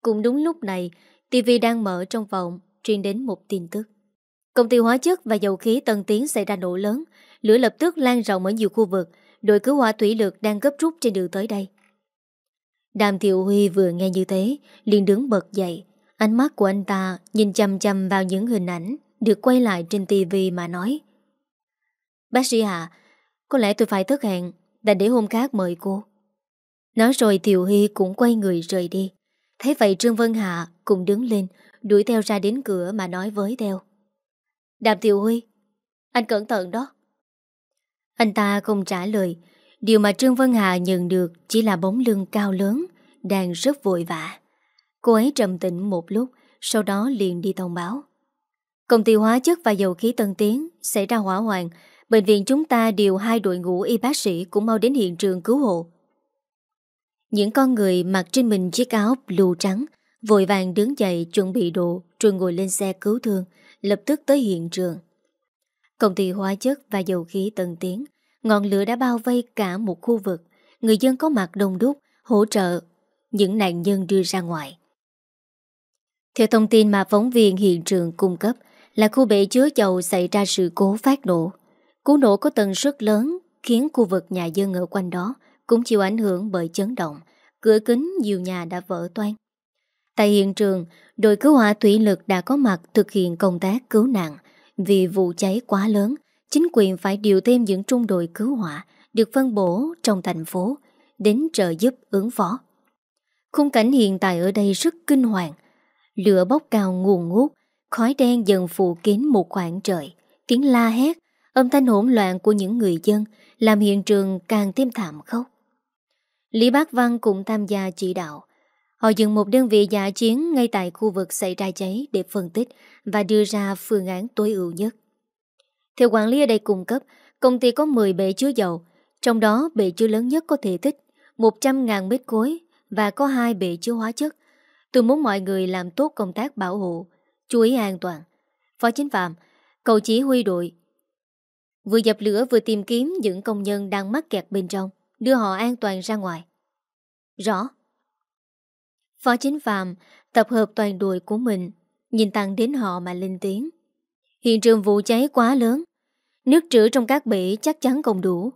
Cũng đúng lúc này TV đang mở trong phòng, Truyền đến một tin tức. Công ty hóa chất và dầu khí Tân Tiến xảy ra nổ lớn, Lửa lập tức lan rộng ở nhiều khu vực, Đội cứu hỏa thủy lực đang gấp rút trên đường tới đây. Đàm Thiệu Huy vừa nghe như thế, liền đứng bật dậy. Ánh mắt của anh ta nhìn chầm chầm vào những hình ảnh Được quay lại trên tivi mà nói, Bác sĩ Hạ Có lẽ tôi phải thất hẹn, Đành để hôm khác mời cô. Nói rồi Thiệu Huy cũng quay người rời đi. Thấy vậy Trương Vân Hạ cũng đứng lên, Đuổi theo ra đến cửa mà nói với theo Đàm Thiệu Huy, Anh cẩn thận đó. Anh ta không trả lời. Điều mà Trương Vân Hà nhận được Chỉ là bóng lưng cao lớn, Đang rất vội vã. Cô ấy trầm tĩnh một lúc, Sau đó liền đi thông báo. Công ty hóa chất và dầu khí Tân Tiến Xảy ra hỏa hoạn. Bệnh viện chúng ta điều hai đội ngũ y bác sĩ Cũng mau đến hiện trường cứu hộ. Những con người mặc trên mình chiếc áo blue trắng, Vội vàng đứng dậy chuẩn bị đồ Rồi ngồi lên xe cứu thương, Lập tức tới hiện trường. Công ty hóa chất và dầu khí Tân Tiến, Ngọn lửa đã bao vây cả một khu vực. Người dân có mặt đông đúc, Hỗ trợ những nạn nhân đưa ra ngoài. Theo thông tin mà phóng viên hiện trường cung cấp, Là khu bể chứa dầu xảy ra sự cố phát nổ. Cú nổ có tần suất lớn Khiến khu vực nhà dân ở quanh đó cũng chịu ảnh hưởng bởi chấn động Cửa kính nhiều nhà đã vỡ toan Tại hiện trường Đội cứu hỏa thủy lực đã có mặt Thực hiện công tác cứu nạn Vì vụ cháy quá lớn chính quyền phải điều thêm những trung đội cứu hỏa được phân bổ trong thành phố đến trợ giúp ứng phó. Khung cảnh hiện tại ở đây rất kinh hoàng. Lửa bốc cao nguồn ngút, khói đen dần phủ kín một khoảng trời, tiếng la hét, âm thanh hỗn loạn của những người dân làm hiện trường càng thêm thảm khốc. Lý Bác Văn cũng tham gia chỉ đạo. Họ dựng một đơn vị giả chiến ngay tại khu vực xảy ra cháy để phân tích và đưa ra phương án tối ưu nhất. Theo quản lý ở đây cung cấp, công ty có 10 bể chứa dầu, trong đó bể chứa lớn nhất có thể tích 100.000 mét khối và có hai bể chứa hóa chất. Tôi muốn mọi người làm tốt công tác bảo hộ, chú ý an toàn. Phó Chính Phạm, cậu chỉ huy đội. Vừa dập lửa vừa tìm kiếm những công nhân đang mắc kẹt bên trong, đưa họ an toàn ra ngoài. Rõ. Phó Chính Phạm tập hợp toàn đội của mình, nhìn tăng đến họ mà lên tiếng. Hiện trường vụ cháy quá lớn, Nước trữ trong các bể chắc chắn không đủ.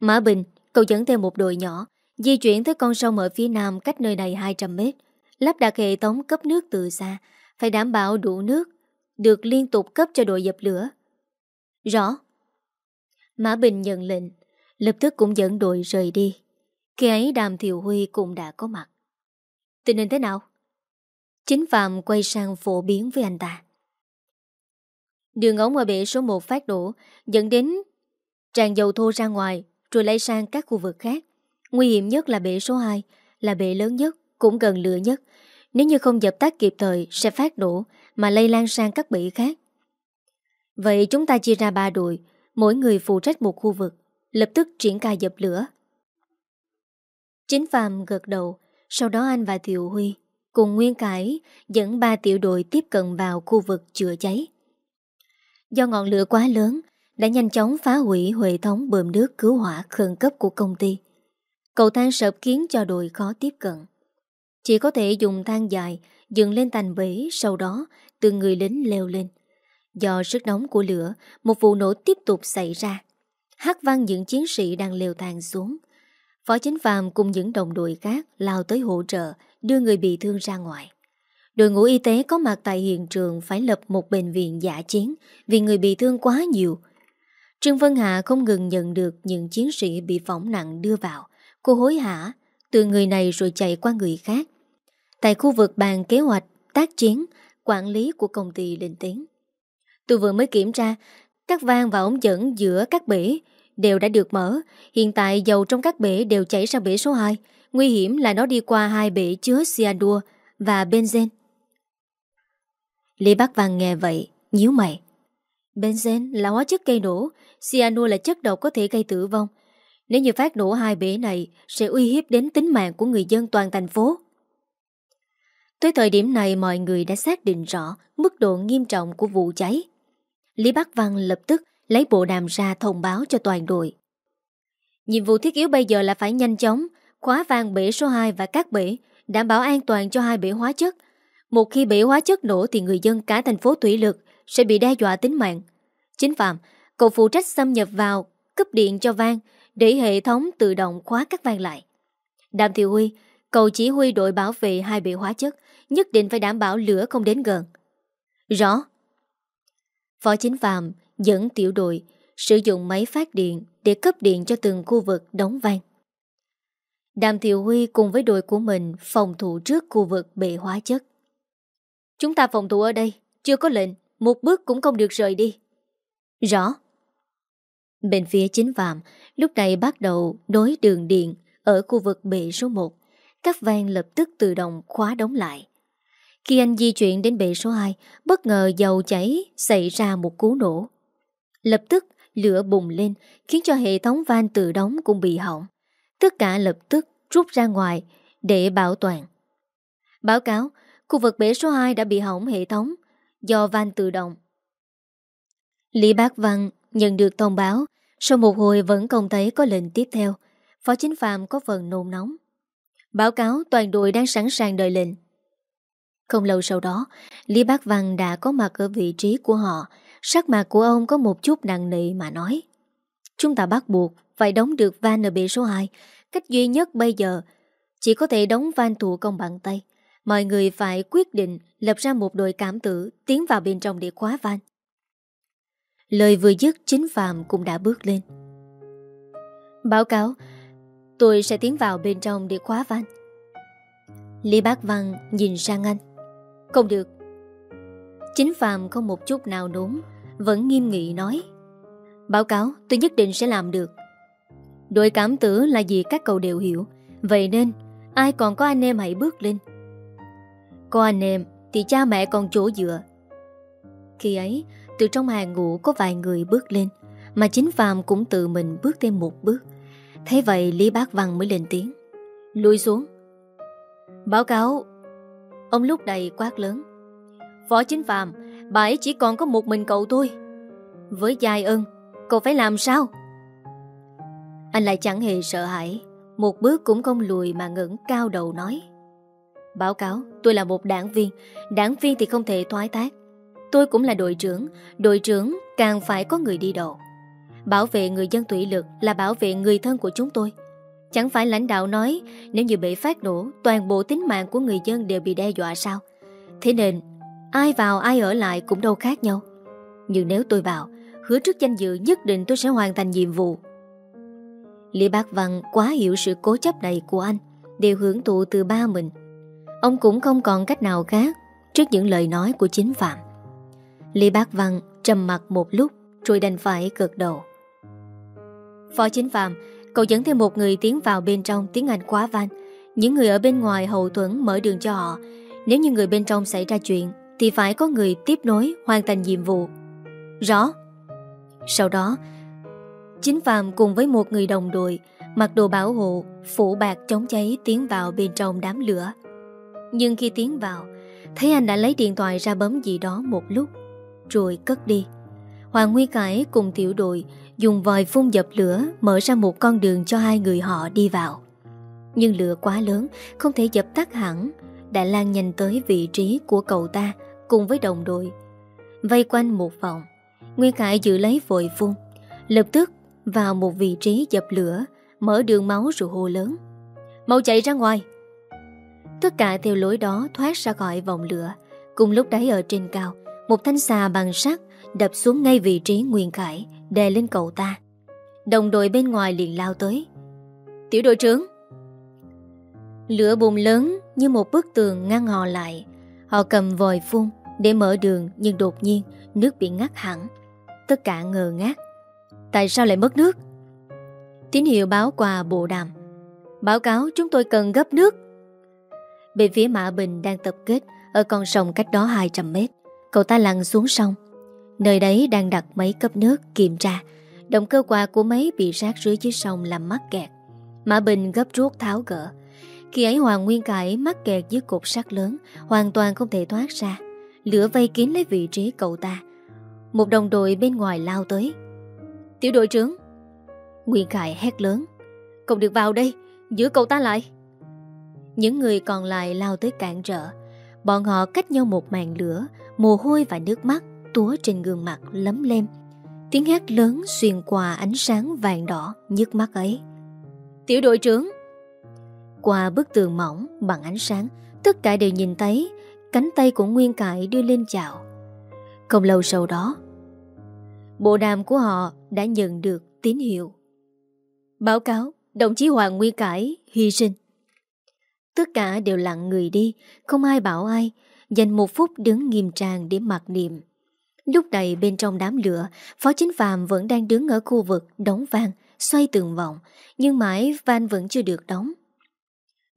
Mã Bình, cậu dẫn theo một đội nhỏ, di chuyển tới con sông ở phía nam cách nơi này 200 mét, lắp đặt hệ thống cấp nước từ xa, phải đảm bảo đủ nước, được liên tục cấp cho đội dập lửa. Rõ. Mã Bình nhận lệnh, lập tức cũng dẫn đội rời đi. Khi ấy Đàm Thiều Huy cũng đã có mặt. Tình hình thế nào? Chính Phạm quay sang phổ biến với anh ta. Đường ống ở bể số 1 phát đổ dẫn đến tràn dầu thô ra ngoài rồi lây sang các khu vực khác. Nguy hiểm nhất là bể số 2, là bể lớn nhất, cũng gần lửa nhất. Nếu như không dập tắt kịp thời sẽ phát đổ mà lây lan sang các bể khác. Vậy chúng ta chia ra ba đội, mỗi người phụ trách một khu vực, lập tức triển khai dập lửa. Chính Phạm gật đầu, sau đó anh và Thiệu Huy cùng Nguyên Cải dẫn ba tiểu đội tiếp cận vào khu vực chữa cháy. Do ngọn lửa quá lớn đã nhanh chóng phá hủy hệ thống bơm nước cứu hỏa khẩn cấp của công ty. Cầu thang sợp khiến cho đội khó tiếp cận. Chỉ có thể dùng thang dài dựng lên thành bể sau đó từ người lính leo lên. Do sức nóng của lửa, một vụ nổ tiếp tục xảy ra. Hát vang những chiến sĩ đang lều thang xuống. Phó Chính phàm cùng những đồng đội khác lao tới hỗ trợ đưa người bị thương ra ngoài. Đội ngũ y tế có mặt tại hiện trường phải lập một bệnh viện giả chiến vì người bị thương quá nhiều. Trương Vân Hạ không ngừng nhận được những chiến sĩ bị phỏng nặng đưa vào. Cô hối hả, từ người này rồi chạy qua người khác. Tại khu vực bàn kế hoạch, tác chiến, quản lý của công ty lên tiếng. Tôi vừa mới kiểm tra, các van và ống dẫn giữa các bể đều đã được mở. Hiện tại dầu trong các bể đều chảy ra bể số 2, Nguy hiểm là nó đi qua hai bể chứa cyanua và benzen. Lý Bắc Văn nghe vậy, nhíu mày. Benzen là hóa chất gây nổ, cyanua là chất độc có thể gây tử vong. Nếu như phát nổ hai bể này sẽ uy hiếp đến tính mạng của người dân toàn thành phố. Tới thời điểm này mọi người đã xác định rõ mức độ nghiêm trọng của vụ cháy. Lý Bắc Văn lập tức lấy bộ đàm ra thông báo cho toàn đội. Nhiệm vụ thiết yếu bây giờ là phải nhanh chóng khóa vàng bể số 2 và các bể, đảm bảo an toàn cho hai bể hóa chất. Một khi bể hóa chất nổ thì người dân cả thành phố Thủy Lực sẽ bị đe dọa tính mạng. Chính Phạm, cậu phụ trách xâm nhập vào, cấp điện cho vang để hệ thống tự động khóa các vang lại. Đàm Thị Huy, cậu chỉ huy đội bảo vệ hai bể hóa chất, nhất định phải đảm bảo lửa không đến gần. Rõ. Phó Chính Phạm dẫn tiểu đội sử dụng máy phát điện để cấp điện cho từng khu vực đóng vang. Đàm Thiệu Huy cùng với đội của mình phòng thủ trước khu vực bệ hóa chất. Chúng ta phòng thủ ở đây, chưa có lệnh, một bước cũng không được rời đi. Rõ. Bên phía chính phạm, lúc này bắt đầu nối đường điện ở khu vực bệ số 1. Các van lập tức tự động khóa đóng lại. Khi anh di chuyển đến bệ số 2, bất ngờ dầu cháy xảy ra một cú nổ. Lập tức lửa bùng lên khiến cho hệ thống van tự đóng cũng bị hỏng. Tất cả lập tức rút ra ngoài để bảo toàn. Báo cáo, khu vực bể số 2 đã bị hỏng hệ thống do van tự động. Lý Bác Văn nhận được thông báo, sau một hồi vẫn không thấy có lệnh tiếp theo. Phó Chính Phạm có phần nôn nóng. Báo cáo toàn đội đang sẵn sàng đợi lệnh. Không lâu sau đó, Lý Bác Văn đã có mặt ở vị trí của họ. Sắc mặt của ông có một chút nặng nề mà nói. Chúng ta bắt buộc phải đóng được van ở bể số 2. Cách duy nhất bây giờ chỉ có thể đóng van thủ công bằng tay. Mọi người phải quyết định lập ra một đội cảm tử tiến vào bên trong để khóa van. Lời vừa dứt chính Phạm cũng đã bước lên. Báo cáo, tôi sẽ tiến vào bên trong để khóa van. Lý Bác Văn nhìn sang anh. Không được. Chính Phạm không một chút nào đúng vẫn nghiêm nghị nói. Báo cáo, tôi nhất định sẽ làm được. Đội cảm tử là gì các cậu đều hiểu, vậy nên ai còn có anh em hãy bước lên. Có anh em thì cha mẹ còn chỗ dựa. Khi ấy, từ trong hàng ngũ có vài người bước lên, mà chính Phạm cũng tự mình bước thêm một bước. Thế vậy Lý Bác Văn mới lên tiếng. Lùi xuống. Báo cáo Ông lúc đầy quát lớn Phó chính Phạm Bà ấy chỉ còn có một mình cậu thôi Với dài ơn Cậu phải làm sao? Anh lại chẳng hề sợ hãi, Một bước cũng không lùi mà ngẩng cao đầu nói. Báo cáo, tôi là một đảng viên Đảng viên thì không thể thoái tác Tôi cũng là đội trưởng Đội trưởng càng phải có người đi đầu. Bảo vệ người dân thủy lực Là bảo vệ người thân của chúng tôi. Chẳng phải lãnh đạo nói, Nếu như bị phát nổ, Toàn bộ tính mạng của người dân đều bị đe dọa sao? Thế nên Ai vào, ai ở lại cũng đâu khác nhau. Nhưng nếu tôi vào, Hứa trước danh dự nhất định tôi sẽ hoàn thành nhiệm vụ. Lý Bác Văn quá hiểu sự cố chấp này của anh, Đều hưởng thụ từ ba mình. Ông cũng không còn cách nào khác Trước những lời nói của chính Phạm. Lý Bác Văn trầm mặt một lúc Rồi đành phải cực đầu. Phó chính Phạm, Cậu dẫn thêm một người tiến vào bên trong tiếng Anh quá van Những người ở bên ngoài hậu thuẫn mở đường cho họ. Nếu như người bên trong xảy ra chuyện thì phải có người tiếp nối hoàn thành nhiệm vụ. Rõ. Sau đó Chính Phạm cùng với một người đồng đội Mặc đồ bảo hộ Phủ bạc chống cháy tiến vào bên trong đám lửa. Nhưng khi tiến vào Thấy anh đã lấy điện thoại ra bấm gì đó một lúc Rồi cất đi. Hoàng Nguy Cải cùng tiểu đội dùng vòi phun dập lửa mở ra một con đường cho hai người họ đi vào. Nhưng lửa quá lớn, không thể dập tắt hẳn, Đại lan nhìn tới vị trí của cậu ta cùng với đồng đội. Vây quanh một vòng, Nguyên Khải giữ lấy vội phun, lập tức vào một vị trí dập lửa, mở đường máu rồi hô lớn. Mau chạy ra ngoài! Tất cả theo lối đó thoát ra khỏi vòng lửa. Cùng lúc đấy ở trên cao, một thanh xà bằng sắt đập xuống ngay vị trí Nguyên Khải, đè lên cậu ta. Đồng đội bên ngoài liền lao tới. Tiểu đội trưởng! Lửa bùng lớn như một bức tường ngăn họ lại. Họ cầm vòi phun để mở đường nhưng đột nhiên nước bị ngắt hẳn. Tất cả ngờ ngác. Tại sao lại mất nước? Tín hiệu báo qua bộ đàm. Báo cáo chúng tôi cần gấp nước Bên phía Mã Bình đang tập kết Ở con sông cách đó 200 mét, Cậu ta lặn xuống sông Nơi đấy đang đặt máy cấp nước kiểm tra, Động cơ quạt của máy bị rác rưới dưới sông làm mắc kẹt Mã Bình gấp rút tháo gỡ khi ấy Hoàng Nguyên Cải mắc kẹt dưới cột sắt lớn, Hoàn toàn không thể thoát ra. Lửa vây kín lấy vị trí cậu ta. Một đồng đội bên ngoài lao tới. Tiểu đội trưởng! Nguyên Cải hét lớn. Cậu được vào đây, Giữ cậu ta lại. Những người còn lại lao tới cản trở. Bọn họ cách nhau một màn lửa, Mồ hôi và nước mắt Túa trên gương mặt lấm lem. Tiếng hét lớn xuyên qua ánh sáng vàng đỏ nhức mắt ấy. Tiểu đội trưởng! Qua bức tường mỏng bằng ánh sáng Tất cả đều nhìn thấy Cánh tay của Nguyên Cải đưa lên chào. Không lâu sau đó Bộ đàm của họ đã nhận được tín hiệu. Báo cáo Đồng chí Hoàng Nguyên Cải hy sinh. Tất cả đều lặng người đi Không ai bảo ai Dành một phút đứng nghiêm trang để mặc niệm. Lúc này bên trong đám lửa Phó chính phàm vẫn đang đứng ở khu vực Đóng vang, xoay tường vọng Nhưng mãi van vẫn chưa được đóng.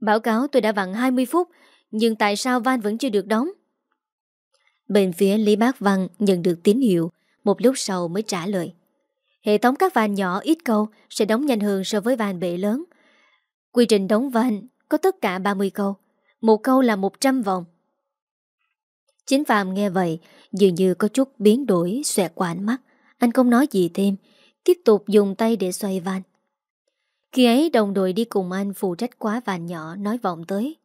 Báo cáo tôi đã vặn 20 phút, Nhưng tại sao van vẫn chưa được đóng? Bên phía Lý Bác Văn nhận được tín hiệu, Một lúc sau mới trả lời. Hệ thống các van nhỏ ít câu Sẽ đóng nhanh hơn so với van bể lớn. Quy trình đóng van Có tất cả 30 câu, Một câu là 100 vòng. Chính Phạm nghe vậy, Dường như có chút biến đổi Xoẹt qua ánh mắt. Anh không nói gì thêm, Tiếp tục dùng tay để xoay van. Khi ấy, đồng đội đi cùng anh Phụ trách quá và nhỏ, nói vọng tới.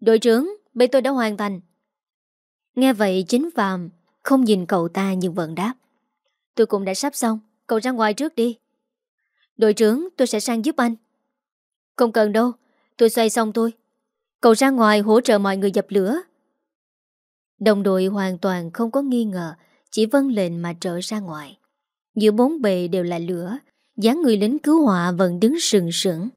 Đội trưởng, Bên tôi đã hoàn thành. Nghe vậy, chính Phạm Không nhìn cậu ta nhưng vẫn đáp. Tôi cũng đã sắp xong, Cậu ra ngoài trước đi. Đội trưởng, tôi sẽ sang giúp anh. Không cần đâu, Tôi xoay xong tôi. Cậu ra ngoài hỗ trợ mọi người dập lửa. Đồng đội hoàn toàn không có nghi ngờ, Chỉ vâng lệnh mà trở ra ngoài. Giữa bốn bề đều là lửa dáng người lính cứu hỏa vẫn đứng sừng sững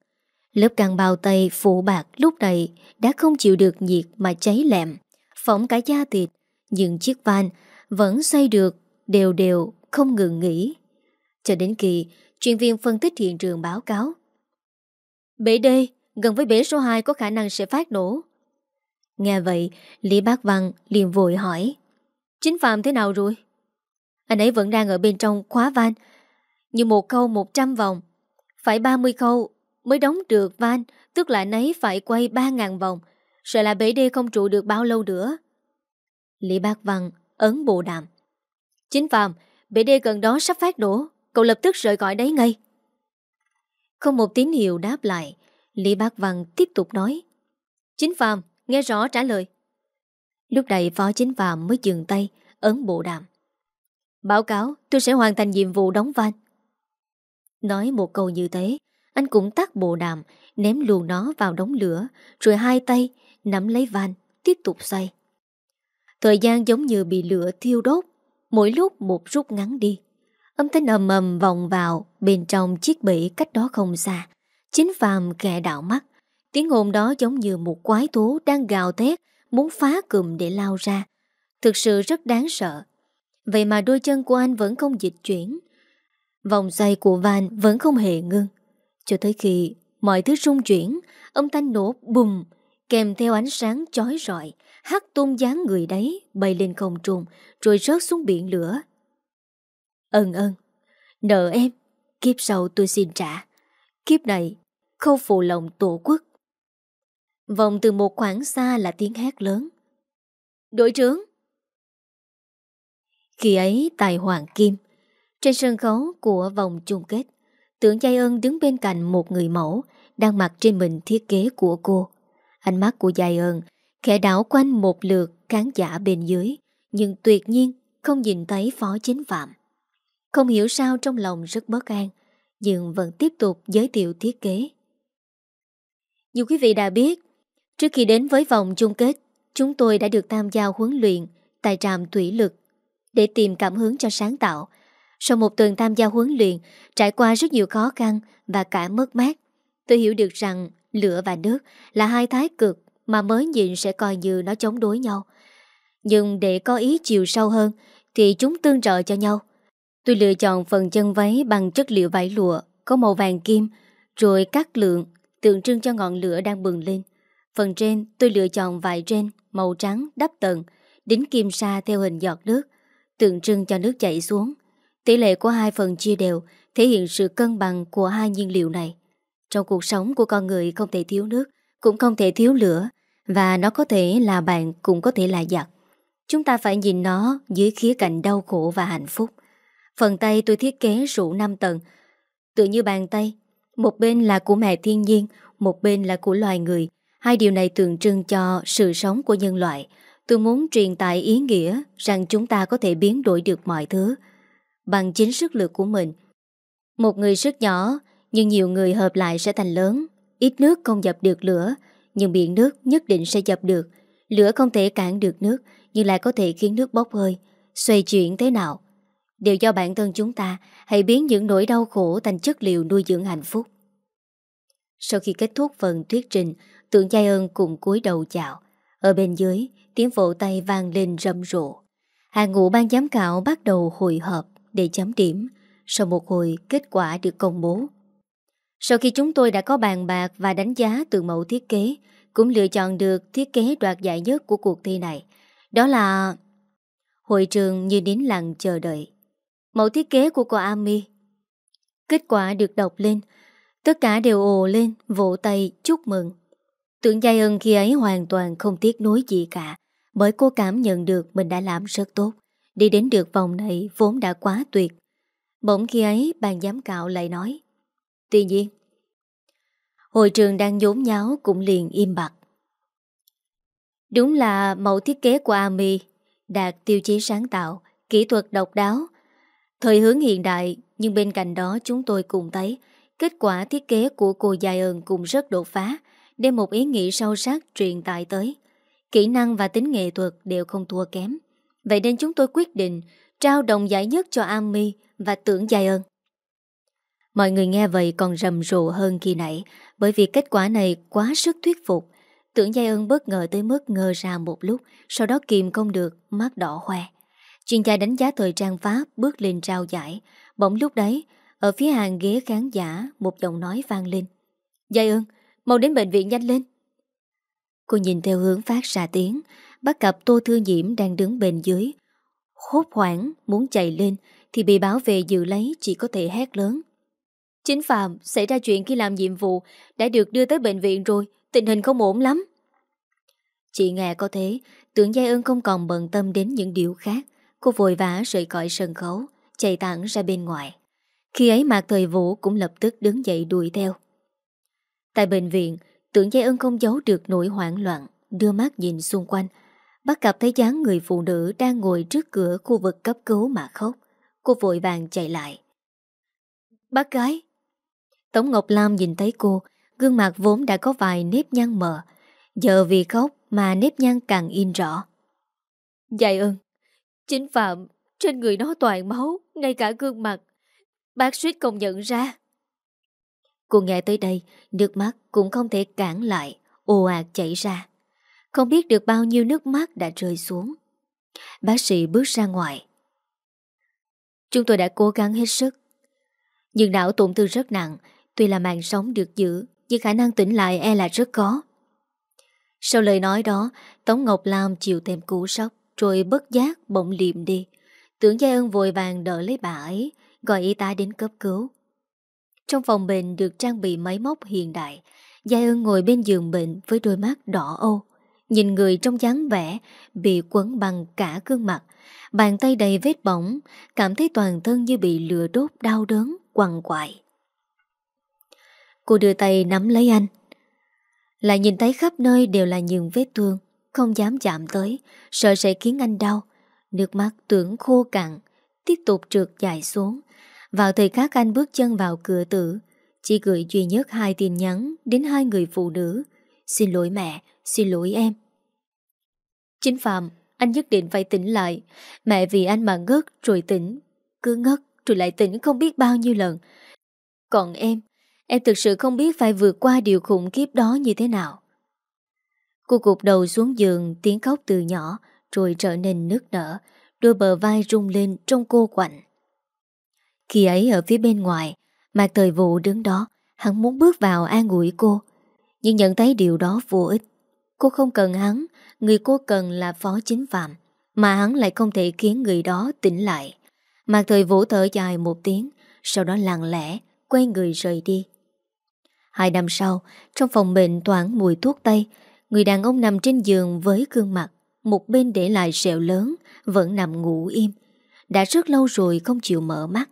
Lớp càng bao tay phụ bạc lúc này Đã không chịu được nhiệt mà cháy lẹm Phỏng cả da thịt Nhưng chiếc van vẫn xoay được Đều đều không ngừng nghỉ Cho đến khi Chuyên viên phân tích hiện trường báo cáo Bể D Gần với bể số 2 có khả năng sẽ phát nổ Nghe vậy, Lý Bác Văn liền vội hỏi. Chính Phạm thế nào rồi? Anh ấy vẫn đang ở bên trong khóa van. Như một câu 100 vòng. Phải 30 câu mới đóng được van, tức là nấy phải quay 3.000 vòng. Sợ là bể đê không trụ được bao lâu nữa. Lý Bác Văn ấn bộ đàm. Chính phàm bể đê gần đó sắp phát đổ. Cậu lập tức rời khỏi đấy ngay. Không một tín hiệu đáp lại, Lý Bác Văn tiếp tục nói. Chính phàm Nghe rõ trả lời Lúc này phó chính phàm mới dừng tay Ấn bộ đàm Báo cáo tôi sẽ hoàn thành nhiệm vụ đóng van Nói một câu như thế Anh cũng tắt bộ đàm Ném luôn nó vào đống lửa Rồi hai tay nắm lấy van Tiếp tục xoay Thời gian giống như bị lửa thiêu đốt Mỗi lúc một rút ngắn đi Âm thanh ầm ầm vòng vào Bên trong chiếc bể cách đó không xa Chính phàm kẻ đảo mắt Tiếng ồn đó giống như một quái thú đang gào thét, muốn phá cùm để lao ra. Thực sự rất đáng sợ. Vậy mà đôi chân của anh vẫn không dịch chuyển. Vòng xoay của Van vẫn không hề ngưng. Cho tới khi mọi thứ rung chuyển, âm thanh nổ bùm, kèm theo ánh sáng chói rọi, hắt tung dáng người đấy bay lên không trung, rồi rớt xuống biển lửa. Ân ân, nợ em, kiếp sau tôi xin trả. Kiếp này, không phụ lòng tổ quốc. Vòng từ một khoảng xa là tiếng hét lớn. Đội trưởng! Khi ấy tại Hoàng Kim, trên sân khấu của vòng chung kết, tưởng Giai ơn đứng bên cạnh một người mẫu đang mặc trên mình thiết kế của cô. Ánh mắt của Giai ơn khẽ đảo quanh một lượt khán giả bên dưới, nhưng tuyệt nhiên không nhìn thấy phó chính phạm. Không hiểu sao trong lòng rất bất an, nhưng vẫn tiếp tục giới thiệu thiết kế. Như quý vị đã biết, Trước khi đến với vòng chung kết, chúng tôi đã được tham gia huấn luyện tại trạm thủy lực để tìm cảm hứng cho sáng tạo. Sau một tuần tham gia huấn luyện, trải qua rất nhiều khó khăn và cả mất mát, tôi hiểu được rằng lửa và nước là hai thái cực mà mới nhìn sẽ coi như nó chống đối nhau. Nhưng để có ý chiều sâu hơn thì chúng tương trợ cho nhau. Tôi lựa chọn phần chân váy bằng chất liệu vải lụa có màu vàng kim rồi cắt lượng tượng trưng cho ngọn lửa đang bừng lên. Phần trên tôi lựa chọn vải trên màu trắng đắp tầng, đính kim sa theo hình giọt nước, tượng trưng cho nước chảy xuống. Tỷ lệ của hai phần chia đều thể hiện sự cân bằng của hai nhiên liệu này. Trong cuộc sống của con người không thể thiếu nước, cũng không thể thiếu lửa, và nó có thể là bạn cũng có thể là giặc. Chúng ta phải nhìn nó dưới khía cạnh đau khổ và hạnh phúc. Phần tay tôi thiết kế rủ 5 tầng, tự như bàn tay. Một bên là của mẹ thiên nhiên, một bên là của loài người. Hai điều này tượng trưng cho sự sống của nhân loại. Tôi muốn truyền tải ý nghĩa rằng chúng ta có thể biến đổi được mọi thứ bằng chính sức lực của mình. Một người sức nhỏ, nhưng nhiều người hợp lại sẽ thành lớn. Ít nước không dập được lửa, nhưng biển nước nhất định sẽ dập được. Lửa không thể cản được nước, nhưng lại có thể khiến nước bốc hơi. Xoay chuyển thế nào? Đều do bản thân chúng ta hãy biến những nỗi đau khổ thành chất liệu nuôi dưỡng hạnh phúc. Sau khi kết thúc phần thuyết trình, tượng giai ơn cùng cúi đầu chào. Ở bên dưới, tiếng vỗ tay vang lên râm rộ. Hàng ngũ ban giám khảo bắt đầu hội họp để chấm điểm. Sau một hồi, kết quả được công bố. Sau khi chúng tôi đã có bàn bạc và đánh giá từ mẫu thiết kế, cũng lựa chọn được thiết kế đoạt giải nhất của cuộc thi này. Đó là... Hội trường như đến lặng chờ đợi. Mẫu thiết kế của cô Ami. Kết quả được đọc lên. Tất cả đều ồ lên, vỗ tay, chúc mừng. Tưởng Giai ơn khi ấy hoàn toàn không tiếc nuối gì cả, bởi cô cảm nhận được mình đã làm rất tốt. Đi đến được vòng này vốn đã quá tuyệt. Bỗng khi ấy bàn giám cạo lại nói. Tuy nhiên, hội trường đang nhốn nháo cũng liền im bặt. Đúng là mẫu thiết kế của Ami đạt tiêu chí sáng tạo, kỹ thuật độc đáo, thời hướng hiện đại, nhưng bên cạnh đó chúng tôi cùng thấy kết quả thiết kế của cô Dài ơn cũng rất đột phá, đem một ý nghĩ sâu sắc truyền tải tới. Kỹ năng và tính nghệ thuật đều không thua kém. Vậy nên chúng tôi quyết định trao đồng giải nhất cho Ami và tưởng Dài ơn. Mọi người nghe vậy còn rầm rộ hơn khi nãy bởi vì kết quả này quá sức thuyết phục. Tưởng Giai ơn bất ngờ tới mức ngơ ra một lúc, sau đó kìm không được, mắt đỏ hoe. Chuyên gia đánh giá thời trang Pháp bước lên trao giải. Bỗng lúc đấy, ở phía hàng ghế khán giả, một giọng nói vang lên. Giai ơn, mau đến bệnh viện nhanh lên. Cô nhìn theo hướng phát ra tiếng, bắt gặp Tô Thư Diễm đang đứng bên dưới. Hốt hoảng, muốn chạy lên, thì bị bảo vệ giữ lấy chỉ có thể hét lớn. Chính Phạm xảy ra chuyện khi làm nhiệm vụ đã được đưa tới bệnh viện rồi, tình hình không ổn lắm. Chị nghe có thế, tưởng Giai ơn không còn bận tâm đến những điều khác. Cô vội vã rời khỏi sân khấu, chạy thẳng ra bên ngoài. Khi ấy Mạc Thời Vũ cũng lập tức đứng dậy đuổi theo. Tại bệnh viện, tưởng Giai ân không giấu được nỗi hoảng loạn, đưa mắt nhìn xung quanh. Bắt gặp thấy dáng người phụ nữ đang ngồi trước cửa khu vực cấp cứu mà khóc. Cô vội vàng chạy lại. Bác gái, Tống Ngọc Lam nhìn thấy cô, gương mặt vốn đã có vài nếp nhăn mờ. Giờ vì khóc mà nếp nhăn càng in rõ. Dạy ơn, chính Phạm, trên người nó toàn máu, ngay cả gương mặt. Bác suýt không nhận ra. Cô nghe tới đây, nước mắt cũng không thể cản lại, ồ ạt chảy ra. Không biết được bao nhiêu nước mắt đã rơi xuống. Bác sĩ bước ra ngoài. Chúng tôi đã cố gắng hết sức. Nhưng não tổn thương rất nặng, Tuy là mạng sống được giữ Nhưng khả năng tỉnh lại e là rất khó Sau lời nói đó Tống Ngọc Lam chịu thêm cú sốc Rồi bất giác bỗng liệm đi Tưởng Gia ân vội vàng đỡ lấy bà ấy Gọi y tá đến cấp cứu Trong phòng bệnh được trang bị máy móc hiện đại Gia ân ngồi bên giường bệnh Với đôi mắt đỏ âu Nhìn người trong dáng vẻ Bị quấn bằng cả gương mặt Bàn tay đầy vết bỏng Cảm thấy toàn thân như bị lửa đốt đau đớn Quằn quại. Cô đưa tay nắm lấy anh. Lại nhìn thấy khắp nơi đều là những vết thương Không dám chạm tới Sợ sẽ khiến anh đau. Nước mắt tưởng khô cạn Tiếp tục trượt dài xuống. Vào thời khắc anh bước chân vào cửa tử Chỉ gửi duy nhất hai tin nhắn Đến hai người phụ nữ. Xin lỗi mẹ, xin lỗi em. Chính Phạm Anh nhất định phải tỉnh lại. Mẹ vì anh mà ngất rồi tỉnh. Cứ ngất rồi lại tỉnh không biết bao nhiêu lần. Còn em Em thực sự không biết phải vượt qua điều khủng khiếp đó như thế nào. Cô cục đầu xuống giường tiếng khóc từ nhỏ rồi trở nên nước nở, đôi bờ vai rung lên trong cô quạnh. Khi ấy ở phía bên ngoài, Mạc Thời Vụ đứng đó, hắn muốn bước vào an ủi cô, Nhưng nhận thấy điều đó vô ích. Cô không cần hắn Người cô cần là phó chính phạm, Mà hắn lại không thể khiến người đó tỉnh lại. Mạc thời vỗ thở dài một tiếng, Sau đó lặng lẽ, Quay người rời đi. Hai năm sau, Trong phòng bệnh toán mùi thuốc tây, Người đàn ông nằm trên giường với gương mặt, Một bên để lại sẹo lớn, Vẫn nằm ngủ im. Đã rất lâu rồi không chịu mở mắt.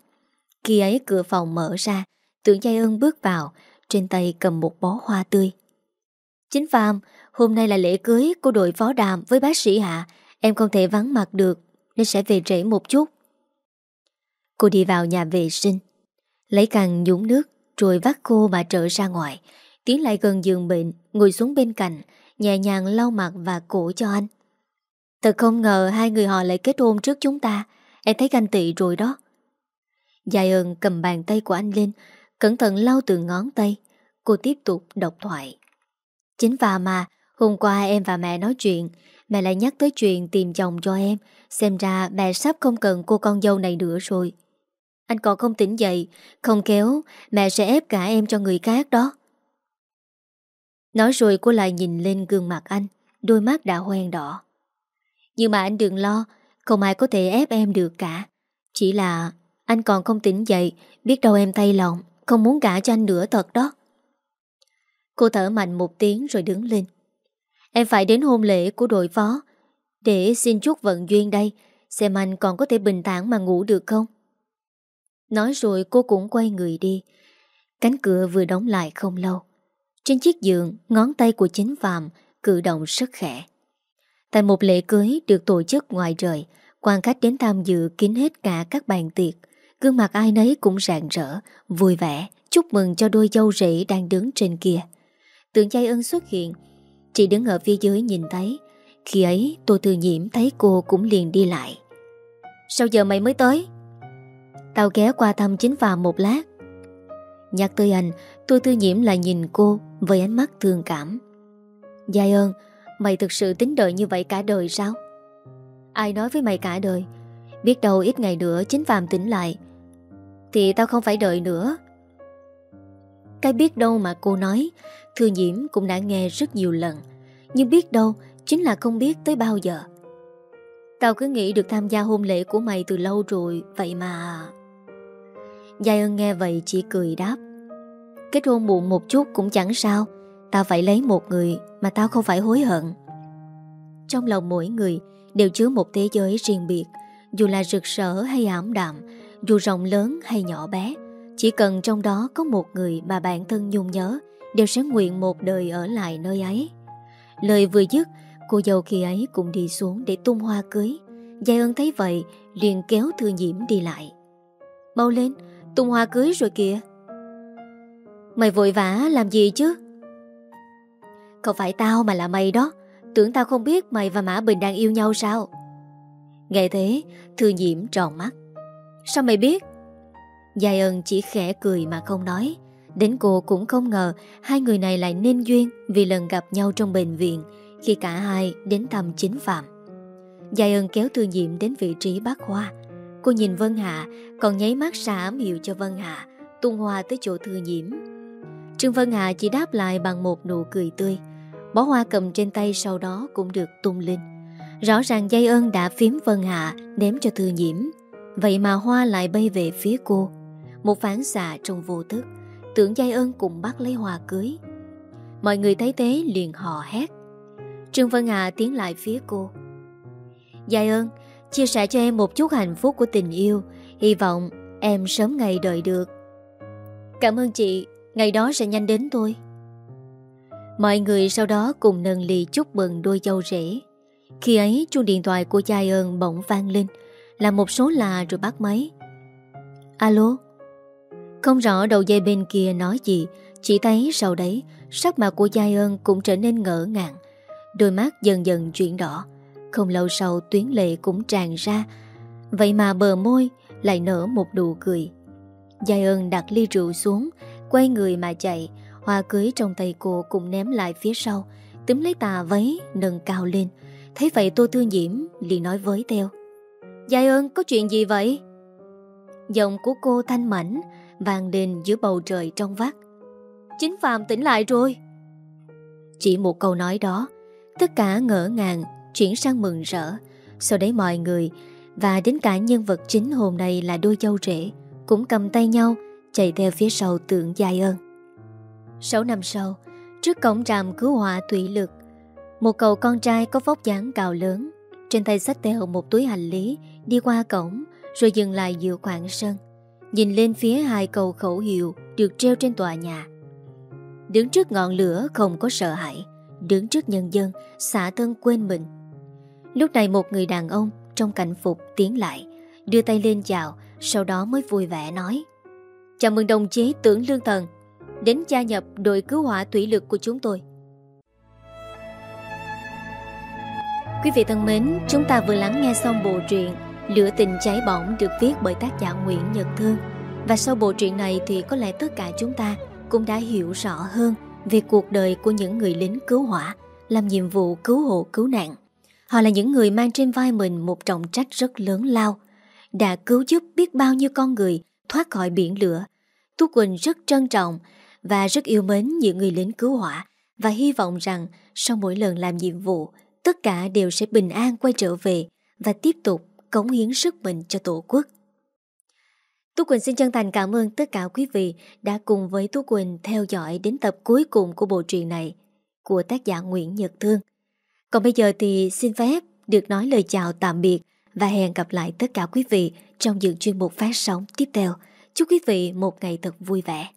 Khi ấy cửa phòng mở ra, Tưởng Giai ơn bước vào, Trên tay cầm một bó hoa tươi. Chính Phạm Hôm nay là lễ cưới của đội phó đàm với bác sĩ Hạ. Em không thể vắng mặt được, Nên sẽ về trễ một chút. Cô đi vào nhà vệ sinh. Lấy càng nhúng nước, Rồi vắt khô mà trở ra ngoài. Tiến lại gần giường bệnh, Ngồi xuống bên cạnh, Nhẹ nhàng lau mặt và cổ cho anh. Thật không ngờ hai người họ lại kết hôn trước chúng ta. Em thấy ganh tị rồi đó. Dài ơn cầm bàn tay của anh lên, Cẩn thận lau từ ngón tay. Cô tiếp tục đọc thoại. Chính và mà Hôm qua em và mẹ nói chuyện. Mẹ lại nhắc tới chuyện tìm chồng cho em. Xem ra mẹ sắp không cần cô con dâu này nữa rồi. Anh còn không tỉnh dậy. Không kéo Mẹ sẽ ép cả em cho người khác đó. Nói rồi cô lại nhìn lên gương mặt anh. Đôi mắt đã hoen đỏ. Nhưng mà anh đừng lo, Không ai có thể ép em được cả. Chỉ là anh còn không tỉnh dậy, Biết đâu em tay lòng, Không muốn cả cho anh nữa thật đó. Cô thở mạnh một tiếng rồi đứng lên. Em phải đến hôn lễ của đội phó. Để xin chút vận duyên đây, Xem anh còn có thể bình tản mà ngủ được không? Nói rồi cô cũng quay người đi. Cánh cửa vừa đóng lại không lâu. Trên chiếc giường, Ngón tay của chính Phạm Cử động rất khẽ. Tại một lễ cưới được tổ chức ngoài trời, quan khách đến tham dự kín hết cả các bàn tiệc. Gương mặt ai nấy cũng rạng rỡ, Vui vẻ, Chúc mừng cho đôi dâu rể đang đứng trên kia. Tượng chay ân xuất hiện Chị đứng ở phía dưới nhìn thấy. Khi ấy, Tô Tư Nhiễm thấy cô cũng liền đi lại. Sao giờ mày mới tới? Tao ghé qua thăm chính phàm một lát. Nhắc tới anh, Tô Tư Nhiễm lại nhìn cô Với ánh mắt thương cảm. Giai ơn, Mày thực sự tính đợi như vậy cả đời sao? Ai nói với mày cả đời? Biết đâu ít ngày nữa chính phàm tỉnh lại. Thì tao không phải đợi nữa. Cái biết đâu mà cô nói, Thư Nhiễm cũng đã nghe rất nhiều lần, Nhưng biết đâu Chính là không biết tới bao giờ. Tao cứ nghĩ được tham gia hôn lễ của mày từ lâu rồi, Vậy mà. Giai ơn nghe vậy chỉ cười đáp, Kết hôn muộn một chút cũng chẳng sao, Tao phải lấy một người Mà tao không phải hối hận. Trong lòng mỗi người Đều chứa một thế giới riêng biệt, Dù là rực rỡ hay ảm đạm, Dù rộng lớn hay nhỏ bé chỉ cần trong đó có một người Mà bản thân nhung nhớ, Đều sẽ nguyện một đời ở lại nơi ấy. Lời vừa dứt, Cô dâu khi ấy cũng đi xuống để tung hoa cưới. Giai ơn thấy vậy, liền kéo thư nhiễm đi lại. Mau lên, Tung hoa cưới rồi kìa. Mày vội vã làm gì chứ? Không phải tao mà là mày đó. Tưởng tao không biết mày và Mã Bình đang yêu nhau sao? Nghe thế, Thư nhiễm tròn mắt. Sao mày biết? Giai Ân chỉ khẽ cười mà không nói Đến cô cũng không ngờ hai người này lại nên duyên vì lần gặp nhau trong bệnh viện, khi cả hai đến thăm chính phạm. Giai Ân kéo Thư Diệm đến vị trí bác hoa. Cô nhìn Vân Hạ, còn nháy mắt ra ám hiệu cho Vân Hạ, tung hoa tới chỗ Thư Diễm. Trương Vân Hạ chỉ đáp lại bằng một nụ cười tươi. Bó hoa cầm trên tay sau đó cũng được tung lên. Rõ ràng dây ơn đã phím Vân Hạ ném cho Thư Nhiễm. Vậy mà hoa lại bay về phía cô. Một phản xạ trong vô thức. Tưởng Giai Ân cùng bắt lấy hòa cưới. Mọi người thấy thế liền hò hét. Trương Vân Hà tiến lại phía cô. Giai Ân, Chia sẻ cho em một chút hạnh phúc của tình yêu. Hy vọng em sớm ngày đợi được. Cảm ơn chị. Ngày đó sẽ nhanh đến thôi. Mọi người sau đó cùng nâng ly chúc mừng đôi dâu rể. Khi ấy, chuông điện thoại của Giai ơn bỗng vang lên. Là một số lạ rồi bắt máy. Alo? Không rõ đầu dây bên kia nói gì, Chỉ thấy sau đấy, Sắc mặt của Giai ơn cũng trở nên ngỡ ngàng. Đôi mắt dần dần chuyển đỏ. Không lâu sau, tuyến lệ cũng tràn ra. Vậy mà bờ môi Lại nở một nụ cười. Giai ơn đặt ly rượu xuống, Quay người mà chạy. Hoa cưới trong tay cô cũng ném lại phía sau. Tím lấy tà váy, nâng cao lên. Thấy vậy Tô thương diễm liền nói với theo Giai ơn có chuyện gì vậy? Giọng của cô thanh mảnh vang lên giữa bầu trời trong vắt. Chính Phạm tỉnh lại rồi. Chỉ một câu nói đó, tất cả ngỡ ngàng, chuyển sang mừng rỡ. Sau đấy mọi người, và đến cả nhân vật chính hôm nay là đôi dâu rể, cũng cầm tay nhau, chạy theo phía sau tượng dài ơn. Sáu năm sau, trước cổng trạm cứu hỏa thủy lực, một cậu con trai có vóc dáng cao lớn, trên tay xách theo một túi hành lý, đi qua cổng, rồi dừng lại giữa khoảng sân. Nhìn lên phía hai cầu khẩu hiệu được treo trên tòa nhà. Đứng trước ngọn lửa không có sợ hãi, đứng trước nhân dân, xả thân quên mình. Lúc này một người đàn ông trong cảnh phục tiến lại, đưa tay lên chào, sau đó mới vui vẻ nói. Chào mừng đồng chí tưởng lương thần, đến gia nhập đội cứu hỏa thủy lực của chúng tôi. Quý vị thân mến, chúng ta vừa lắng nghe xong bộ truyện Lửa tình cháy bỏng được viết bởi tác giả Nguyễn Nhật Thương. Và sau bộ truyện này thì có lẽ tất cả chúng ta cũng đã hiểu rõ hơn về cuộc đời của những người lính cứu hỏa làm nhiệm vụ cứu hộ cứu nạn. Họ là những người mang trên vai mình một trọng trách rất lớn lao, đã cứu giúp biết bao nhiêu con người thoát khỏi biển lửa. Tú Quỳnh rất trân trọng và rất yêu mến những người lính cứu hỏa và hy vọng rằng sau mỗi lần làm nhiệm vụ, tất cả đều sẽ bình an quay trở về và tiếp tục cống hiến sức mình cho Tổ quốc. Tú Quỳnh xin chân thành cảm ơn tất cả quý vị đã cùng với Tú Quỳnh theo dõi đến tập cuối cùng của bộ truyện này của tác giả Nguyễn Nhật Thương. Còn bây giờ thì xin phép được nói lời chào tạm biệt và hẹn gặp lại tất cả quý vị trong những chuyên mục phát sóng tiếp theo. Chúc quý vị một ngày thật vui vẻ.